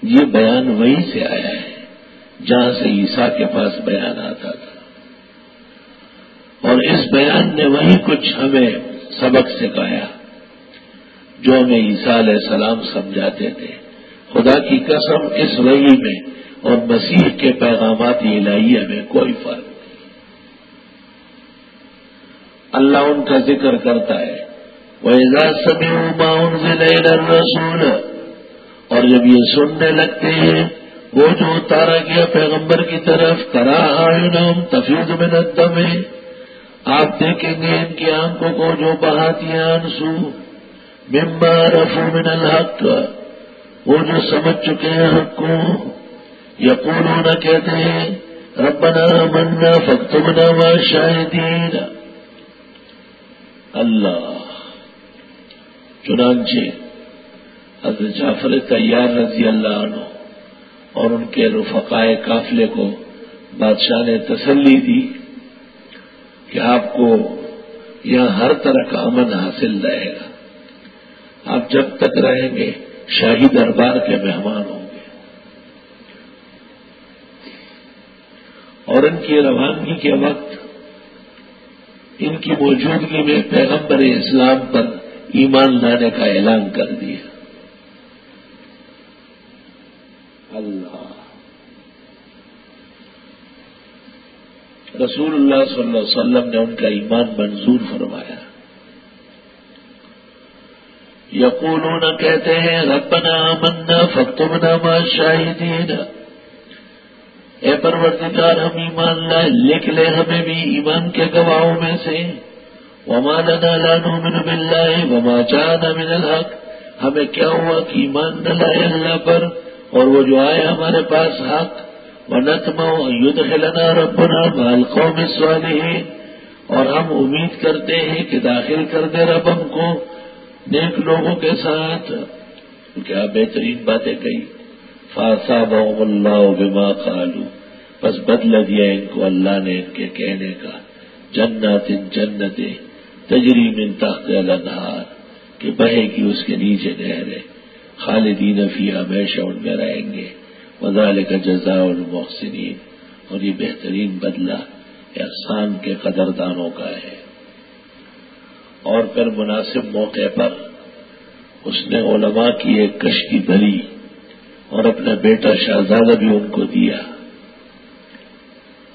یہ بیان وہیں سے آیا ہے جہاں سے عیسا کے پاس بیان آتا تھا۔ اور اس بیان نے وہی کچھ ہمیں سبق سکھایا جو ہمیں عیسیٰ علیہ السلام سمجھاتے تھے۔ خدا کی قسم اس وحی میں اور مسیح کے پیغامات الہیہ میں کوئی فرق نہیں۔ اللہ ان کا ذکر کرتا ہے رسول اور جب یہ سننے لگتے ہیں، وہ جو اتارا گیا پیغمبر کی طرف کرا آئنم تفیظ میں ندم ہے آپ دیکھیں گے ان کی آنکھوں کو جو بہاتی ہیں آنسو ممبا رفو من الحق، وہ جو سمجھ چکے ہیں حق کو۔ یقون کہتے ہیں، ربنا منا فکتمنا و شاہدین اللہ۔ چنانچہ حضرت جعفر تیار رضی اللہ عنہ اور ان کے رفقائے قافلے کو بادشاہ نے تسلی دی کہ آپ کو یہاں ہر طرح کا امن حاصل رہے گا۔ آپ جب تک رہیں گے، شاہی دربار کے مہمان ہوں گے۔ اور ان کی روانگی کے وقت ان کی موجودگی میں پیغمبر اسلام پر ایمان لانے کا اعلان کر دیا۔ اللہ۔ رسول اللہ صلی اللہ علیہ وسلم نے ان کا ایمان منظور فرمایا۔ یقولون کہتے ہیں، ربنا منا فکتمنا ما شاہدین اے پروردگار، ہم ایمان لائے، لکھ لے، ہمیں بھی ایمان کے گواہوں میں سے۔ وما لنا لا نؤمن بالله وما جاءنا من الحق. ہمیں کیا ہوا کہ ایمان نہ لائے اللہ پر اور وہ جو آئے ہمارے پاس حق؟ ونتما يدخلنا ربنا مع القوم الصالحين. اور ہم امید کرتے ہیں کہ داخل کر دے رب ہم کو نیک لوگوں کے ساتھ۔ کیا بہترین باتیں کہی فاسا بہم اللہ بما قالو بس بدل دیا ان کو اللہ نے ان کے کہنے کا۔ جنت ان جنتیں۔ تجری من تحت الانہار، کہ بہے گی اس کے نیچے نہرے خالدین فی ہمیشہ ان میں رہیں گے۔ وزال کا جزا المحسنین۔ اور یہ بہترین بدلہ احسان کے قدردانوں کا ہے۔ اور پھر مناسب موقع پر اس نے علماء کی ایک کشتی بھری اور اپنا بیٹا شہزادہ بھی ان کو دیا۔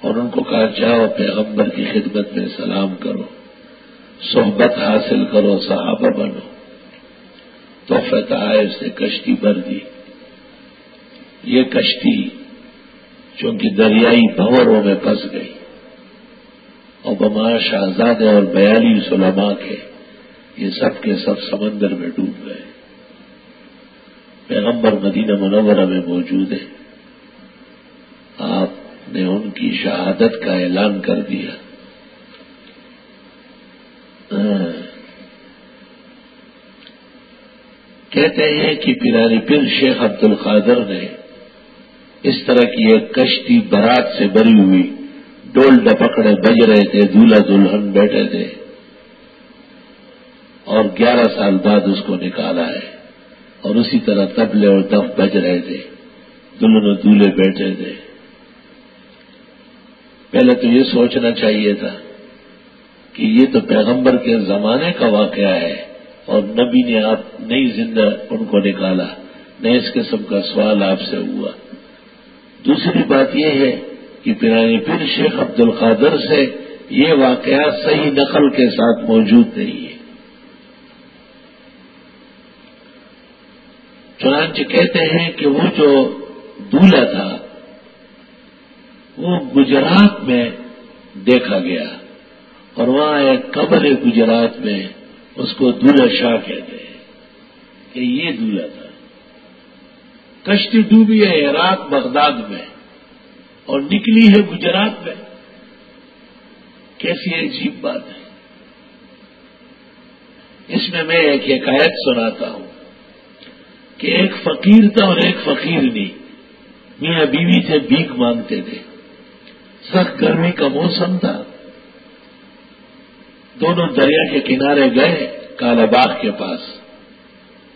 اور ان کو کہا، جاؤ پیغمبر کی خدمت میں سلام کرو۔ صحبت حاصل کرو، صحابہ بنو۔ تو فتح سے کشتی بھر دی۔ یہ کشتی چونکہ دریائی بھوروں میں پھنس گئی۔ اور بما اور بیالیس علماء کے یہ سب کے سب سمندر میں ڈوب گئے۔ پیغمبر مدینہ منورہ میں موجود ہے آپ نے ان کی شہادت کا اعلان کر دیا۔ کہتے ہیں کہ پیرانی پیر شیخ عبد القادر نے اس طرح کی ایک کشتی برات سے بری ہوئی، ڈول ڈپکڑے بج رہے تھے، دولہا دلہن بیٹھے تھے، اور گیارہ سال بعد اس کو نکالا ہے، اور اسی طرح تبلے اور دف بج رہے تھے، دلہن اور دولہے بیٹھے تھے۔ پہلے تو یہ سوچنا چاہیے تھا کہ یہ تو پیغمبر کے زمانے کا واقعہ ہے اور نبی نے آپ نئی زندہ ان کو نکالا نئے اس قسم کا سوال آپ سے ہوا۔ دوسری بات یہ ہے کہ پرانی پھر شیخ عبد القادر سے یہ واقعہ صحیح نقل کے ساتھ موجود نہیں ہے۔ چنانچہ کہتے ہیں کہ وہ جو دولہا تھا وہ گجرات میں دیکھا گیا۔ اور وہاں ایک قبر ہے گجرات میں اس کو دولہا شاہ کہتے ہیں کہ یہ دولہا تھا۔ کشتی ڈوبی ہے عراق بغداد میں اور نکلی ہے گجرات میں۔ کیسی عجیب بات ہے۔ اس میں میں ایک حکایت سناتا ہوں کہ ایک فقیر تھا اور ایک فقیر نہیں میاں بیوی تھے، بھیک مانگتے تھے۔ سخت گرمی کا موسم تھا۔ دونوں دریا کے کنارے گئے، کالا باغ کے پاس،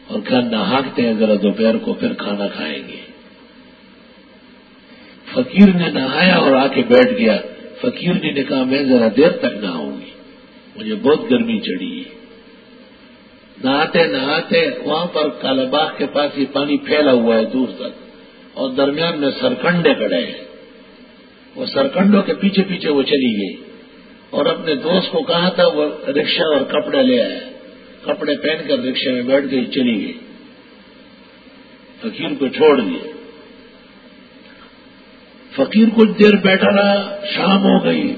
اور کہا نہاکتے ہیں ذرا دوپہر کو پھر کھانا کھائیں گے۔ فقیر نے نہایا اور آ کے بیٹھ گیا۔ فقیر جی نے کہا، میں ذرا دیر تک نہاؤں گی، مجھے بہت گرمی چڑھی ہے۔ نہاتے نہاتے وہاں پر کالا باغ کے پاس یہ پانی پھیلا ہوا ہے دور تک، اور درمیان میں سرکنڈے کڑے ہیں۔ وہ سرکنڈوں کے پیچھے پیچھے وہ چلی گئی۔ اور اپنے دوست کو کہا تھا، وہ رکشا اور کپڑے لے آئے۔ کپڑے پہن کر رکشے میں بیٹھ گئی، چلی گئی۔ فقیر کو چھوڑ دیے۔ فقیر کچھ دیر بیٹھا رہا، شام ہو گئی۔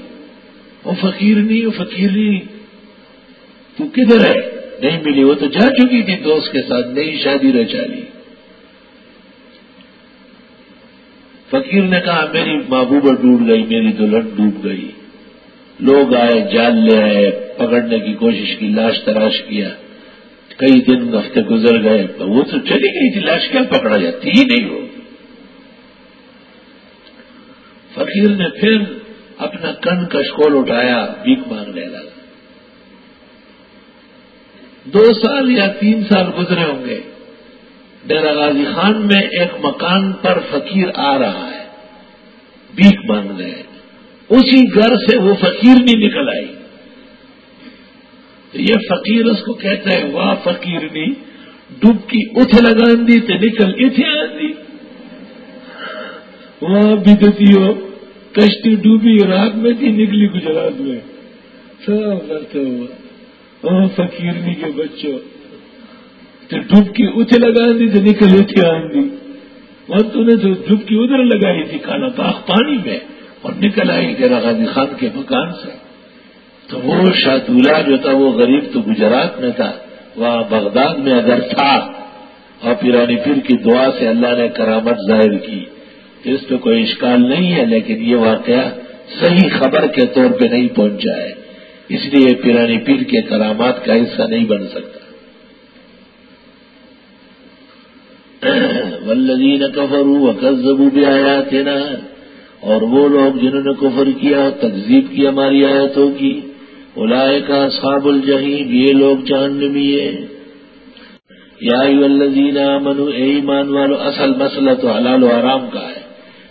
وہ فقیر نہیں، وہ فقیر نہیں۔ تو کدھر ہے؟ نہیں ملی۔ وہ تو جا چکی تھی دوست کے ساتھ، نئی شادی چالی۔ فقیر نے کہا، میری محبوبہ ڈوب گئی، میری دلہن ڈوب گئی۔ لوگ آئے، جال لے آئے، پکڑنے کی کوشش کی، لاش تراش کیا۔ کئی دن، ہفتے گزر گئے وہ تو چلی گئی تھی، لاش کیا پکڑا جاتی؟ ہی نہیں وہ فقیر نے پھر اپنا کن کا شکول اٹھایا، بھیک مانگنے لگا۔ دو سال یا تین سال گزرے ہوں گے۔ ڈیرا غازی خان میں ایک مکان پر فقیر آ رہا ہے، بھیک مانگ رہے اسی گھر سے وہ فقیر نہیں نکل آئی۔ تو یہ فقیر اس کو کہتا ہے، واہ فقیر نہیں ڈب کی اتھ لگان دی تو نکل اتھے آندی وہاں بھی دیتی ہو کشتی ڈوبی، رات میں تھی نکلی گجرات میں۔ سب کرتے ہوا فقیرنی کے بچوں تو ڈبکی اتنے لگا دی تو نکل اتنے آئیں وہ تو نے تو ڈبکی ادھر لگائی تھی، کالا باغ پانی میں۔ اور نکل آئی کہ غازی خان کے مکان سے۔ تو وہ شاہدولہ جو تھا، وہ غریب تو گجرات میں تھا، وہاں بغداد میں اگر تھا۔ اور پیرانی پیر کی دعا سے اللہ نے کرامت ظاہر کی۔ اس پہ کوئی اشکال نہیں ہے، لیکن یہ واقعہ صحیح خبر کے طور پہ نہیں پہنچا ہے۔ اس لیے پیرانی پیر کے کرامات کا حصہ نہیں بن سکتا۔ <clears throat> ولدین کفر وکزبو بھی آیا تیرا اور وہ لوگ جنہوں نے کفر کیا تقزیب کی ہماری آیتوں کی الائے کا صاب الجہیم یہ لوگ جاننمی ہے یا الذین آمنوا، اے ایمان والو، اصل مسئلہ تو حلال و آرام کا ہے۔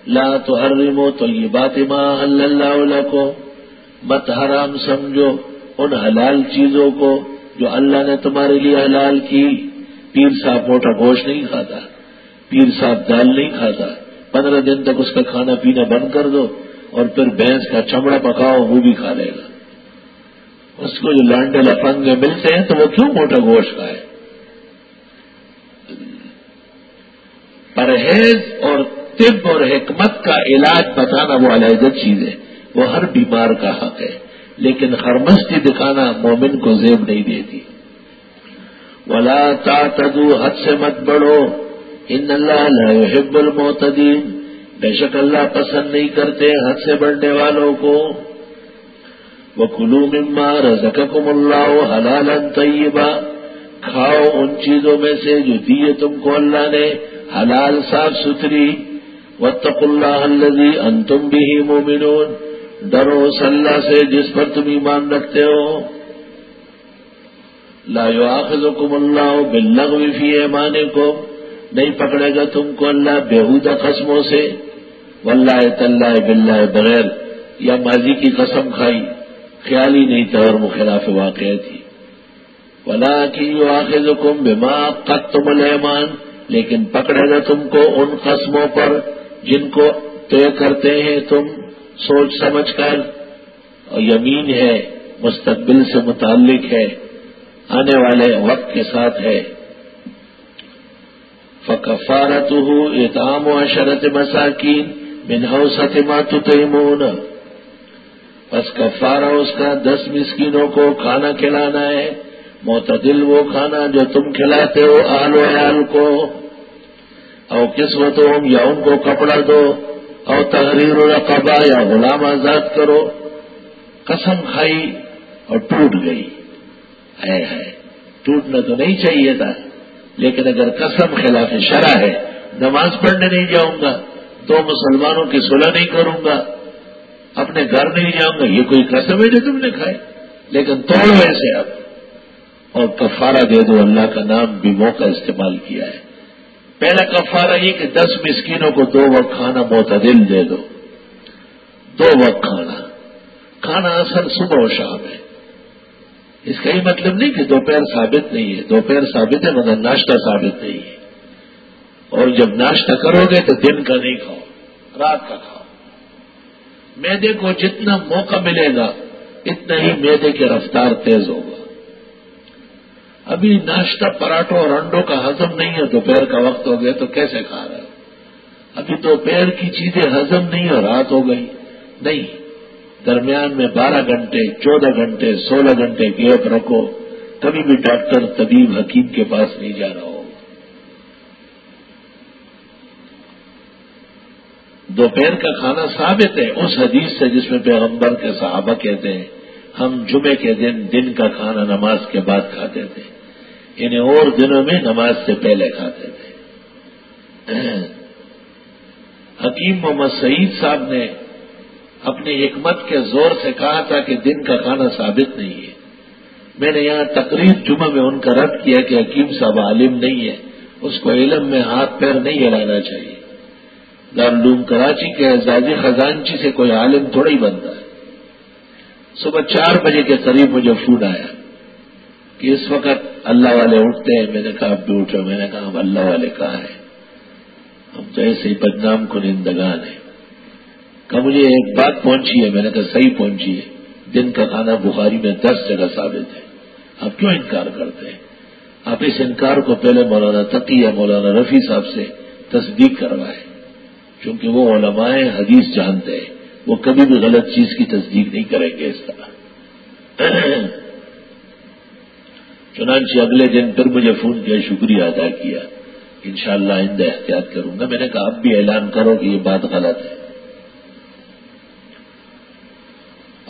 لا تو حرمو تو یہ بات ماں اللہ کو مت حرام سمجھو ان حلال چیزوں کو جو اللہ نے تمہارے لیے حلال کی۔ پیر صاحب موٹا گوشت نہیں کھاتا، پیر صاحب دال نہیں کھاتا۔ پندرہ دن تک اس کا کھانا پینا بند کر دو اور پھر بھینس کا چمڑا پکاؤ، وہ بھی کھا لے گا۔ اس کو جو لانڈے لفنگے ملتے ہیں تو وہ کیوں موٹا گوشت کھائے؟ پرہیز اور طب اور حکمت کا علاج بتانا وہ علیحدہ چیز ہے۔ وہ ہر بیمار کا حق ہے۔ لیکن خرمستی دکھانا مومن کو زیب نہیں دیتی۔ ولا تا تدو حد سے مت بڑھو۔ ان اللہ يحب المعتدین۔ بے شک اللہ پسند نہیں کرتے حد سے بڑھنے والوں کو۔ وہ کلو مما رزقکم اللہ حلال طیبہ کھاؤ ان چیزوں میں سے جو دیے تم کو اللہ نے، حلال، صاف ستھری۔ وطق اللہ الذي انتم به مومنون ڈرو اس اللہ سے جس پر تم ایمان رکھتے ہو۔ لا يؤاخذكم الله باللغو في ايمانكم نہیں پکڑے گا تم کو اللہ بےحودہ قسموں سے۔ واللہ تلّہ بلّہ بغیر، یا ماضی کی قسم کھائی خیال ہی نہیں تھا اور مخلاف واقع تھی۔ ولا کی آخر حکم بیما قد تم لیکن پکڑے گا تم کو ان قسموں پر جن کو طے کرتے ہیں تم، سوچ سمجھ کر۔ اور یمین ہے، مستقبل سے متعلق ہے، آنے والے وقت کے ساتھ ہے۔ فکفارت ہو اتام و شرط مساکین منہ ستما بس کفارہ اس کا دس مسکینوں کو کھانا کھلانا ہے، معتدل وہ کھانا جو تم کھلاتے ہو آل و عیال کو۔ او قسمت یا ان کو کپڑا دو، او تحریر القبا یا غلام آزاد کرو۔ قسم کھائی اور ٹوٹ گئی۔ ہے، ٹوٹنا تو نہیں چاہیے تھا۔ لیکن اگر قسم خلاف شرح ہے، نماز پڑھنے نہیں جاؤں گا، دو مسلمانوں کی صلح نہیں کروں گا، اپنے گھر نہیں جاؤں گا، یہ کوئی قسم ہے جو تم نے کھائے لیکن توڑ ویسے اب اور کفارہ دے دو، اللہ کا نام بھی موقع استعمال کیا ہے۔ پہلا کفارہ یہ کہ دس مسکینوں کو دو وقت کھانا معتدل دے دو۔ دو وقت کھانا۔ کھانا اصل صبح و شام ہے۔ اس کا یہ مطلب نہیں کہ دوپہر ثابت نہیں ہے۔ دوپہر ثابت ہے مگر ناشتہ ثابت نہیں ہے۔ اور جب ناشتہ کرو گے تو دن کا نہیں کھاؤ، رات کا کھاؤ۔ میدے کو جتنا موقع ملے گا، اتنا ہی میدے کی رفتار تیز ہوگا۔ ابھی ناشتہ پراٹھوں اور انڈوں کا ہزم نہیں ہے، دوپہر کا وقت ہو گیا تو کیسے کھا رہے ہو؟ ابھی دوپہر کی چیزیں ہزم نہیں اور رات ہو گئی۔ نہیں۔ درمیان میں بارہ گھنٹے، چودہ گھنٹے، سولہ گھنٹے گیپ رکھو کبھی بھی ڈاکٹر طبیب حکیم کے پاس نہیں جا رہا ہو۔ دوپہر کا کھانا ثابت ہے، اس حدیث سے جس میں پیغمبر کے صحابہ کہتے ہیں، ہم جمعے کے دن دن کا کھانا نماز کے بعد کھاتے تھے۔ انہیں اور دنوں میں نماز سے پہلے کھاتے تھے۔ <clears throat> حکیم محمد سعید صاحب نے اپنی حکمت کے زور سے کہا تھا کہ دن کا کھانا ثابت نہیں ہے۔ میں نے یہاں تقریب جمعہ میں ان کا رد کیا کہ حکیم صاحب عالم نہیں ہے۔ اس کو علم میں ہاتھ پیر نہیں ہلانا چاہیے۔ دارالعلوم کراچی کے اعزازی خزانچی سے کوئی عالم تھوڑا ہی بنتا ہے۔ صبح چار بجے کے قریب مجھے فون آیا کہ اس وقت اللہ والے اٹھتے ہیں۔ میں نے کہا اب بھی اٹھو۔ میں نے کہا اللہ والے کہاں ہے ہم تو ایسے ہی بدنام کو نندگان ہیں۔ کہ مجھے ایک بات پہنچی ہے، میں نے کہا صحیح پہنچی ہے۔ دن کا کھانا بخاری میں دس جگہ ثابت ہے۔ اب کیوں انکار کرتے ہیں؟ آپ اس انکار کو پہلے مولانا تقی یا مولانا رفیع صاحب سے تصدیق کروائے چونکہ وہ علماء حدیث جانتے ہیں، وہ کبھی بھی غلط چیز کی تصدیق نہیں کریں گے اس طرح۔ <clears throat> چنانچہ اگلے دن پھر مجھے فون کیا، شکریہ ادا کیا۔ انشاءاللہ شاء آئندہ احتیاط کروں گا۔ میں نے کہا، اب بھی اعلان کرو کہ یہ بات غلط ہے۔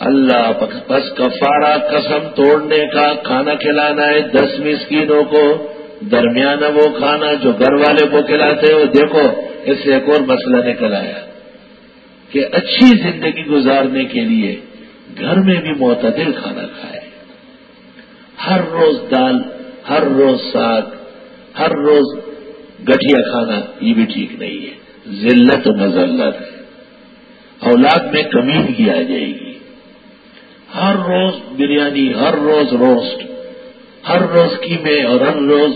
اللہ بس کفارہ قسم توڑنے کا کھانا کھلانا ہے دس مسکینوں کو۔ درمیان وہ کھانا جو گھر والے کو کھلاتے ہیں، وہ دیکھو، اس سے ایک اور مسئلہ نکل آیا کہ اچھی زندگی گزارنے کے لیے گھر میں بھی معتدل کھانا کھائے۔ ہر روز دال، ہر روز ساگ، ہر روز گٹھیا کھانا، یہ بھی ٹھیک نہیں ہے۔ ذلت و مزلت ہے۔ اولاد میں کمی بھی آ جائے گی۔ ہر روز بریانی، ہر روز روسٹ ہر روز قیمے اور ہر روز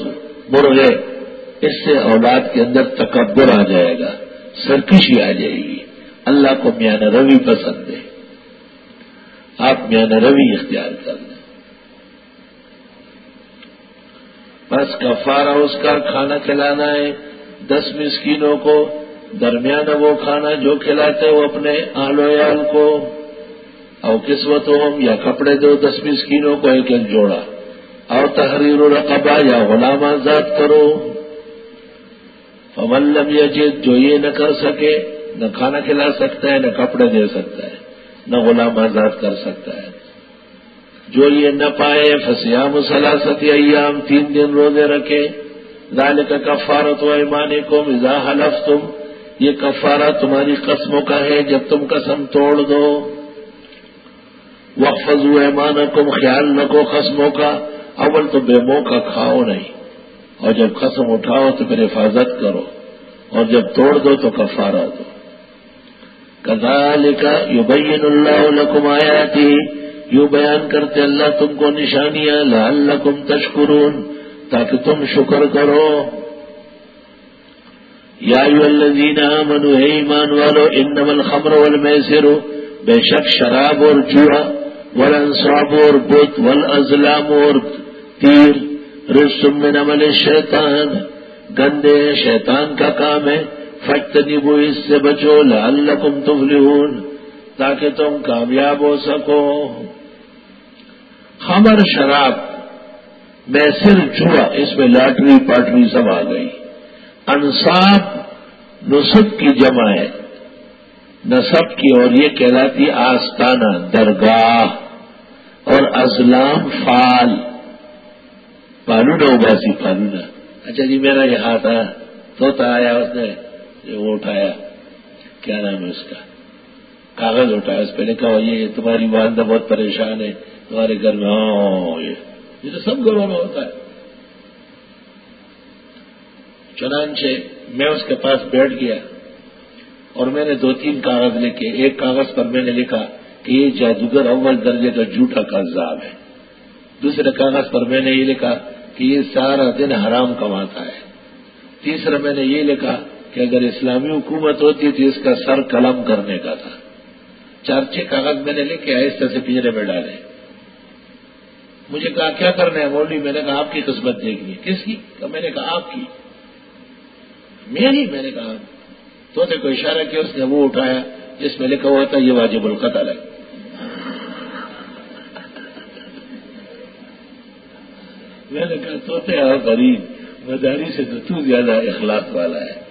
مرغے اس سے اولاد کے اندر تکبر آ جائے گا سرکشی آ جائے گی۔ اللہ کو میان روی پسند ہے۔ آپ میان روی اختیار کر لیں۔ بس کفارہ اس کا کھانا کھلانا ہے۔ دس مسکینوں کو درمیان وہ کھانا جو کھلاتے وہ اپنے آل ویال کو۔ اور قسمت ہو یا کپڑے دو دس مسکینوں کو ایک ایک جوڑا۔ اور تحریر الرقبہ یا غلام آزاد کرو۔ فملم یا جیت جو یہ نہ کر سکے، نہ کھانا کھلا سکتا ہے، نہ کپڑے دے سکتا ہے، نہ غلام آزاد کر سکتا ہے۔ جو یہ نہ پائے فسیام سلاست ایام، تین دن روزے رکھے۔ لال کا کفارت و ایمان کو مزا حلف تم یہ کفارہ تمہاری قسموں کا ہے، جب تم قسم توڑ دو۔ وقفز ایمان کم خیال رکھو قسموں کا۔ اول تو بے موقع کھاؤ نہیں۔ اور جب قسم اٹھاؤ تو پھر حفاظت کرو۔ اور جب توڑ دو تو کفارہ دو۔ کدا لکھا یو بین اللہ آیا تھی یوں بیان کرتے اللہ تم کو نشانیاں لال تشکرون۔ تاکہ تم شکر کرو۔ یا الذین آمنوا ہے ایمان والو، انما الخمر والمیسر۔ بے شک شراب اور جوا والانصاب اور بت والازلام اور تیر۔ رسم من عمل شیطان۔ گندے شیطان کا کام ہے۔ فجتنبو اس سے بچو، لعلکم تفلحون۔ تاکہ تم کامیاب ہو سکو۔ خمر شراب۔ میں صرف جوا اس میں لاٹری پاٹری سب آ گئی۔ انصاب نصب کی جمع ہے۔ نصب کی اور یہ کہلاتی آستانہ، درگاہ اور ازلام فال۔ پالونا اباسی پالونا۔ اچھا جی میرا یہ ہاتھ آیا۔ توتا آیا اس نے وہ اٹھایا۔ کیا نام ہے اس کا؟ کاغذ اٹھایا اس پہ لکھا یہ تمہاری والدہ بہت پریشان ہے، تمہارے گھر میں ہاں یہ تو سب گھروں میں ہوتا ہے۔ چنانچہ میں اس کے پاس بیٹھ گیا۔ اور میں نے دو تین کاغذ لکھے ایک کاغذ پر میں نے لکھا کہ یہ جادوگر اول درجے کا جھوٹا کاغذاب ہے۔ دوسرے کاغذ پر میں نے یہ لکھا کہ یہ سارا دن حرام کماتا ہے۔ تیسرا میں نے یہ لکھا کہ اگر اسلامی حکومت ہوتی تو اس کا سر قلم کرنے کا تھا۔ چار چھ کاغذ میں نے لکھے، آہستہ سے پنجرے میں ڈالے۔ مجھے کہا، کیا کرنا ہے مولوی؟ میں نے کہا، آپ کی قسمت دیکھنی۔ کس کی؟ میں نے کہا، آپ کی۔ میری میں نے کہا۔ تو نے کوئی اشارہ کیا، اس نے وہ اٹھایا جس میں لکھا ہوا تھا، یہ واجب القتل ہے۔ میں نے کہا توتے آ غریب، مداری سے تو تو زیادہ اخلاق والا ہے۔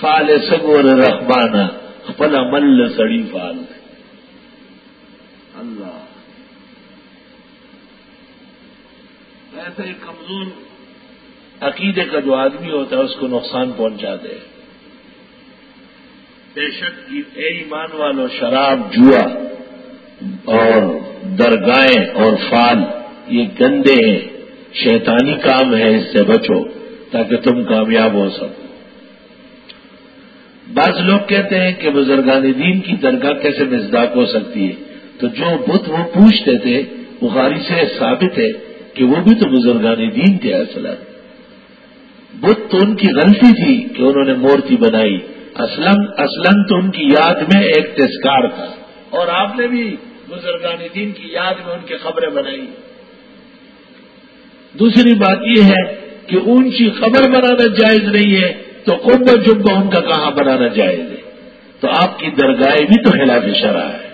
فال سگور رحمانہ اپنا مل سڑی فال اللہ۔ ایسا ایک کمزور عقیدے کا جو آدمی ہوتا ہے اس کو نقصان پہنچا دے۔ بے شک اے ایمان والو شراب، جوا اور درگاہیں اور فال، یہ گندے ہیں۔ شیطانی کام ہے اس سے بچو تاکہ تم کامیاب ہو سکو۔ بعض لوگ کہتے ہیں کہ بزرگان دین کی درگاہ کیسے مزداق ہو سکتی ہے؟ تو جو بت وہ پوچھتے تھے، بخاری سے ثابت ہے کہ وہ بھی تو بزرگان دین تھے اصل بدھ تو ان کی غلطی تھی کہ انہوں نے مورتی بنائی۔ اسلم اسلم تو ان کی یاد میں ایک تسکار تھا۔ اور آپ نے بھی بزرگان دین کی یاد میں ان کی خبریں بنائی۔ دوسری بات یہ ہے کہ اونچی خبر بنانا جائز نہیں ہے، تو قب جب ان کا کہاں بنانا جائز ہے؟ تو آپ کی درگاہ بھی تو خلاف شرح ہے۔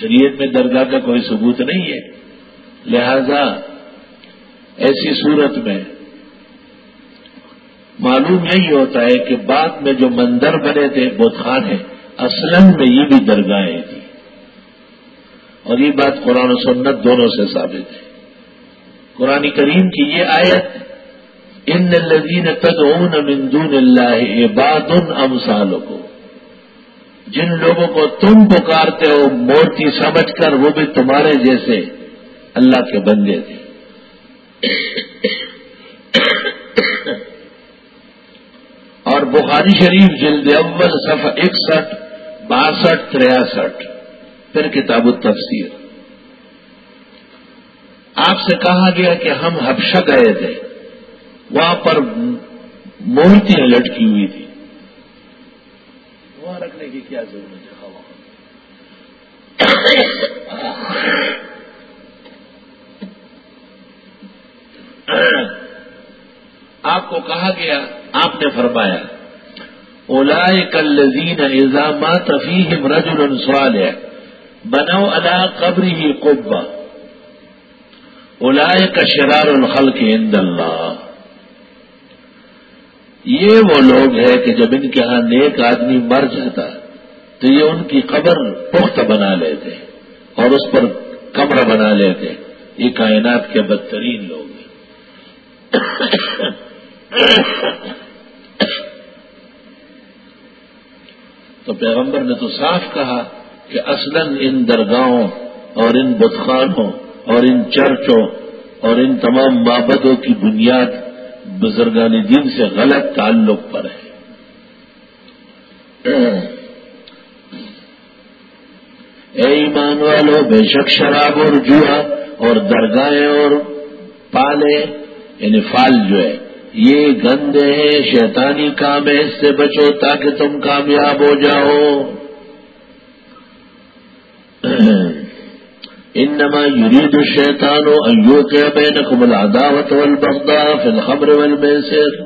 شریعت میں درگاہ کا کوئی ثبوت نہیں ہے۔ لہذا ایسی صورت میں معلوم یہی ہوتا ہے کہ بعد میں جو مندر بنے تھے بت خانے اسلم میں یہ بھی درگاہیں تھی اور یہ بات قرآن و سنت دونوں سے ثابت ہے۔ قرآن کریم کی یہ آیت، ان الذین تدعون من دون اللہ عباد امثالوں کو جن لوگوں کو تم پکارتے ہو، مورتی سمجھ کر وہ بھی تمہارے جیسے اللہ کے بندے تھے۔ اور بخاری شریف جلد اول صفحہ اکسٹھ باسٹھ تریاسٹھ پھر کتاب التفسیر۔ آپ سے کہا گیا کہ ہم حبشہ گئے تھے وہاں پر مورتیاں لٹکی ہوئی تھی وہاں رکھنے کی کیا ضرورت ہے؟ آپ کو کہا گیا آپ نے فرمایا اولا کلزین الزامات فیم رجل سوال ہے بنو اللہ قبری ہی قبا اولا کا شرار الخل کے اللہ. یہ وہ لوگ ہیں کہ جب ان کے ہاں نیک آدمی مر جاتا، تو یہ ان کی قبر پخت بنا لیتے اور اس پر کمرہ بنا لیتے۔ یہ کائنات کے بدترین لوگ ہیں۔ <coughs> تو پیغمبر نے تو صاف کہا کہ اصلاً ان درگاہوں اور ان بتخانوں اور ان چرچوں اور ان تمام مابدوں کی بنیاد بزرگان دین سے غلط تعلق پر ہے۔ اے ایمان والو، بے شک شراب اور جوا اور درگاہیں اور پالے یعنی فال جو ہے یہ گندے ہیں شیطانی کام ہے، اس سے بچو تاکہ تم کامیاب ہو جاؤ۔ انما يريد الشيطان ان يوقع بينكم العداوه والبغضاء في الخمر والميسر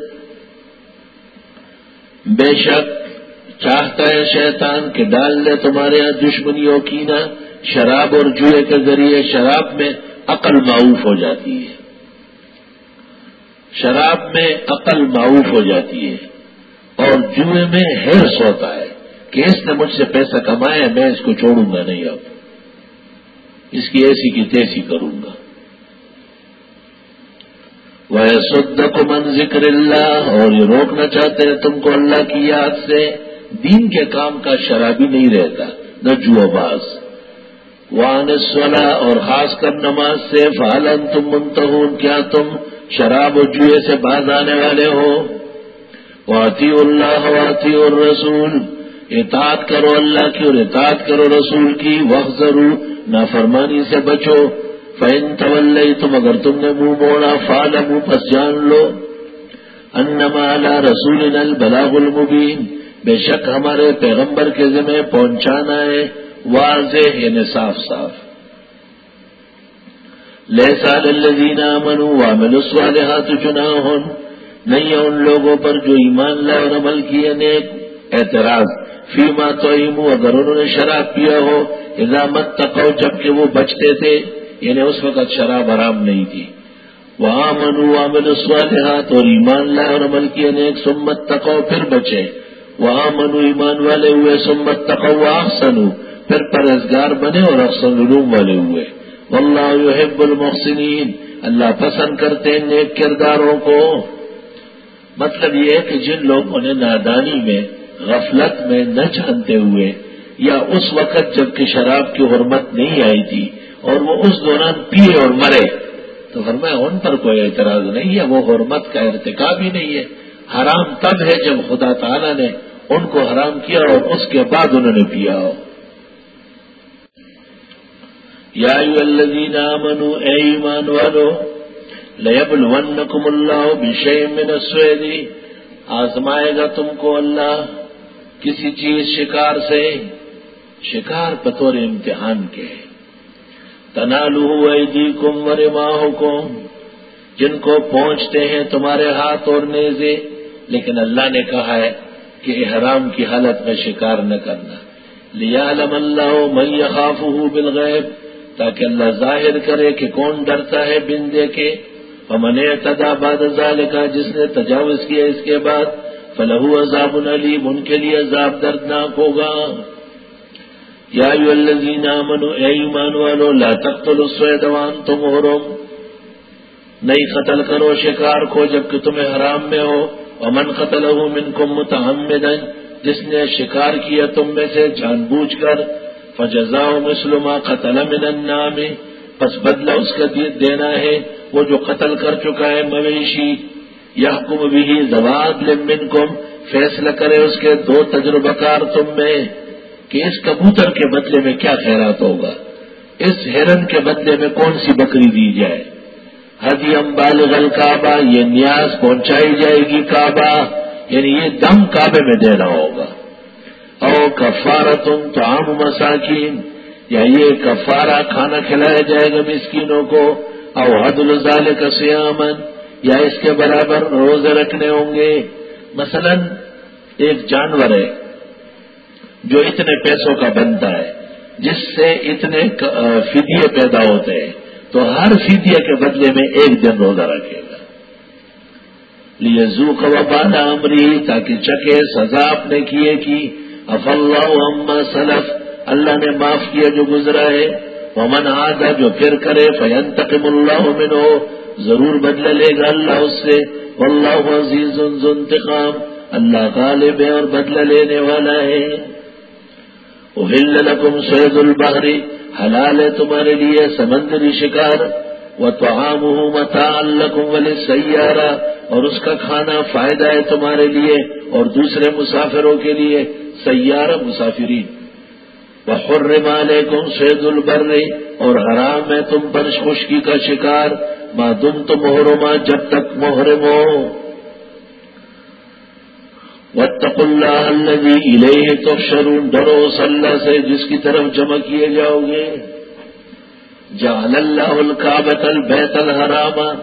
بے شک چاہتا ہے شیطان کہ ڈال دے تمہارے یہاں دشمنیوں کی نا، شراب اور جوئے کے ذریعے شراب میں عقل معروف ہو جاتی ہے۔ شراب میں عقل معروف ہو جاتی ہے اور جوئے میں ہرس ہوتا ہے کہ اس نے مجھ سے پیسہ کمایا میں اس کو چھوڑوں گا نہیں اب۔ اس کی ایسی کی تیسی کروں گا۔ وہ سد کو من ذکر اللہ اور یہ روکنا چاہتے ہیں تم کو اللہ کی یاد سے۔ دین کے کام کا شرابی نہیں رہتا، نہ جو باز وان سولا اور خاص کر نماز سے فالن تم منتہون کیا تم شراب و جوئے سے باز آنے والے ہو۔ واطی اللہ واطی اور رسول اطاعت کرو اللہ کی اور اطاعت کرو رسول کی۔ وقت ضرور نافرمانی سے بچو۔ فین طول تم اگر تم نے منہ موڑا فال منہ پس جان لو۔ انمالا رسول نل بلاغ المبین بے شک ہمارے پیغمبر کے ذمہ پہنچانا ہے۔ واضح یعنی صاف صاف۔ لہسا الذین آمنوا وعملوا الصالحات جناح نہیں ہے ان لوگوں پر جو ایمان لائے اور عمل کیے نیک، اعتراض، فیما تو اگر انہوں نے شراب پیا ہو مت تکو جبکہ وہ بچتے تھے یعنی اس وقت شراب حرام نہیں تھی۔ وہاں منو عامل الصالحات، اور ایمان لائے اور عمل کیے نیک سمت تکو پھر بچے۔ وہاں منو ایمان والے ہوئے سمت تکو احسن پھر پرہزگار بنے اور افسن علوم والے ہوئے۔ واللہ يحب المحسنین۔ اللہ پسند کرتے ہیں نیک کرداروں کو۔ مطلب یہ ہے کہ جن لوگوں نے نادانی میں، غفلت میں نہ جانتے ہوئے، یا اس وقت جبکہ شراب کی حرمت نہیں آئی تھی اور وہ اس دوران پیے اور مرے، تو فرمایا ان پر کوئی اعتراض نہیں ہے، وہ حرمت کا ارتکاب ہی نہیں ہے۔ حرام تب ہے جب خدا تعالیٰ نے ان کو حرام کیا اور اس کے بعد انہوں نے پیا ہو۔ یا الذین آمنوا اے ایمان والو لیبلونکم اللہ بشیء من السویدی آزمائے گا تم کو اللہ کسی چیز شکار سے، شکار پتور امتحان کے۔ تنالو ایدی کم ور جن کو پہنچتے ہیں تمہارے ہاتھ اور نیزے۔ لیکن اللہ نے کہا ہے کہ احرام کی حالت میں شکار نہ کرنا۔ لیا علم اللہ میں خاف ہوں بالغیب تاکہ اللہ ظاہر کرے کہ کون ڈرتا ہے بن دے کے۔ امن تدا باد کا جس نے تجاوز کیا اس کے بعد فلح عذاب العلیم ان کے لیے عذاب دردناک ہوگا۔ یا منو اے ایمان والو، لا تقتلوا الصيدوان تم نہیں قتل کرو، شکار کو جبکہ تمہیں حرام میں ہو۔ امن قتل ہو من کو جس نے شکار کیا تم میں سے، جان بوجھ کر۔ فجزا مسلم قتل من النام پس بدلہ اس کا دینا ہے، وہ جو قتل کر چکا ہے مویشی. یا حکم بھی زواد لمن کم فیصلہ کرے اس کے دو تجربہ کار تم میں کہ اس کبوتر کے بدلے میں کیا خیرات ہوگا؟ اس ہرن کے بدلے میں کون سی بکری دی جائے؟ حدی بالغ الکعبہ، یہ نیاز پہنچائی جائے گی کعبہ. یعنی یہ دم کعبے میں دینا ہوگا۔ او کفارہ تم تو عام مساکین یا یہ کفارہ کھانا کھلایا جائے گا مسکینوں کو، او حد الزال کا سیامن یا اس کے برابر روزے رکھنے ہوں گے۔ مثلا ایک جانور ہے جو اتنے پیسوں کا بنتا ہے، جس سے اتنے فدیے پیدا ہوتے ہیں۔ تو ہر فیدیا کے بدلے میں ایک دن روزہ رکھے گا۔ لیے زو کا امری، تاکہ چکے، سزا اپنے کیے کی اف اللہ سلف، اللہ نے معاف کیا جو گزرا ہے۔ ومن آدھا جو پھر کرے فین تقم اللہ منو ضرور بدل لے گا اللہ اس سے۔ واللہ عزیز انتقام۔ اللہ غالب ہے اور بدلہ لینے والا ہے۔ لکم سید البحری حلال ہے تمہارے لیے سمندری شکار۔ وہ تو عام ہوں متا اللہ سیارہ اور اس کا کھانا فائدہ ہے تمہارے لیے اور دوسرے مسافروں کے لیے۔ سیارہ مسافری وہ حرم علیکم سید البر اور حرام ہے تم پر خشکی کا شکار۔ ماں تم تو محرما جب تک محرم ہو۔ وطق اللہ الذي الیہ تحشرون۔ ڈرو اللہ سے جس کی طرف جمع کیے جاؤ گے۔ جعل اللہ الکعبۃ البیت الحرام۔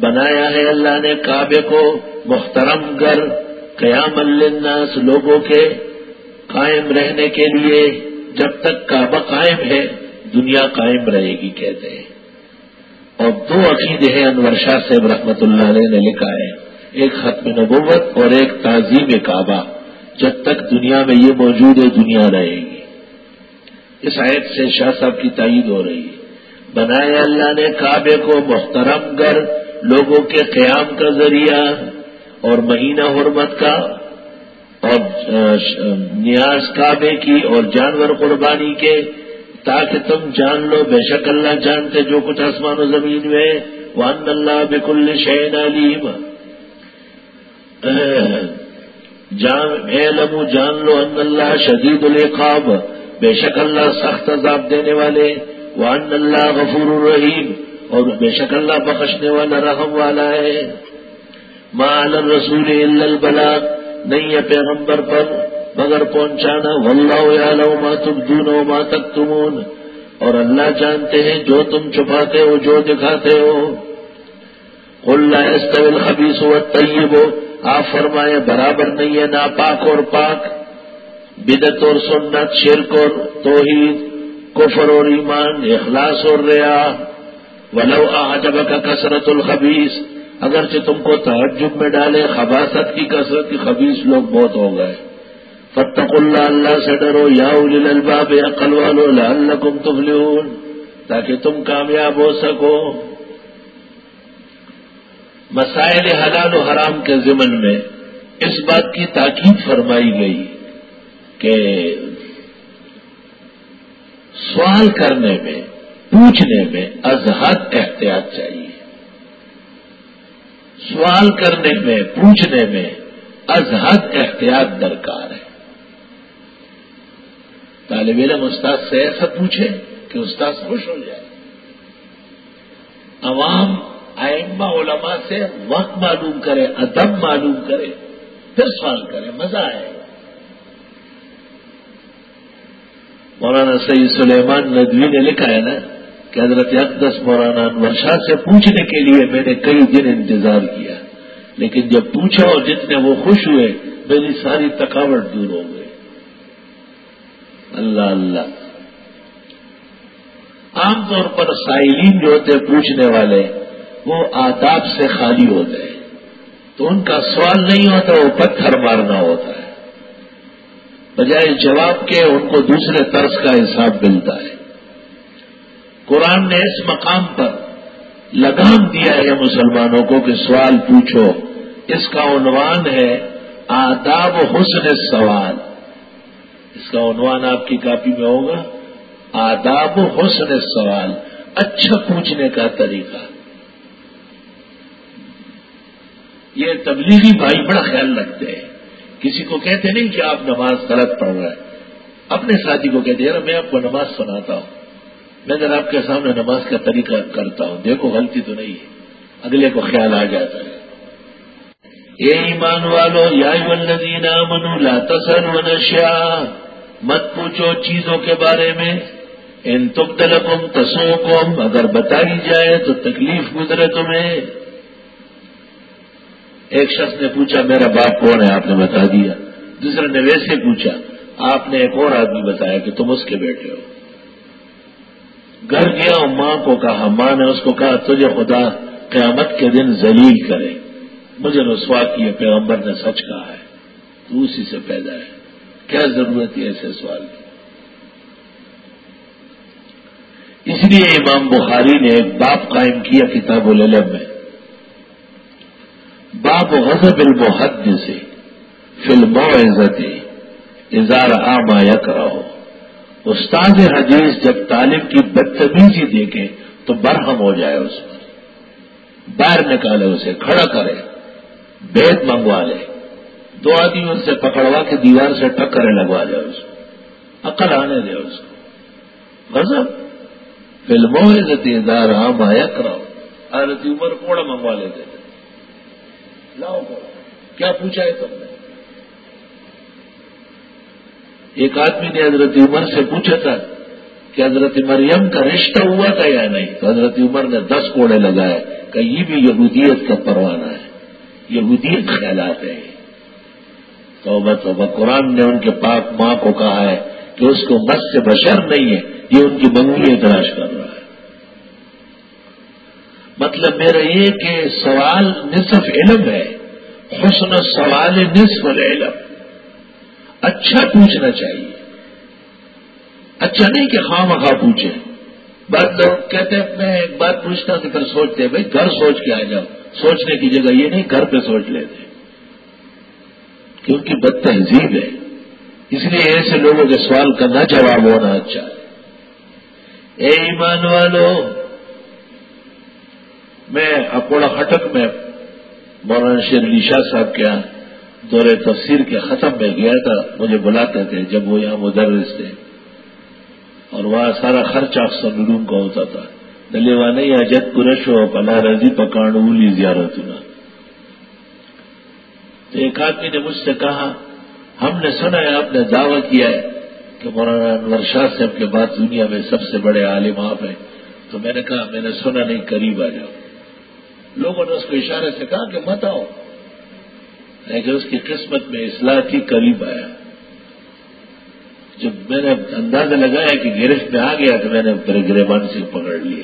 بنایا ہے اللہ نے کعبے کو، محترم گر قیام للناس لوگوں کے۔ قائم رہنے کے لیے جب تک کعبہ قائم ہے، دنیا قائم رہے گی، کہتے ہیں۔ اور دو عقیدے ہیں، انور شاہ صاحب رحمت اللہ علیہ نے لکھا ہے۔ ایک ختم نبوت اور ایک تعظیم کعبہ۔ جب تک دنیا میں یہ موجود ہے، دنیا رہے گی۔ اس آیت سے شاہ صاحب کی تائید ہو رہی ہے۔ بنایا اللہ نے کعبے کو محترم گر لوگوں کے قیام کا ذریعہ اور مہینہ حرمت کا اور نیاز کعبے کی اور جانور قربانی کے تاکہ تم جان لو، بے شک اللہ جانتے جو کچھ آسمان و زمین میں وان اللہ بکل شعین علیم جان، اے لمو جان لو ان اللہ شدید القاب بے شک اللہ سخت عذاب دینے والے وہ ان اللہ غفور الرحیم اور بے شک اللہ بخشنے والا، رحم والا ہے۔ مال رسول البلا نہیں ہے پیغمبر پر، مگر پہنچانا واللہ ما تبدون و ما تکتمون۔ اور اللہ جانتے ہیں جو تم چھپاتے ہو، جو دکھاتے ہو۔ اللہ استویل خبیص و طیب ہو آپ فرمائے، برابر نہیں ہے، ناپاک اور پاک۔ بدت اور سنت، شرک اور توحید، کفر اور ایمان، اخلاص اور ریا۔ ولو آجب کا کثرت الخبیس اگرچہ تم کو تعجب میں ڈالے خباست کی کثرت کی خبیص لوگ بہت ہو گئے۔ فتق اللہ اللہ سے ڈرو۔ یا الباب عقل والو لعلکم تفلحون۔ تاکہ تم کامیاب ہو سکو۔ مسائل حلال و حرام کے ضمن میں اس بات کی تاکید فرمائی گئی کہ سوال کرنے میں، پوچھنے میں ازحد احتیاط چاہیے۔ سوال کرنے میں، پوچھنے میں ازحد احتیاط درکار ہے۔ طالب علم استاد سے ایسا پوچھے کہ استاد خوش ہو جائے۔ عوام آئمہ علماء سے وقت معلوم کرے، ادب معلوم کرے، پھر سوال کرے، مزہ آئے۔ مولانا سعید سلیمان ندوی نے لکھا ہے نا کہ حضرت اقدس مولانا انور شاہ سے پوچھنے کے لیے میں نے کئی دن انتظار کیا، لیکن جب پوچھا اور جتنے وہ خوش ہوئے، میری ساری تھکاوٹ دور ہو گئی۔ اللہ اللہ۔ عام طور پر سائلین جو ہوتے پوچھنے والے، وہ آداب سے خالی ہوتے ہیں۔ تو ان کا سوال نہیں ہوتا، وہ پتھر مارنا ہوتا ہے۔ بجائے جواب کے ان کو دوسرے طرز کا حساب ملتا ہے۔ قرآن نے اس مقام پر لگام دیا ہے مسلمانوں کو کہ سوال پوچھو، اس کا عنوان ہے آداب حسن سوال۔ اس کا عنوان آپ کی کاپی میں ہوگا، آداب حسن سوال۔ اچھا پوچھنے کا طریقہ۔ یہ تبلیغی بھائی بڑا خیال رکھتے ہیں۔ کسی کو کہتے نہیں کہ آپ نماز غلط پڑھ رہے ہیں۔ اپنے ساتھی کو کہتے ہیں میں آپ کو نماز سناتا ہوں۔ میں اگر آپ کے سامنے نماز کا طریقہ کرتا ہوں، دیکھو غلطی تو نہیں ہے، اگلے کو خیال آ جاتا ہے۔ اے ایمان والو، یا ندینہ منو لاتسن و نشیا مت پوچھو چیزوں کے بارے میں۔ ان تم تلکم تسو کم اگر بتائی جائے تو تکلیف گزرے تمہیں۔ ایک شخص نے پوچھا، میرا باپ کون ہے؟ آپ نے بتا دیا۔ دوسرے نے، ویسے پوچھا، آپ نے ایک اور آدمی بتایا کہ تم اس کے بیٹے ہو۔ گھر گیا اور ماں کو کہا، ماں نے اس کو کہا، تجھے خدا قیامت کے دن ذلیل کرے۔ مجھے رسوا کیے پیغمبر نے سچ کہا ہے۔ تو اسی سے پیدا ہے۔ کیا ضرورت ہے ایسے سوال کی؟ اس لیے امام بخاری نے ایک باپ قائم کیا کتاب العلم میں۔ باپ غضب المحد سے فلموں عزت اظہار آما یک رہو استاد حدیث جب طالب کی بدتمیزی دیکھے تو برہم ہو جائے اس پر۔ باہر نکالے اسے، کھڑا کرے، بیت منگوا لے۔ دو آدمی ان سے پکڑوا کے دیوار سے ٹکرے لگوا دے اس کو۔ عقل آنے دے اس کو۔ غزب فلموں عزت دار عام آیا کراؤ حضرت عمر کوڑا منگوا لیتے تھے۔ لاؤ کیا پوچھا ہے تم نے؟ ایک آدمی نے حضرت عمر سے پوچھا تھا کہ حضرت مریم کا رشتہ ہوا تھا یا نہیں؟ تو حضرت عمر نے دس کوڑے لگائے کہ یہ بھی یہودیت کا پروانہ ہے، یہودیت خیالات ہے تو توبہ قرآن نے ان کے پاک ماں کو کہا ہے کہ اس کو مس سے بشر نہیں ہے، یہ ان کی منگلی تلاش کر رہا ہے۔ مطلب میرا یہ کہ سوال نصف علم ہے، حسن سوال نصف العلم اچھا پوچھنا چاہیے۔ اچھا نہیں کہ خواہ مخواہ پوچھے بات لوگ کہتے ہیں، میں ایک بات پوچھتا تو پھر سوچتے بھائی گھر سوچ کے آ جاؤ۔ سوچنے کی جگہ یہ نہیں، گھر پہ سوچ لیتے کیونکہ بد تہذیب ہے۔ اس لیے ایسے لوگوں کے سوال کا نہ جواب ہونا اچھا۔ ہے اے ایمان والو، میں اپوڑا ہٹک میں مولانا شیر علی شاہ صاحب کے یہاں دورے تفسیر کے ختم میں گیا تھا، مجھے بلاتے تھے جب وہ یہاں مدرس تھے۔ اور وہاں سارا خرچ آپ سب کا ہوتا تھا۔ دلیوا نہیں اجت پرش ہو پلا رضی پکان اولی زیارت ہونا۔ تو ایک آدمی نے مجھ سے کہا، ہم نے سنا ہے، آپ نے دعویٰ کیا ہے کہ مولانا انور شاہ صاحب کے بعد دنیا میں سب سے بڑے عالم آپ ہیں۔ تو میں نے کہا، میں نے سنا نہیں، قریب آ جاؤ۔ لوگوں نے اس کو اشارے سے کہا کہ مت آؤ۔ لیکن اس کی قسمت میں اصلاح کی قریب آیا۔ جب میں نے اندازہ لگایا کہ گرفت میں آ گیا تو میں نے گریبان سے پکڑ لیا۔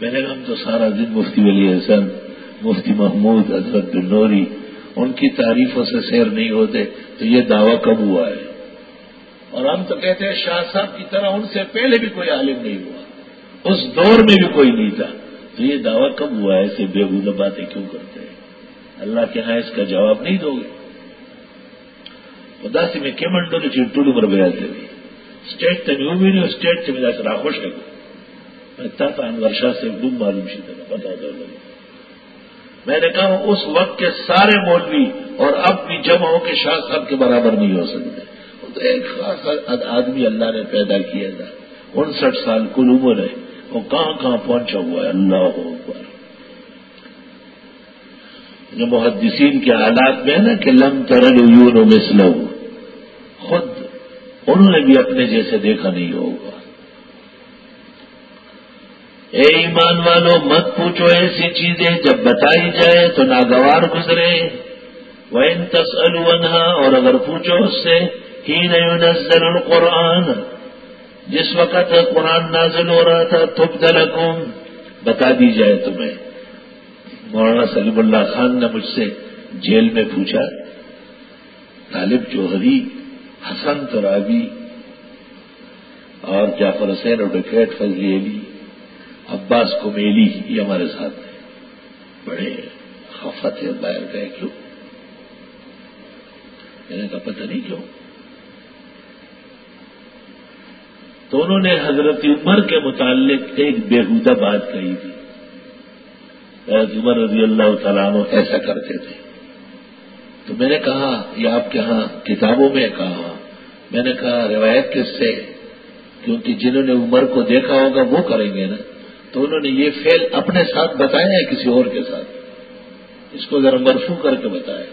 میں نے کہا، ہم تو سارا دن مفتی ولی حسن، مفتی محمود، حضرت بنوری، ان کی تعریفوں سے سیر نہیں ہوتے تو یہ دعویٰ کب ہوا ہے؟ اور ہم تو کہتے ہیں، شاہ صاحب کی طرح ان سے پہلے بھی کوئی عالم نہیں ہوا۔ اس دور میں بھی کوئی نہیں تھا۔ تو یہ دعویٰ کب ہوا ہے؟ ایسے بے باتیں کیوں کرتے ہیں؟ اللہ کے ہاں اس کا جواب نہیں دو گے۔ خدا سے میں کیمنڈو نے چنٹو پر بیاض دے اسٹیٹ تک یوں بھی نہیں اسٹیٹ سے ملا کر آخوش ہے میں تھا ورشا سے ڈوب معلوم سی تھا بتا دو میں نے کہا اس وقت کے سارے مولوی اور اب بھی جمع ہو کے شاہ صاحب کے برابر نہیں ہو سکتے۔ تو ایک خاص آدمی اللہ نے پیدا کیا تھا۔ انسٹھ سال کل عمر ہے، وہ کہاں کہاں پہنچا ہوا ہے؟ اللہ ہو جو محدثین کے حالات میں ہے نا کہ لم ترل یون و مسلو خود انہوں نے بھی اپنے جیسے دیکھا نہیں ہوگا۔ اے ایمان والو، مت پوچھو ایسی چیزیں، جب بتائی جائے تو ناگوار گزرے۔ وہ ان تسلونا اور اگر پوچھو اس سے ہی نہیں نزل القرآن، جس وقت قرآن نازل ہو رہا تھا تب دلکم بتا دی جائے تمہیں۔ مولانا سلیم اللہ خان نے مجھ سے جیل میں پوچھا، طالب جوہری، حسن ترابی اور جعفر حسین اور ڈکیٹ فضلی علی عباس کو میلی یہ ہمارے ساتھ ہیں۔ بڑے خفت ہے باہر گئے کیوں؟ میں نے کہا پتہ نہیں کیوں؟ تو انہوں نے حضرت عمر کے متعلق ایک بےحودہ بات کہی تھی۔ عمر رضی اللہ تعالیٰ عنہ ایسا کرتے تھے؟ تو میں نے کہا، یہ آپ کے ہاں کتابوں میں کہا میں نے کہا، روایت کس سے؟ کیونکہ جنہوں نے عمر کو دیکھا ہوگا، وہ کریں گے نا۔ تو انہوں نے یہ فیل اپنے ساتھ بتایا ہے کسی اور کے ساتھ۔ اس کو ذرا مرفو کر کے بتایا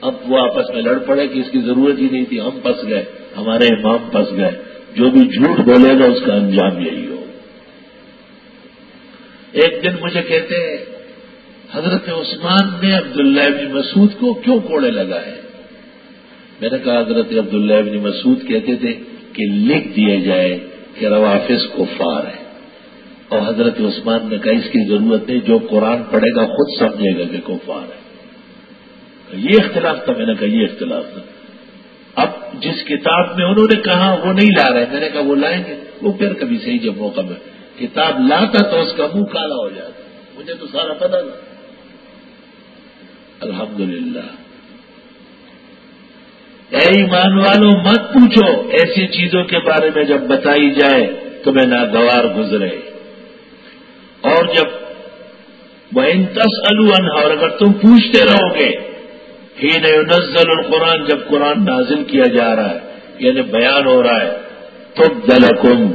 اب وہ آپس میں لڑ پڑے کہ اس کی ضرورت ہی نہیں تھی۔ ہم پس گئے، ہمارے امام پس گئے۔ جو بھی جھوٹ بولے گا، اس کا انجام یہی ہو ایک دن مجھے کہتے ہیں حضرت عثمان نے عبداللہ ابن مسعود کو کیوں کوڑے لگائے؟ میں نے کہا حضرت عبداللہ ابن مسعود کہتے تھے کہ لکھ دیے جائے کہ روافظ کو فار ہے اور حضرت عثمان نے کہا اس کی ضرورت نہیں، جو قرآن پڑھے گا خود سمجھے گا کہ کفار ہے یہ اختلاف تھا، میں نے کہا یہ اختلاف تھا۔ اب جس کتاب میں انہوں نے کہا وہ نہیں لا رہے، میں نے کہا وہ لائیں گے۔ وہ پھر کبھی صحیح جب موقع میں کتاب لاتا تو اس کا منہ کالا ہو جاتا۔ مجھے تو سارا پتا تھا۔ الحمدللہ۔ اے ایمان والوں مت پوچھو ایسی چیزوں کے بارے میں جب بتائی جائے تو میں ناگوار گزرے۔ اور جب وہ انتس اور اگر تم پوچھتے رہو گے ہی نہیں نزل القرآن، جب قرآن نازل کیا جا رہا ہے یعنی بیان ہو رہا ہے تو دلکم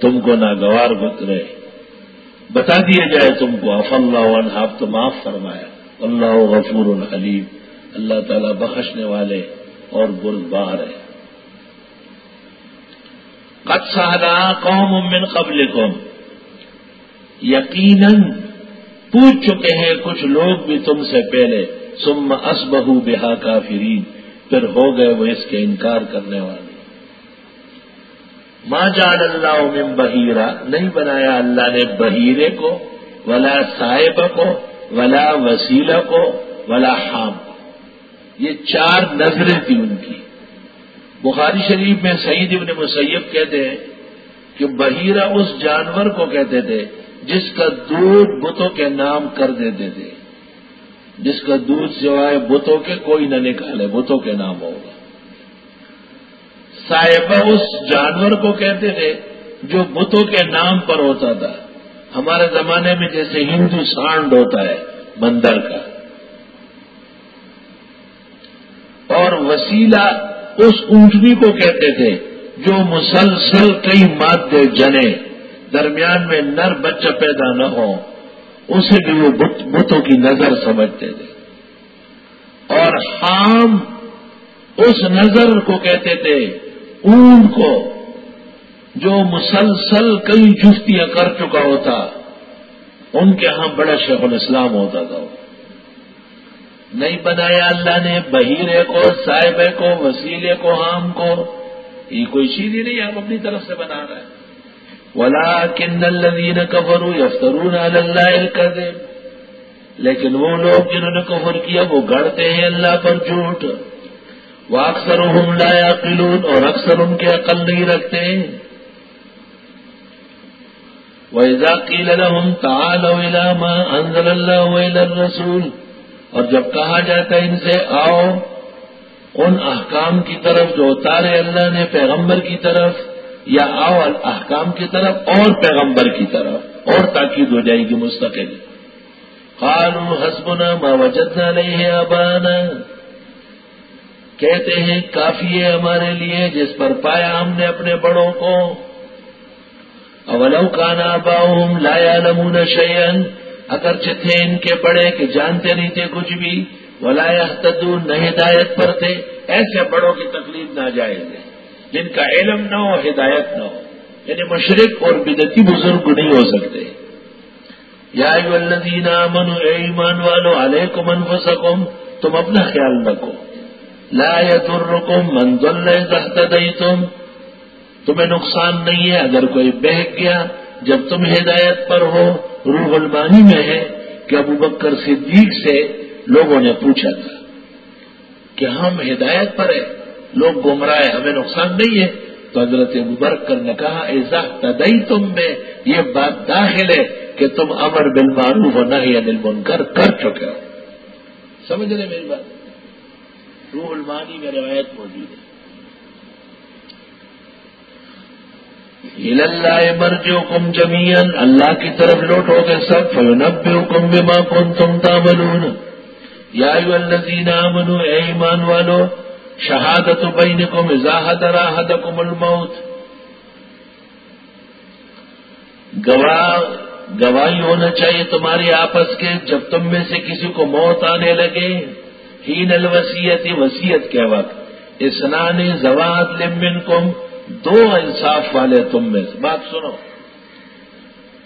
تم کو ناگوار گزرے۔ بتا دیا جائے تم کو اف اللہ آپ تو معاف فرمایا اللہ غفور الحلیم اللہ تعالیٰ بخشنے والے اور بردبار ہے قد سہدا قوم من قبل قوم یقیناً پوچھ چکے ہیں کچھ لوگ بھی تم سے پہلے۔ سم اسبہ بہا کافرین۔ پھر ہو گئے وہ اس کے انکار کرنے والے۔ ماں جان اللہ من بحیرہ۔ نہیں بنایا اللہ نے بحیرے کو، ولا صاحب کو۔ ولا وسیلہ کو، ولا حام کو۔ یہ چار نظریں تھیں ان کی۔ بخاری شریف میں سعید ابن مسیب کہتے ہیں کہ بحیرہ اس جانور کو کہتے تھے جس کا دودھ بتوں کے نام کر دیتے تھے۔ جس کا دودھ سوائے بتوں کے کوئی نہ نکالے، بتوں کے نام ہوگا صاحبہ اس جانور کو کہتے تھے جو بتوں کے نام پر ہوتا تھا۔ ہمارے زمانے میں جیسے ہندو سانڈ ہوتا ہے، بندر کا۔ اور وسیلہ اس اونٹنی کو کہتے تھے جو مسلسل کئی مادے جنے، درمیان میں نر بچہ پیدا نہ ہو، اسے بھی وہ بتوں کی نظر سمجھتے تھے۔ اور حام اس نظر کو کہتے تھے اونٹ کو۔ جو مسلسل کئی جفتیاں کر چکا ہوتا، ان کے ہاں بڑا شیخ الاسلام ہوتا تھا۔ نہیں بنایا اللہ نے، بہیرے کو، صاحبے کو، وسیلے کو ہام کو۔ یہ کوئی چیز ہی نہیں، آپ اپنی طرف سے بنا رہے ہیں۔ ولا کن الدین کفرو یفترون اللہ کر لیکن وہ لوگ جنہوں نے کفر کیا، وہ گڑتے ہیں اللہ پر جھوٹ۔ وہ اکثر لایا قلون اور اکثر ان کے عقل نہیں رکھتے۔ وَإِذَا قِيلَ لَهُمْ تَعَالَوْا إِلَى مَا أَنزَلَ اللَّهُ وَإِلَى الرَّسُولِ اور جب کہا جاتا ہے ان سے، آؤ، ان احکام کی طرف جو اتارے اللہ نے پیغمبر کی طرف، یا آؤ احکام کی طرف اور پیغمبر کی طرف، اور تاکید ہو جائے گی مستقل۔ قالوا حسبنا ما وجدنا علیہ ابانا کہتے ہیں، کافی ہے ہمارے لیے، جس پر پایا ہم نے اپنے بڑوں کو۔ اولو کانا باؤم لایا نمون شیئن، اگرچہ تھے ان کے بڑے کہ جانتے نہیں تھے کچھ بھی، ولا تدو نہ ہدایت پر تھے، ایسے بڑوں کی تکلیف نہ جائے گے جن کا علم نہ ہو، ہدایت نہ ہو۔ یعنی مشرق اور بدتی بزرگ نہیں ہو سکتے۔ یا الذین آمنوا اے ایمان والو، علیکم انفسکم، تم اپنا خیال رکھو۔ لا یضرکم من ضل اذا اهتدیتم تمہیں نقصان نہیں ہے۔ اگر کوئی بہک گیا، جب تم ہدایت پر ہو، روح المانی میں ہے کہ ابو بکر صدیق سے لوگوں نے پوچھا تھا کہ ہم ہدایت پر ہیں، لوگ گمراہ ہمیں نقصان نہیں ہے۔ تو حضرت مبرکر نے کہا ایسا تدئی تم میں یہ بات داخل ہے کہ تم امر بل معروف نہ ہی انل منکر کر چکے ہو۔ سمجھ رہے میری بات؟ روح المانی میں روایت موجود ہے۔ اللہ مرجو کم جمین اللہ کی طرف لوٹو گے سب فنب حکم بما کن تم تاملون یا الذین آمنو اے ایمان والو، شہادت بینکم اذا حضر احدکم الموت۔ گواہ، گواہی ہونا چاہیے تمہاری آپس کے، جب تم میں سے کسی کو موت آنے لگے۔ ہین الوسیت وسیعت کے وقت۔ اسنان زواد لمن کم دو انصاف والے تم میں سے۔ بات سنو۔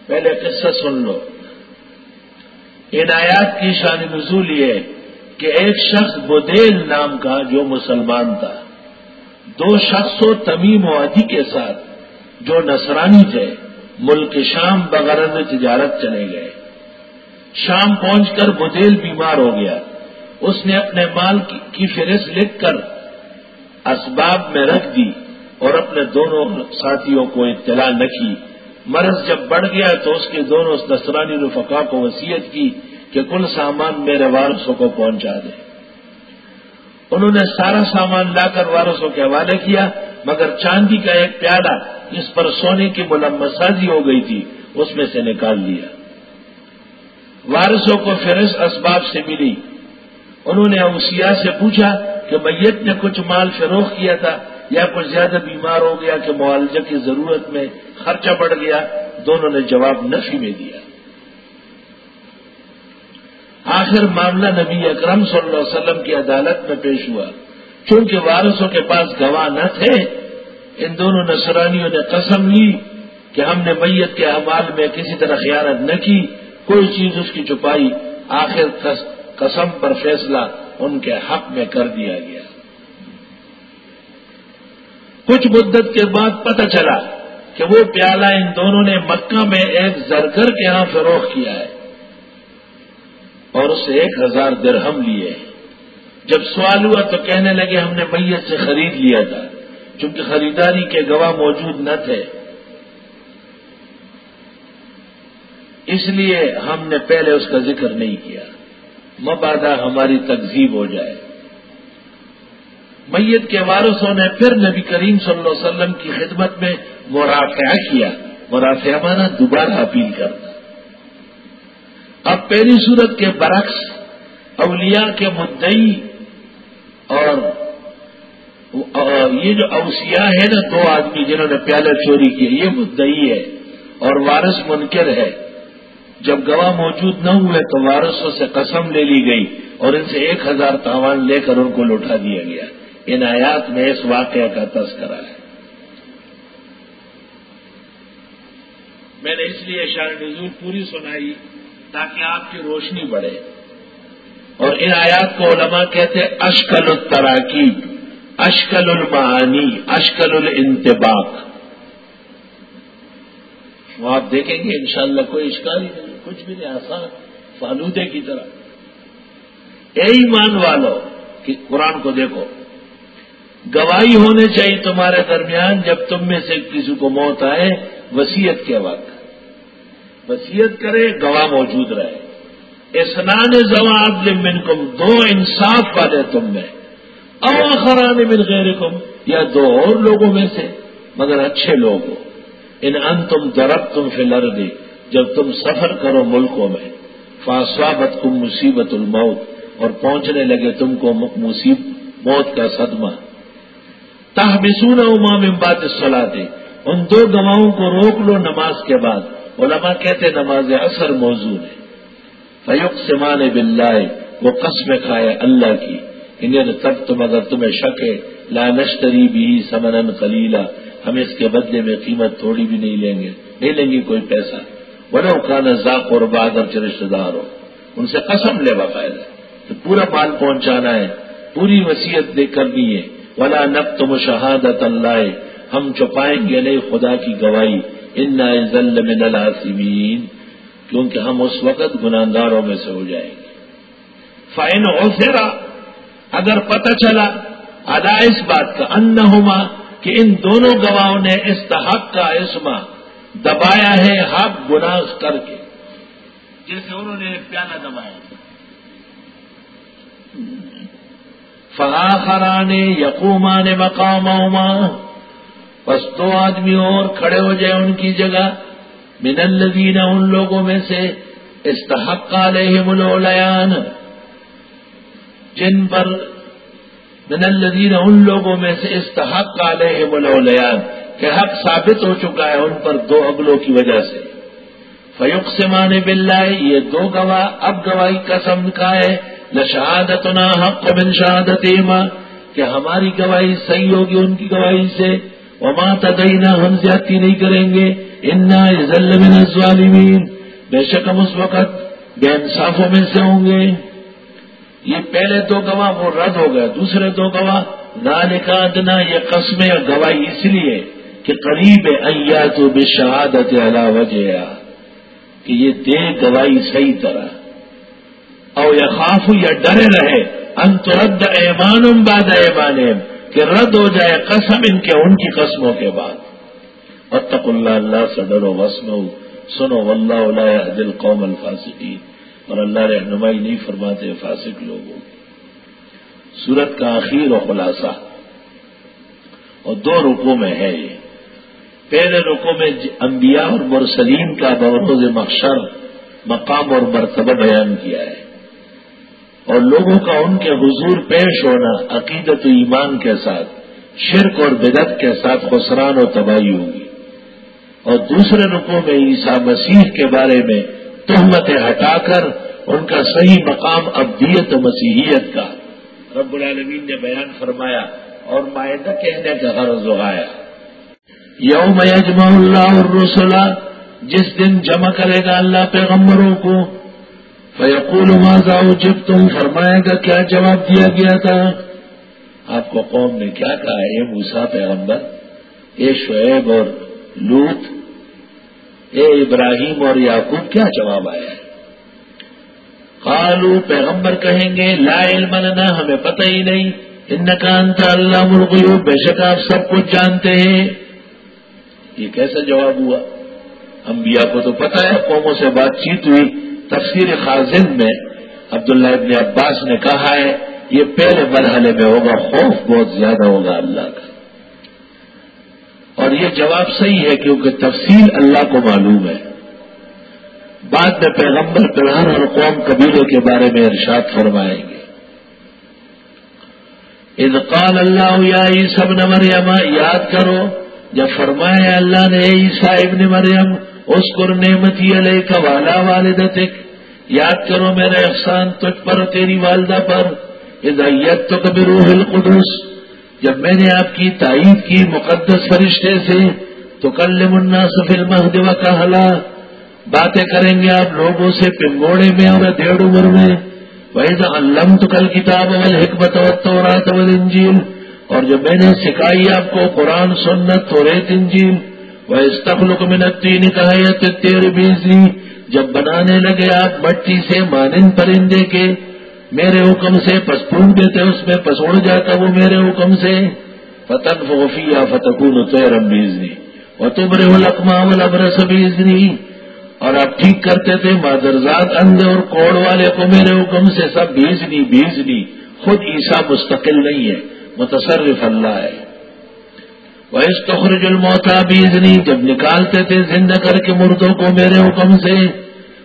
پہلے قصہ سن لو۔ ان آیات کی شان نزول یہ کہ ایک شخص بدیل نام کا جو مسلمان تھا۔ دو شخص و تمیم و ادی کے ساتھ جو نصرانی تھے، ملک شام بغیر میں تجارت چلے گئے۔ شام پہنچ کر بدیل بیمار ہو گیا۔ اس نے اپنے مال کی فہرست لکھ کر اسباب میں رکھ دی۔ اور اپنے دونوں ساتھیوں کو اطلاع نہ کی۔ مرض جب بڑھ گیا تو اس کے دونوں نسرانی رفقا کو وسیعت کی کہ کل سامان میرے وارثوں کو پہنچا دے۔ انہوں نے سارا سامان لا کر وارثوں کے حوالے کیا، مگر چاندی کا ایک پیالہ جس پر سونے کی ملمسازی ہو گئی تھی، اس میں سے نکال لیا۔ وارثوں کو فہرست اسباب سے ملی۔ انہوں نے اوسیا سے پوچھا کہ میت نے کچھ مال فروخت کیا تھا۔ یا کچھ زیادہ بیمار ہو گیا کہ معالجہ کی ضرورت میں خرچہ بڑھ گیا، دونوں نے جواب نفی میں دیا۔ آخر معاملہ نبی اکرم صلی اللہ علیہ وسلم کی عدالت میں پیش ہوا۔ چونکہ وارثوں کے پاس گواہ نہ تھے، ان دونوں نصرانیوں نے قسم لی کہ ہم نے میت کے اعمال میں کسی طرح خیانت نہ کی، کوئی چیز اس کی چھپائی آخر قسم پر فیصلہ ان کے حق میں کر دیا گیا۔ کچھ مدت کے بعد پتہ چلا کہ وہ پیالہ ان دونوں نے مکہ میں ایک زرگر کے ہاں فروخت کیا ہے اور اسے ایک ہزار درہم لیے جب سوال ہوا تو کہنے لگے ہم نے میت سے خرید لیا تھا، چونکہ خریداری کے گواہ موجود نہ تھے۔ اس لیے ہم نے پہلے اس کا ذکر نہیں کیا۔ مبادہ ہماری تقزیب ہو جائے۔ میت کے وارثوں نے پھر نبی کریم صلی اللہ علیہ وسلم کی خدمت میں مرافعہ کیا مرافعہ مانا دوبارہ اپیل کرنا۔ اب پہلی صورت کے برعکس اولیاء کے مدعی اور یہ جو اوسیا ہے نا، دو آدمی جنہوں نے پیالے چوری کیے یہ مدعی ہے اور وارث منکر ہے۔ جب گواہ موجود نہ ہوئے تو وارثوں سے قسم لے لی گئی اور ان سے ایک ہزار تاوان لے کر ان کو لوٹا دیا گیا۔ ان آیات میں اس واقعہ کا تذکرہ ہے۔ میں نے اس لیے شان نزول پوری سنائی تاکہ آپ کی روشنی بڑھے۔ اور ان آیات کو علماء کہتے اشکل التراکیب، اشکل المعانی، اشکل الانتباق۔ وہ آپ دیکھیں گے انشاءاللہ کوئی اشکال ہی نہیں، کچھ بھی نہیں، آسان، فالودے کی طرح۔ اے ایمان والو، کہ قرآن کو دیکھو۔ گواہی ہونے چاہیے تمہارے درمیان جب تم میں سے کسی کو موت آئے وسیعت کے وقت وسیعت کرے، گواہ موجود رہے۔ اسنان زواب منکم، دو انصاف والے تم میں۔ خران من غیرکم، یا دو اور لوگوں میں سے، مگر اچھے لوگ ہو۔ ان ان تم درب تم فلر دے جب تم سفر کرو ملکوں میں۔ فاسوابت کم مصیبت الموت، اور پہنچنے لگے تم کو مصیب، موت کا صدمہ۔ تاہبسون امام بات صلاح دے ان دو گواہوں کو روک لو نماز کے بعد. علماء کہتے نماز اثر موضوع ہے. فیوق سمان بلّہ وہ قسم کھائے اللہ کی. انہیں تب تم اگر تمہیں شک ہے، لا نشتری بھی سمن خلیلا ہم اس کے بدلے میں قیمت تھوڑی بھی نہیں لیں گے، نہیں لیں گے کوئی پیسہ. بولے کا نزاق اور بادر کے رشتے دار ہو. ان سے قسم لے باقاعدہ. پورا مال پہنچانا ہے، پوری وسیعت دے کرنی ہے. ولا نب تم شہادت اللہ ہم چھپائیں گے نہیں خدا کی گواہی۔ ان ضل من العاصمین کیونکہ ہم اس وقت گنانداروں میں سے ہو جائیں گے۔ فائن اوسیرا اگر پتہ چلا ادا اس بات کا ان ہوما کہ ان دونوں گواہوں نے استحق کا اسما دبایا ہے، حق گناہ کر کے۔ جیسے انہوں نے پیالہ دبایا۔ فراخران یقومان مقام بس دو آدمی اور کھڑے ہو جائے ان کی جگہ، من الذین، ان لوگوں میں سے استحق علیہم الولیان جن پر من الذین، ان لوگوں میں سے استحق علیہم الولیان کہ حق ثابت ہو چکا ہے ان پر دو اگلوں کی وجہ سے۔ فیوق سے مانے یہ دو گواہ، اب گواہی قسم کا ہے۔ لشہادتنا حق من شہادت کہ ہماری گواہی صحیح ہوگی ان کی گواہی سے۔ وما تدینا ہم زیادتی نہیں کریں گے۔ انا من الظالمین بے شک ہم اس وقت بے انصافوں میں سے ہوں گے۔ یہ پہلے دو گواہ وہ رد ہو گئے، دوسرے دو گواہ نالکادنا یہ قسم یا گواہی اس لیے کہ قریب ایا تو بے شہادت وجہ کہ یہ دے گواہی صحیح طرح۔ او یا خاف یا ڈرے رہے انترد ایمان باد ایمان کہ رد ہو جائے قسم ان کے، ان کی قسموں کے بعد۔ اتق اللہ اللہ سے ڈرو وسم سنو اللہ دل قوم الفاصقی اور اللہ رہنمائی نہیں فرماتے فاسق لوگوں۔ سورت کا اخیر و خلاصہ۔ اور دو رکو میں ہے یہ۔ پہلے رکو میں جی انبیاء اور مرسلیم کا بروز مقشر مقام اور مرتبہ بیان کیا ہے۔ اور لوگوں کا ان کے حضور پیش ہونا عقیدت و ایمان کے ساتھ، شرک اور بدت کے ساتھ خسران و تباہی ہوگی۔ اور دوسرے رکو میں عیسیٰ مسیح کے بارے میں تہمتیں ہٹا کر ان کا صحیح مقام ابدیت و مسیحیت کا۔ رب العالمین نے بیان فرمایا اور معاہدہ کہنے کا غرض اگایا یوم یجمع اللہ الرسلہ جس دن جمع کرے گا اللہ پیغمبروں کو فیقول ماضا جب تم فرمائے گا، کیا جواب دیا گیا تھا؟ آپ کو قوم نے کیا کہا؟ ہے موسا پیغمبر یہ شعیب اور لوت، اے ابراہیم اور یعقوب، کیا جواب آیا؟ ہے قالو پیغمبر کہیں گے، لا علم لنا، ہمیں پتہ ہی نہیں۔ ان کا انتا اللہ مرغیو بے شک آپ سب کچھ جانتے ہیں۔ یہ کیسا جواب ہوا؟ انبیاء کو تو پتا ہے، قوموں سے بات چیت ہوئی۔ تفسیر خازن میں عبداللہ ابن عباس نے کہا ہے، یہ پہلے مرحلے میں ہوگا، خوف بہت زیادہ ہوگا اللہ کا۔ اور یہ جواب صحیح ہے کیونکہ تفصیل اللہ کو معلوم ہے۔ بعد میں پیغمبر پرہن اور قوم قبیلوں کے بارے میں ارشاد فرمائیں گے۔ قال اللہ یا سب نے مریم، یاد کرو، جب فرمایا اللہ نے، عیسیٰ ابن مریم اس کو نعمتی علیہ کا والا والدتک۔ یاد کرو میرا احسان تجھ پر تیری والدہ پر۔ ادایت تو کبھی روح القدس۔ جب میں نے آپ کی تائید کی مقدس فرشتے سے تو کل منا سفل مہدو کا حلا باتیں کریں گے آپ لوگوں سے پنگوڑے میں اور ڈیڑھ عمر میں۔ ویسا علم تو کل کتاب اول حکمت و رات انجیل اور جب میں نے سکھائی آپ کو قرآن، سنت تو ریت انجیل وہ اس تخلق میں نکایت تیر بیزی جب بنانے لگے آپ مٹی سے مانند پرندے کے، میرے حکم سے پس پھونک دیتے اس میں پس اڑ جاتا وہ میرے حکم سے۔ فتن فوفی یا تیرم بیزنی وہ تمرے وہ لکما ولبرس بیزنی اور آپ ٹھیک کرتے تھے، مادرزاد اندھے اور کوڑ والے کو میرے حکم سے سب بیزنی بیزنی خود عیسا مستقل نہیں ہے، متصرف اللہ ہے۔ وہ اس تخرج الموتا بیزنی جب نکالتے تھے زندہ کر کے مردوں کو میرے حکم سے۔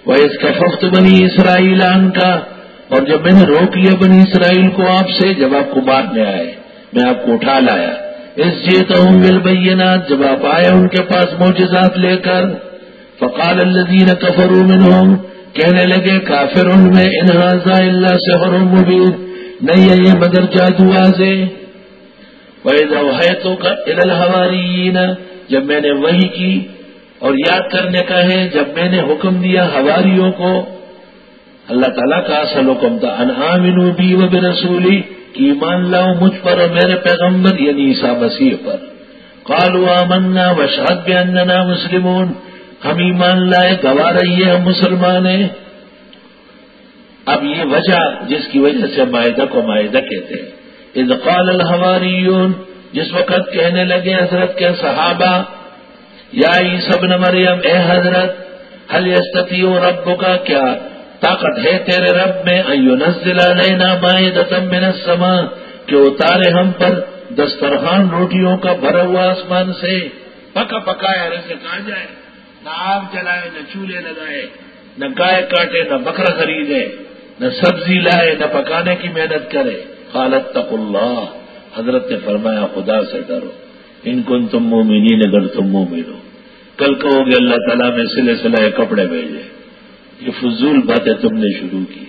وہ اس کا فخت بنی اسرائیلان کا اور جب میں نے روک لیا بنی اسرائیل کو آپ سے، جب آپ کو بعد میں آئے، میں آپ کو اٹھا لایا۔ اس جیت ہوں گل جب آپ آئے ان کے پاس موجزات لے کر، فقال الذین کفروا منہم کہنے لگے کافر ان میں انحاظ اللہ سے حرم مبین نہیں ہے یہ مگر جادو آزے وَإِذَا وَحَيْتُكَ إِلَى الْحَوَارِيِّينَ جب میں نے وہی کی اور یاد کرنے کا ہے، جب میں نے حکم دیا ہواریوں کو، اللہ تعالیٰ کا اصل حکم تھا انعامن بی و رسولی کی ایمان لاؤ مجھ پر اور میرے پیغمبر یعنی عیسا مسیح پر۔ کالو آمنا وشاد بے اننا مسلمون۔ ہم ایمان لائے گوا رہی ہے ہم مسلمان ہیں۔ اب یہ وجہ جس کی وجہ سے معاہدہ کو معاہدہ کہتے ہیں۔ ادقال الحواریون، جس وقت کہنے لگے حضرت کے صحابہ، یا سب مریم، اے حضرت حل یستتی رب کا کیا طاقت ہے تیرے رب میں ایو نزل علینا مائدتم من السماء، کہ اتارے ہم پر دسترخوان روٹیوں کا بھرا ہوا آسمان سے؟ پکا پکایا رسے کہاں جائے، نہ آگ جلائے، نہ چولہے لگائے، نہ گائے کاٹے، نہ بکرا خریدے، نہ سبزی لائے، نہ پکانے کی محنت کرے۔ خالت تق اللہ. حضرت نے فرمایا، خدا سے ڈرو۔ ان کن تم مومنی نے گر تم مومن ہو۔ کل کہو گے، اللہ تعالیٰ میں سلے سلائے کپڑے بھیجے۔ یہ فضول باتیں تم نے شروع کی۔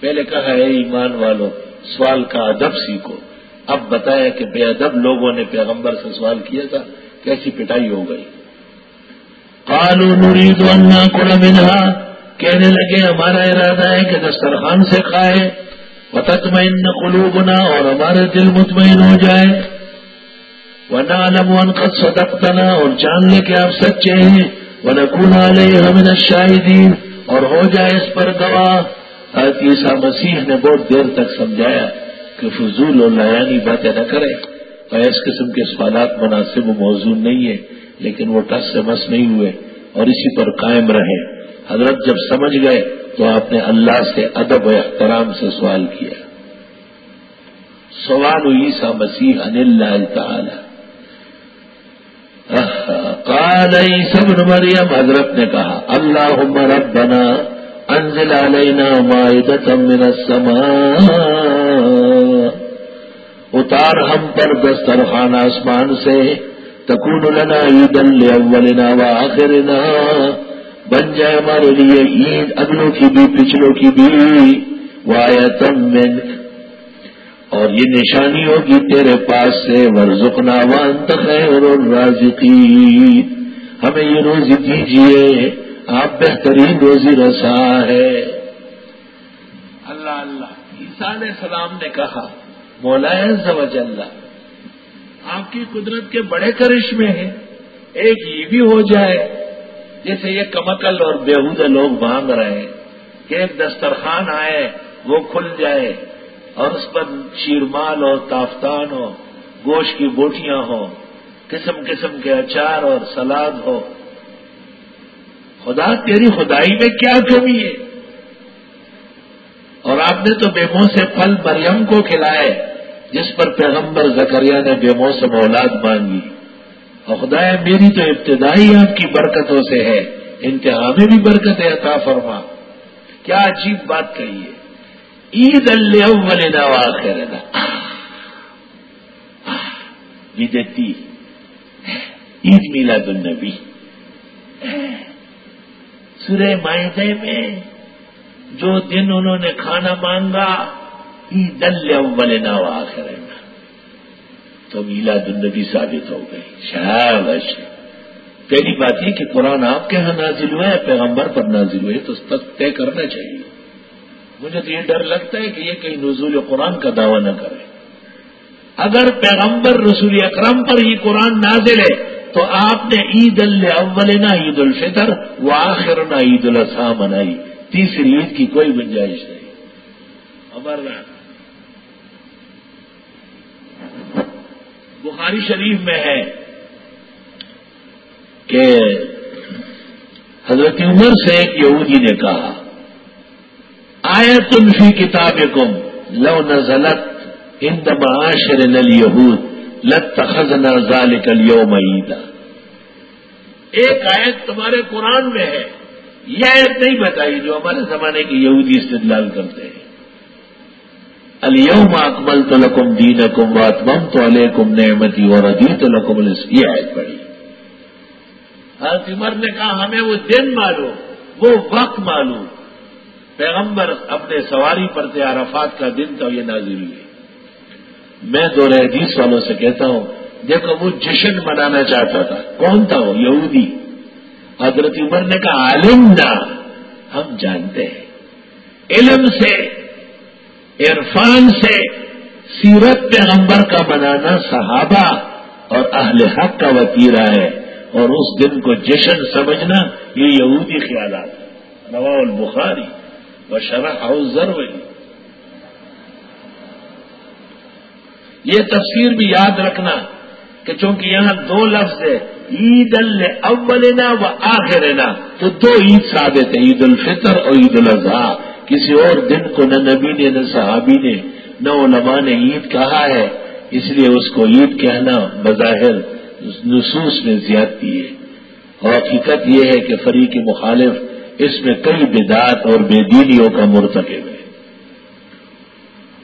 پہلے کہا ہے ایمان والو، سوال کا ادب سیکھو۔ اب بتایا کہ بے ادب لوگوں نے پیغمبر سے سوال کیا تھا، کیسی پٹائی ہو گئی؟ کالو نوری تو انا منہا کہنے لگے، ہمارا ارادہ ہے کہ دسترخوان سے کھائے۔ وتطمئن قلوبنا اور ہمارے دل مطمئن ہو جائے۔ وہ نالم ون خط صدقتنا اور جان لے کے آپ سچے ہیں۔ وہ نقون علیہ ہمیں شاہدین اور ہو جائے اس پر گواہ۔ عیسیٰ مسیح نے بہت دیر تک سمجھایا کہ فضول اور لایانی باتیں نہ کرے اور اس قسم کے سوالات مناسب و موضوع نہیں ہے لیکن وہ ٹس سے مس نہیں ہوئے اور اسی پر قائم رہے۔ حضرت جب سمجھ گئے تو آپ نے اللہ سے ادب و احترام سے سوال کیا۔ سوال عیسیٰ مسیح ان اللہ تعالی۔ قال عیسی ابن مریم، حضرت نے کہا اللہ ربنا انزل علینا مائدتا من السماء۔ اتار ہم پر دسترخوان آسمان سے، تکون لنا عید اولنا و آخرنا۔ بن جائے ہمارے لیے عید، اگلوں کی بھی، پچھلوں کی بھی۔ وایتم منک اور یہ نشانی ہوگی تیرے پاس سے۔ ورژنا وانت خیر الرازقین۔ ہمیں یہ روزی دیجیے آپ بہترین روزی رسا ہے۔ اللہ اللہ۔ عیسیٰ علیہ السلام نے کہا، مولا زوج اللہ آپ کی قدرت کے بڑے کرشمے ہیں۔ ایک یہ بھی ہو جائے۔ جیسے یہ کمکل اور بےحود لوگ مانگ رہے ہیں کہ ایک دسترخوان آئے، وہ کھل جائے اور اس پر شیرمال ہو، تافتان ہو، گوشت کی بوٹیاں ہوں قسم قسم کے اچار اور سلاد ہو۔ خدا تیری خدائی میں کیا کمی ہے؟ اور آپ نے تو بیموں سے پھل مریم کو کھلائے، جس پر پیغمبر زکریا نے بیموں سے اولاد مانگی۔ خدا میری تو ابتدائی آپ کی برکتوں سے ہے، انتہا میں بھی برکت ہے، عطا فرما۔ کیا عجیب بات کہی ہے۔ عید الاول واخر بدتی عید میلاد النبی۔ سورہ معاہدے میں جو دن انہوں نے کھانا مانگا، عید الاول واخر تو میلاد النبی ثابت ہو گئی۔ شابش پہلی بات یہ کہ قرآن آپ کے یہاں نازل ہوا ہے، پیغمبر پر نازل ہوئے، تو طے کرنا چاہیے۔ مجھے تو یہ ڈر لگتا ہے کہ یہ کہیں نزول قرآن کا دعویٰ نہ کرے۔ اگر پیغمبر رسول اکرم پر ہی قرآن نازل ہے، تو آپ نے عید الاول نہ عید الفطر وہ آخر نہ عید الاضحیٰ منائی۔ تیسری عید کی کوئی گنجائش نہیں۔ امرناتھ بخاری شریف میں ہے کہ حضرت عمر سے ایک یہودی نے کہا آئے تم فی کتاب کم لو نزلت ہند معاشر نل یہود لت خزنا ذال کل یوم ایک آیت تمہارے قرآن میں ہے، یہ آیت نہیں بتائی جو ہمارے زمانے کے یہودی استدلال کرتے ہیں۔ الوم اکمل تو لکم دین کم واتمم تو علیکم نعمتی اور ادی تو لکم یہ آیت پڑی حضرت عمر نے کہا، ہمیں وہ دن معلوم، وہ وقت معلوم۔ پیغمبر اپنے سواری پر تھے، عرفات کا دن تھا، یہ نازل ہوئی میں دو حدیث والوں سے کہتا ہوں، دیکھو، وہ جشن منانا چاہتا تھا۔ کون تھا وہ؟ یہودی۔ حضرت عمر نے کہا عالم نہ ہم جانتے ہیں۔ علم سے عرفان سے سیرت پیغمبر کا بنانا صحابہ اور اہل حق کا وطیرہ ہے اور اس دن کو جشن سمجھنا یہ یہودی خیالات نوا البخاری و شرح ہاؤس ضرور یہ تفسیر بھی یاد رکھنا کہ چونکہ یہاں دو لفظ ہے، عید اولنا و آخرنا، تو دو عید ثابت ہے عید الفطر اور عید الاضحیٰ۔ کسی اور دن کو نہ نبی نے نہ صحابی نے نہ علماء نے عید کہا ہے، اس لیے اس کو عید کہنا بظاہر نصوص میں زیادتی ہے۔ اور حقیقت یہ ہے کہ فریق مخالف اس میں کئی بدعات اور بے دینیوں کا مرتکب ہے۔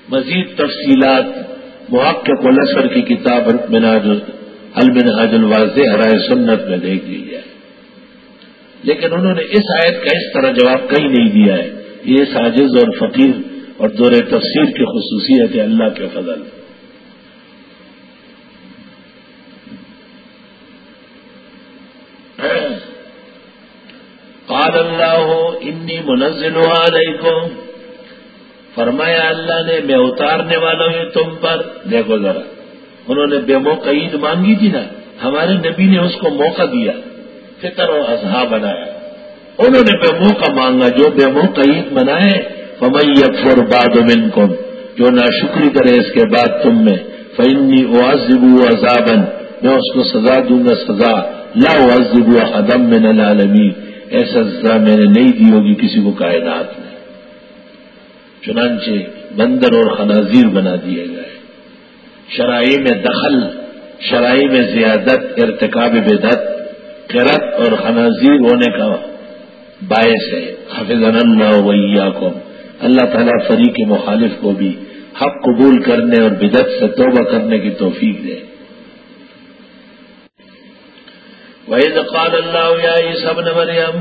مزید تفصیلات محقق و کی کتاب مناج المناج الواضح رائے سنت میں دیکھ لی جائے۔ لیکن انہوں نے اس آیت کا اس طرح جواب کہیں نہیں دیا ہے۔ یہ ساجز اور فقیر اور دور تفسیر کی خصوصیت ہے اللہ کے فضل قال اللہ، انی منزل علیکم فرمایا، اللہ نے، میں اتارنے والا ہوں تم پر۔ دیکھو ذرا، انہوں نے بے موقع عید مانگی تھی نا، ہمارے نبی نے اس کو موقع دیا، فطر و اضحا بنایا۔ انہوں نے بے موقع مانگا، جو بے موقع عید منائے فمئی اکفر باد کو جو نہ شکری کرے اس کے بعد تم میں فنی اوازب عذابن میں اس کو سزا دوں گا سزا، لا اوازب عدم میں نہ ایسا سزا میں نے نہیں دی ہوگی کسی کو کائنات میں چنانچہ بندر اور خنازیر بنا دیے گئے۔ شرائی میں دخل شرائی میں زیادت، ارتکاب بدت کرت اور خنازیر ہونے کا باعث ہے. حفظ اللہ ویا کو اللہ تعالیٰ فریق مخالف کو بھی حق قبول کرنے اور بدت سے توبہ کرنے کی توفیق دے. وحید قال اللہ یا سب نے مریم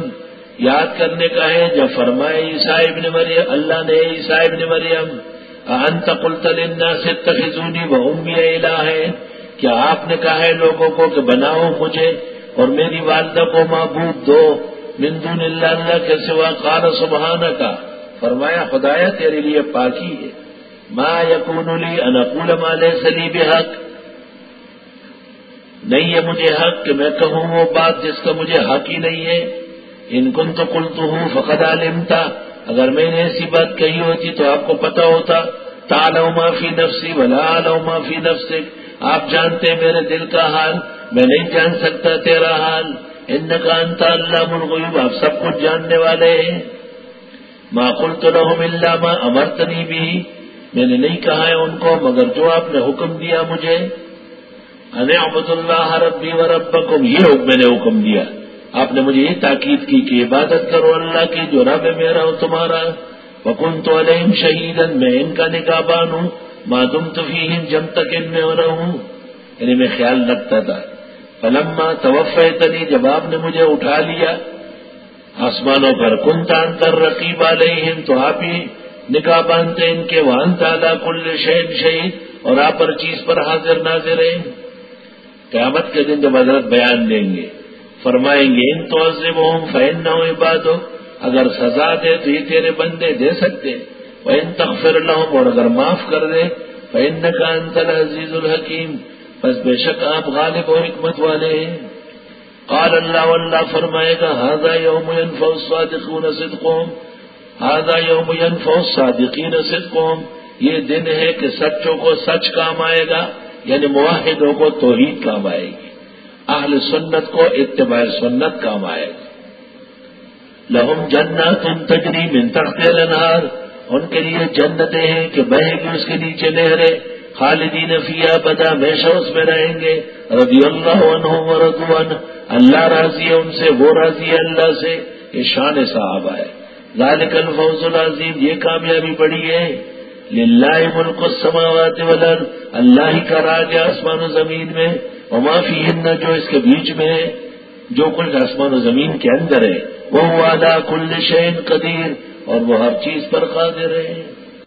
یاد کرنے کا ہے، جب فرمائے عیسائی نے مریم اللہ نے عیسائی نے مریم انت قلت للناس اتخذوني وامي الہ کیا آپ نے کہا ہے لوگوں کو کہ بناؤ مجھے اور میری والدہ کو معبود دو؟ من دون اللہ اللہ کے سوا قال سبحانہ کا فرمایا، خدایا، تیرے لیے پاکی ہے۔ ما یقون لی انقول ما لیس لی بحق۔ نہیں ہے مجھے حق کہ میں کہوں وہ بات جس کا مجھے حق ہی نہیں ہے۔ ان کن تو کل تو ہوں فقد عالمتا اگر میں نے ایسی بات کہی ہوتی تو آپ کو پتا ہوتا۔ تالو معافی نفسی ولا لو معافی نفسی آپ جانتے میرے دل کا حال، میں نہیں جان سکتا تیرا حال۔ ان کا انتا اللہ ملغیب آپ سب کچھ جاننے والے ہیں۔ ماں تو رحم اللہ ماں امرتنی بھی میں نے نہیں کہا ہے ان کو، مگر جو آپ نے حکم دیا مجھے، ان عبد اللہ ربی و ربکم، یہ میں نے حکم دیا۔ آپ نے مجھے یہ تاکید کی کہ عبادت کرو اللہ کی، جو رب میرا ہو تمہارا۔ وکن تو علیہم شہیدن میں ان کا نکاح بان ہوں۔ معدم تو جب تک ان میں ہو رہا ہوں یعنی میں خیال رکھتا تھا۔ فلما توف تنی جب آپ نے مجھے اٹھا لیا۔ آسمانوں پر کن تان کر رقیب علیہم، تو آپ ہی نکاح باندھتے ان کے وان تعالیٰ کل شہید شہید اور آپ ہر چیز پر حاضر ناظر ہیں۔ قیامت کے دن جب حضرت بیان دیں گے، فرمائیں گے، ان تو عزب ہوں فین نہ ہو عباد ہو اگر سزا دے تو یہ تیرے بندے دے سکتے۔ وہ ان تخر لہم اور اگر معاف کر دے فین کا انتر عزیز الحکیم بس بے شک آپ غالب و حکمت والے ہیں۔ قال اللہ اللہ فرمائے گا ہاضا یوم ينفع الصادقون صدقهم ہاضا یوم ينفع الصادقین صدقهم۔ یہ دن ہے کہ سچوں کو سچ کام آئے گا یعنی معاہدوں کو توحید کام آئے گی۔ اہل سنت کو اتباع سنت کام آئے گا۔ لہم جنت ان تجری من تخت الانہار۔ ان کے لیے جنتیں ہیں کہ بہے گی اس کے نیچے نہرے خالدین فیا بدا ہمیشہ اس میں رہیں گے۔ رضی اللہ عنہ و رضوان اللہ راضی ہے ان سے، وہ راضی ہے اللہ سے یہ شان صاحب ہے۔ ذالک الفوز العظیم، یہ کامیابی بڑی ہے۔ للہ ملک السماوات والارض، اللہ ہی کا راج ہے آسمان و زمین میں۔ اور معافی ہند جو اس کے بیچ میں ہے، جو کچھ آسمان و زمین کے اندر ہے۔ وہ والا کل شین قدیر، اور وہ ہر چیز پر قادر ہے۔